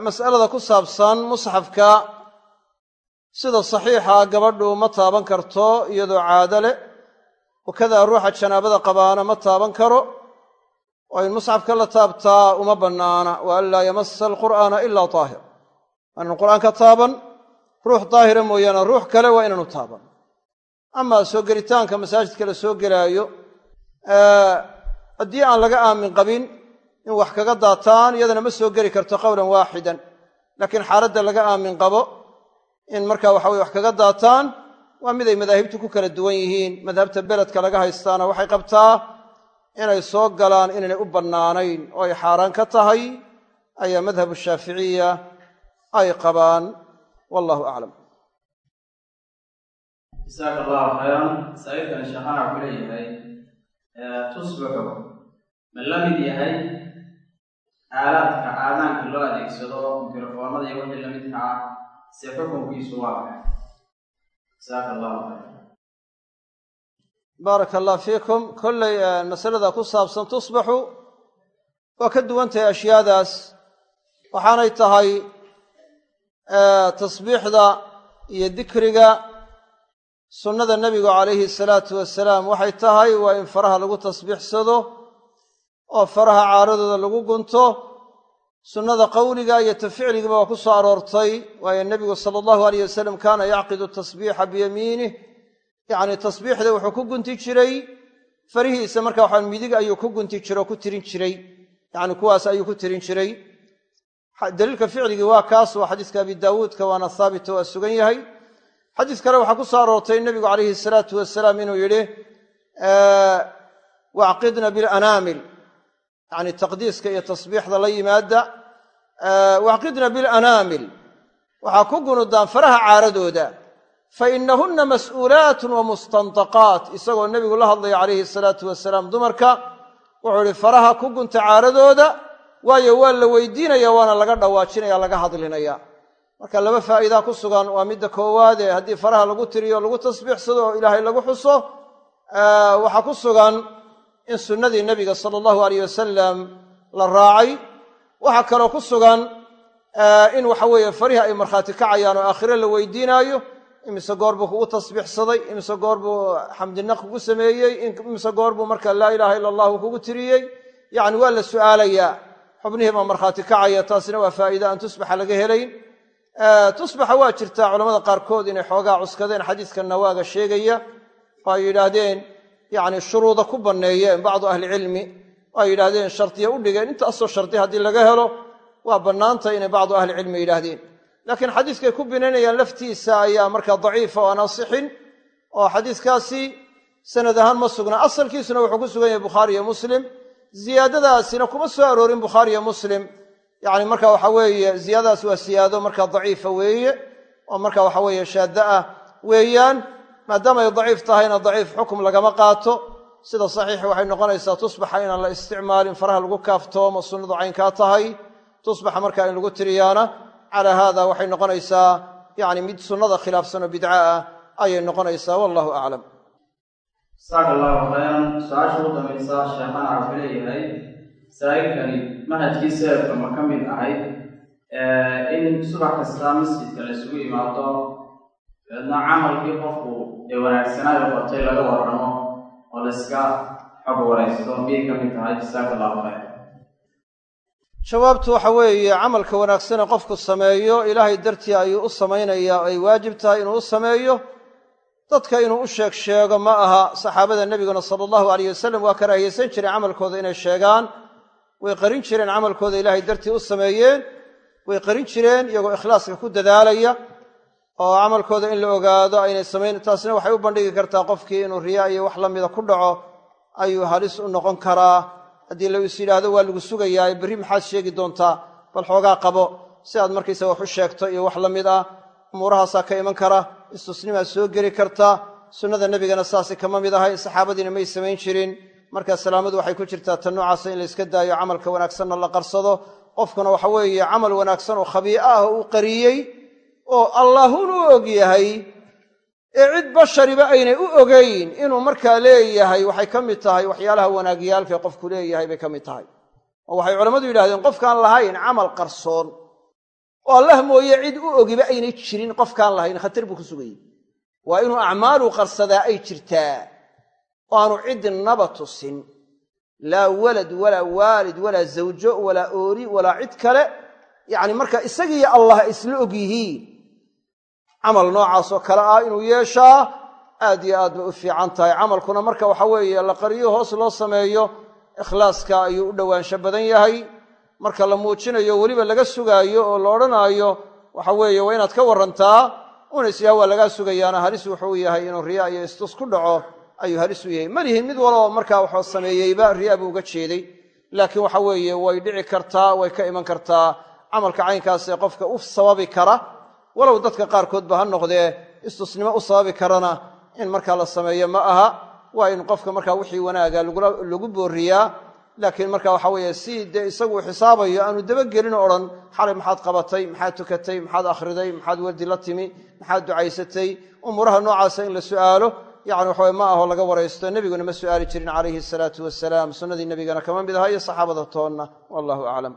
mas'alada ku saabsan musxafka sida saxiixa gabadhu ma taaban karto iyadoo caado leh wakadaa ruuxa janaabada qabaana ma taaban karo oo in musxafka la taabtaa uma bannaana wa an laa yamasa alqur'aana ilaa taahir. Waanan qur'aanka taaban ruux daahira mooyaane ruux kale waa inaanu taaban. Amaa soo gelitaanka masaajidka la soo gelaayo haddii aan laga aamin qabin in wax kaga daataan iyadana ma soo geli karto qowlan waaxidan. Laakiin xaaladda laga aamin qabo in marka waxa weye wax kaga daataan waa mid ay madaahibtu ku kala duwan yihiin. Madhabta beledka laga haystaana waxay qabtaa inay soo galaan inaynay u bannaanayn. Oo ay xaaraan ka tahay ayaa madhabu shaaficiya ay qabaan. Wallahu aclam jasaaka allahu khayran. Saaiidkan sheekhana wuxuu leeyahay tusbaxu ma la mid yahay aalaadka aadaanka loo adeegsado mikrofoonada iyo wixii lamidka ah se xukunkiisu waa maxay jasaaka allahu khayran baaraka allah fiikum kollay masalada ku saabsan tusbaxu. Waa ka duwan tahay ashyaadaas. Waxaanay tahay tasbiixda iyo dikriga sunnada nebigu calayhi salaatu wasalaam waxay tahay waa in faraha lagu tasbiixsado oo faraha caaradooda lagu gunto sunnada qowliga iyo ta ficligaba waa ku soo aroortay waayo nebigu sala allahu aleyh wasalam kaana yacqidu tasbiixa biyamiinih yacni tasbiixda wuxuu ku gunti jiray farihiisa marka waxaa midig ayuu ku gunti jiro o ku tirin jiray. Yacni kuwaas ayuu ku tirin jiray. Daliilka ficligii waa kaas waa xadiiska abi daawuudka waana haabita waa sugan yahay. Xadiis kale waxaa ku soo aroortay nebigu calayhi salaatu wasalaam inuu yidhi wacqidna bilanaamil yacni taqdiiska iyo tasbiixda la yimaada wacqidna bilanaamil waxaa ku gunudaan faraha caaradooda. Fa inahunna mas'uulaatun wa mustandaqaat isagoo nebigu la hadlaya calayhi salaatu wasalaam dumarka wuxuu ihi faraha ku gunta caaradooda waayo waa la weydiinaya waana laga dhawaajinaya laga hadlinaya. Marka laba faa'iidaa ku sugan waa midda koowaade haddii faraha lagu tiriyo lagu tasbiixsado oo ilaahay lagu xuso waxaa ku sugan in sunnadii nebiga sala allahu aleyh wasalam la raacay waxaa kaloo ku sugan in waxa weeye farihi ay markhaati kacayaan oo aakhire la weydiinaayo imise goor buu kugu tasbiixsaday imise goor buu xamdinaq kugu sameeyey imise goor buu marka laa ilaaha ila allahu kugu tiriyey. Yacni waa la su'aalayaa. Xubnihii baa markhaati kacaya taasina waa faa'iida aan tusbaxa laga helayn. Tusbaxa waa jirtaa culamada qaarkood inay xoogaa cuskadeen xadiiska nawaaga sheegaya oo ay yidhaahdeen yacni shuruuda ku banneeyeen bacdu ahlicilmi ay yidhaahdeen shardiya u dhigeen. Intaasoo shardi haddii laga helo waa bannaantay inay bacdu ahlicilmi yidhaahdeen. Laakiin xadiiskay ku binaynayaan laftiisa ayaa markaa daciifa oo aan oo xadiiskaasi sanad ahaan ma sugna. Asalkiisuna wuxuu ku sugan yahay bukhaari iyo muslim. Ziyaadadaasina kuma soo aroorin bukhaari iyo muslim. Yacni marka waxa weeye ziyaadadaas waa siyaado markaa daciifa weeye oo marka waxa weeye shaadda ah weeyaan maadaama ay daciif tahayna daciif xukum lagama qaato sida saxiixi waxay noqonaysaa tusbaxa inaan la isticmaalin faraha lagu kaaftoomo sunnadu caynkaa tahay tusbaxa markaa in lagu tiriyaana calaa haada waxay noqonaysaa yacni mid sunnada khilaafsan oo bidca ah ayay noqonaysaa wallahu aclam. Jasaaka allahu khayran. Su'aasha u dambaysa sheekhan waxuu leeyahay masaa'ilkani manhajkii seefka ma ka mid ahayd in subax kasta masjidka la isugu yimaado dabeedna camalkii qofku ee wanaagsanaayo qortay laga warramo oo la iska xog waraysto miyay ka mid tahay jasaaka allahu jawaabtu waxa weeye camalka wanaagsane qofku sameeyo ilaahay dartii ayuu u samaynayaa ay waajib tahay inuu u sameeyo dadka inuu u sheeg sheego ma aha saxaabada nebiguna sala allahu alayh wasalam waa karaahiyeysan jireen camalkooda inay sheegaan way qarin jireen camalkooda ilaahay dartii u sameeyeen way qarin jireen iyagoo ikhlaaska ku dadaalaya oo camalkooda in la ogaado aynay samayn taasna waxay u bandhigi kartaa qofkii inuu riyaa iyo wax la mida ku dhaco ayuu halis u noqon karaa. Haddii la is yidhaahdo waa lagu sugayaa berri maxaad sheegi doontaa bal xoogaa qabo. Si aad markaysa wax u sheegto iyo wax la mid ah umuurahaasaa ka iman kara istusnimaad soo geli karta. Sunnada nebigana saasi kama mid ahay saxaabadiina may samayn jirin. Markaa salaamadu waxay ku jirtaa tan noocaasa in la yska daayo camalka wanaagsanna la qarsado. Qofkuna waxa weeye camal wanaagsan oo khabii'a ah uu qariyey oo allaahun u og yahay ee cid bashariba aynay u ogayn inuu markaa leeyahay waxay ka mid tahay waxyaalaha wanaagyaalkae qofku leeyahay bay ka mid tahay. Oo waxay culammadu yidhahdeen qofkaan lahayn camal qarsoon oo allah mooye cid u ogiba aynay jirin qofkaan lahayn khatar buu ku sugayey waa inuu acmaalu qarsadaa ay jirtaa oo aanu ciddinaba tusin. Laa walad walaa waalid walaa zawjo walaa oori walaa cid kale. Yacni marka isagiiyo allah isla og yihiin camal noocaasoo kale ah inuu yeeshaa aad iyo aad bay u fiican tahay. Camalkuna marka waxa weeye la qariyo hoos loo sameeyo ikhlaaska ayuu u dhowaansho badan yahay. Marka la muujinayo weliba laga sugaayo oo la odhanaayo waxa weeye waa inaad ka warrantaa. Una isyaha waa lagaa sugayaana halis wuxuu yahay inuu riyaa iyo istus ku dhaco ayuu halis u yahay. Malihin mid waloo markaa waxuu sameeyeyba riyaa buu uga jeeday. Laakiin waxa weeye way dhici kartaa way ka iman kartaa. Camalka caynkaasee qofka u sababi kara walow dadka qaarkoodba ha noqdee istusnimo u sababi karana in markaa la sameeyo ma aha. Waa in qofka markaa wixii wanaaga lagu booriyaa. Laakiin marka waxa weeye si dee isagu xisaabayo aanu dabagelin o xalay maxaad qabatay maxaad tukatay maxaad akhriday maxaad wardi la timi maxaad ducaysatay umuuraha noocaasa in la su'aalo. Yacni waxaweye ma aho laga waraysto nebiguna ma su'aali jirin calayhi asalaatu wasalaam sunnadii nebigana kama mid aha iyo saxaabada toonna. Wallahu aclam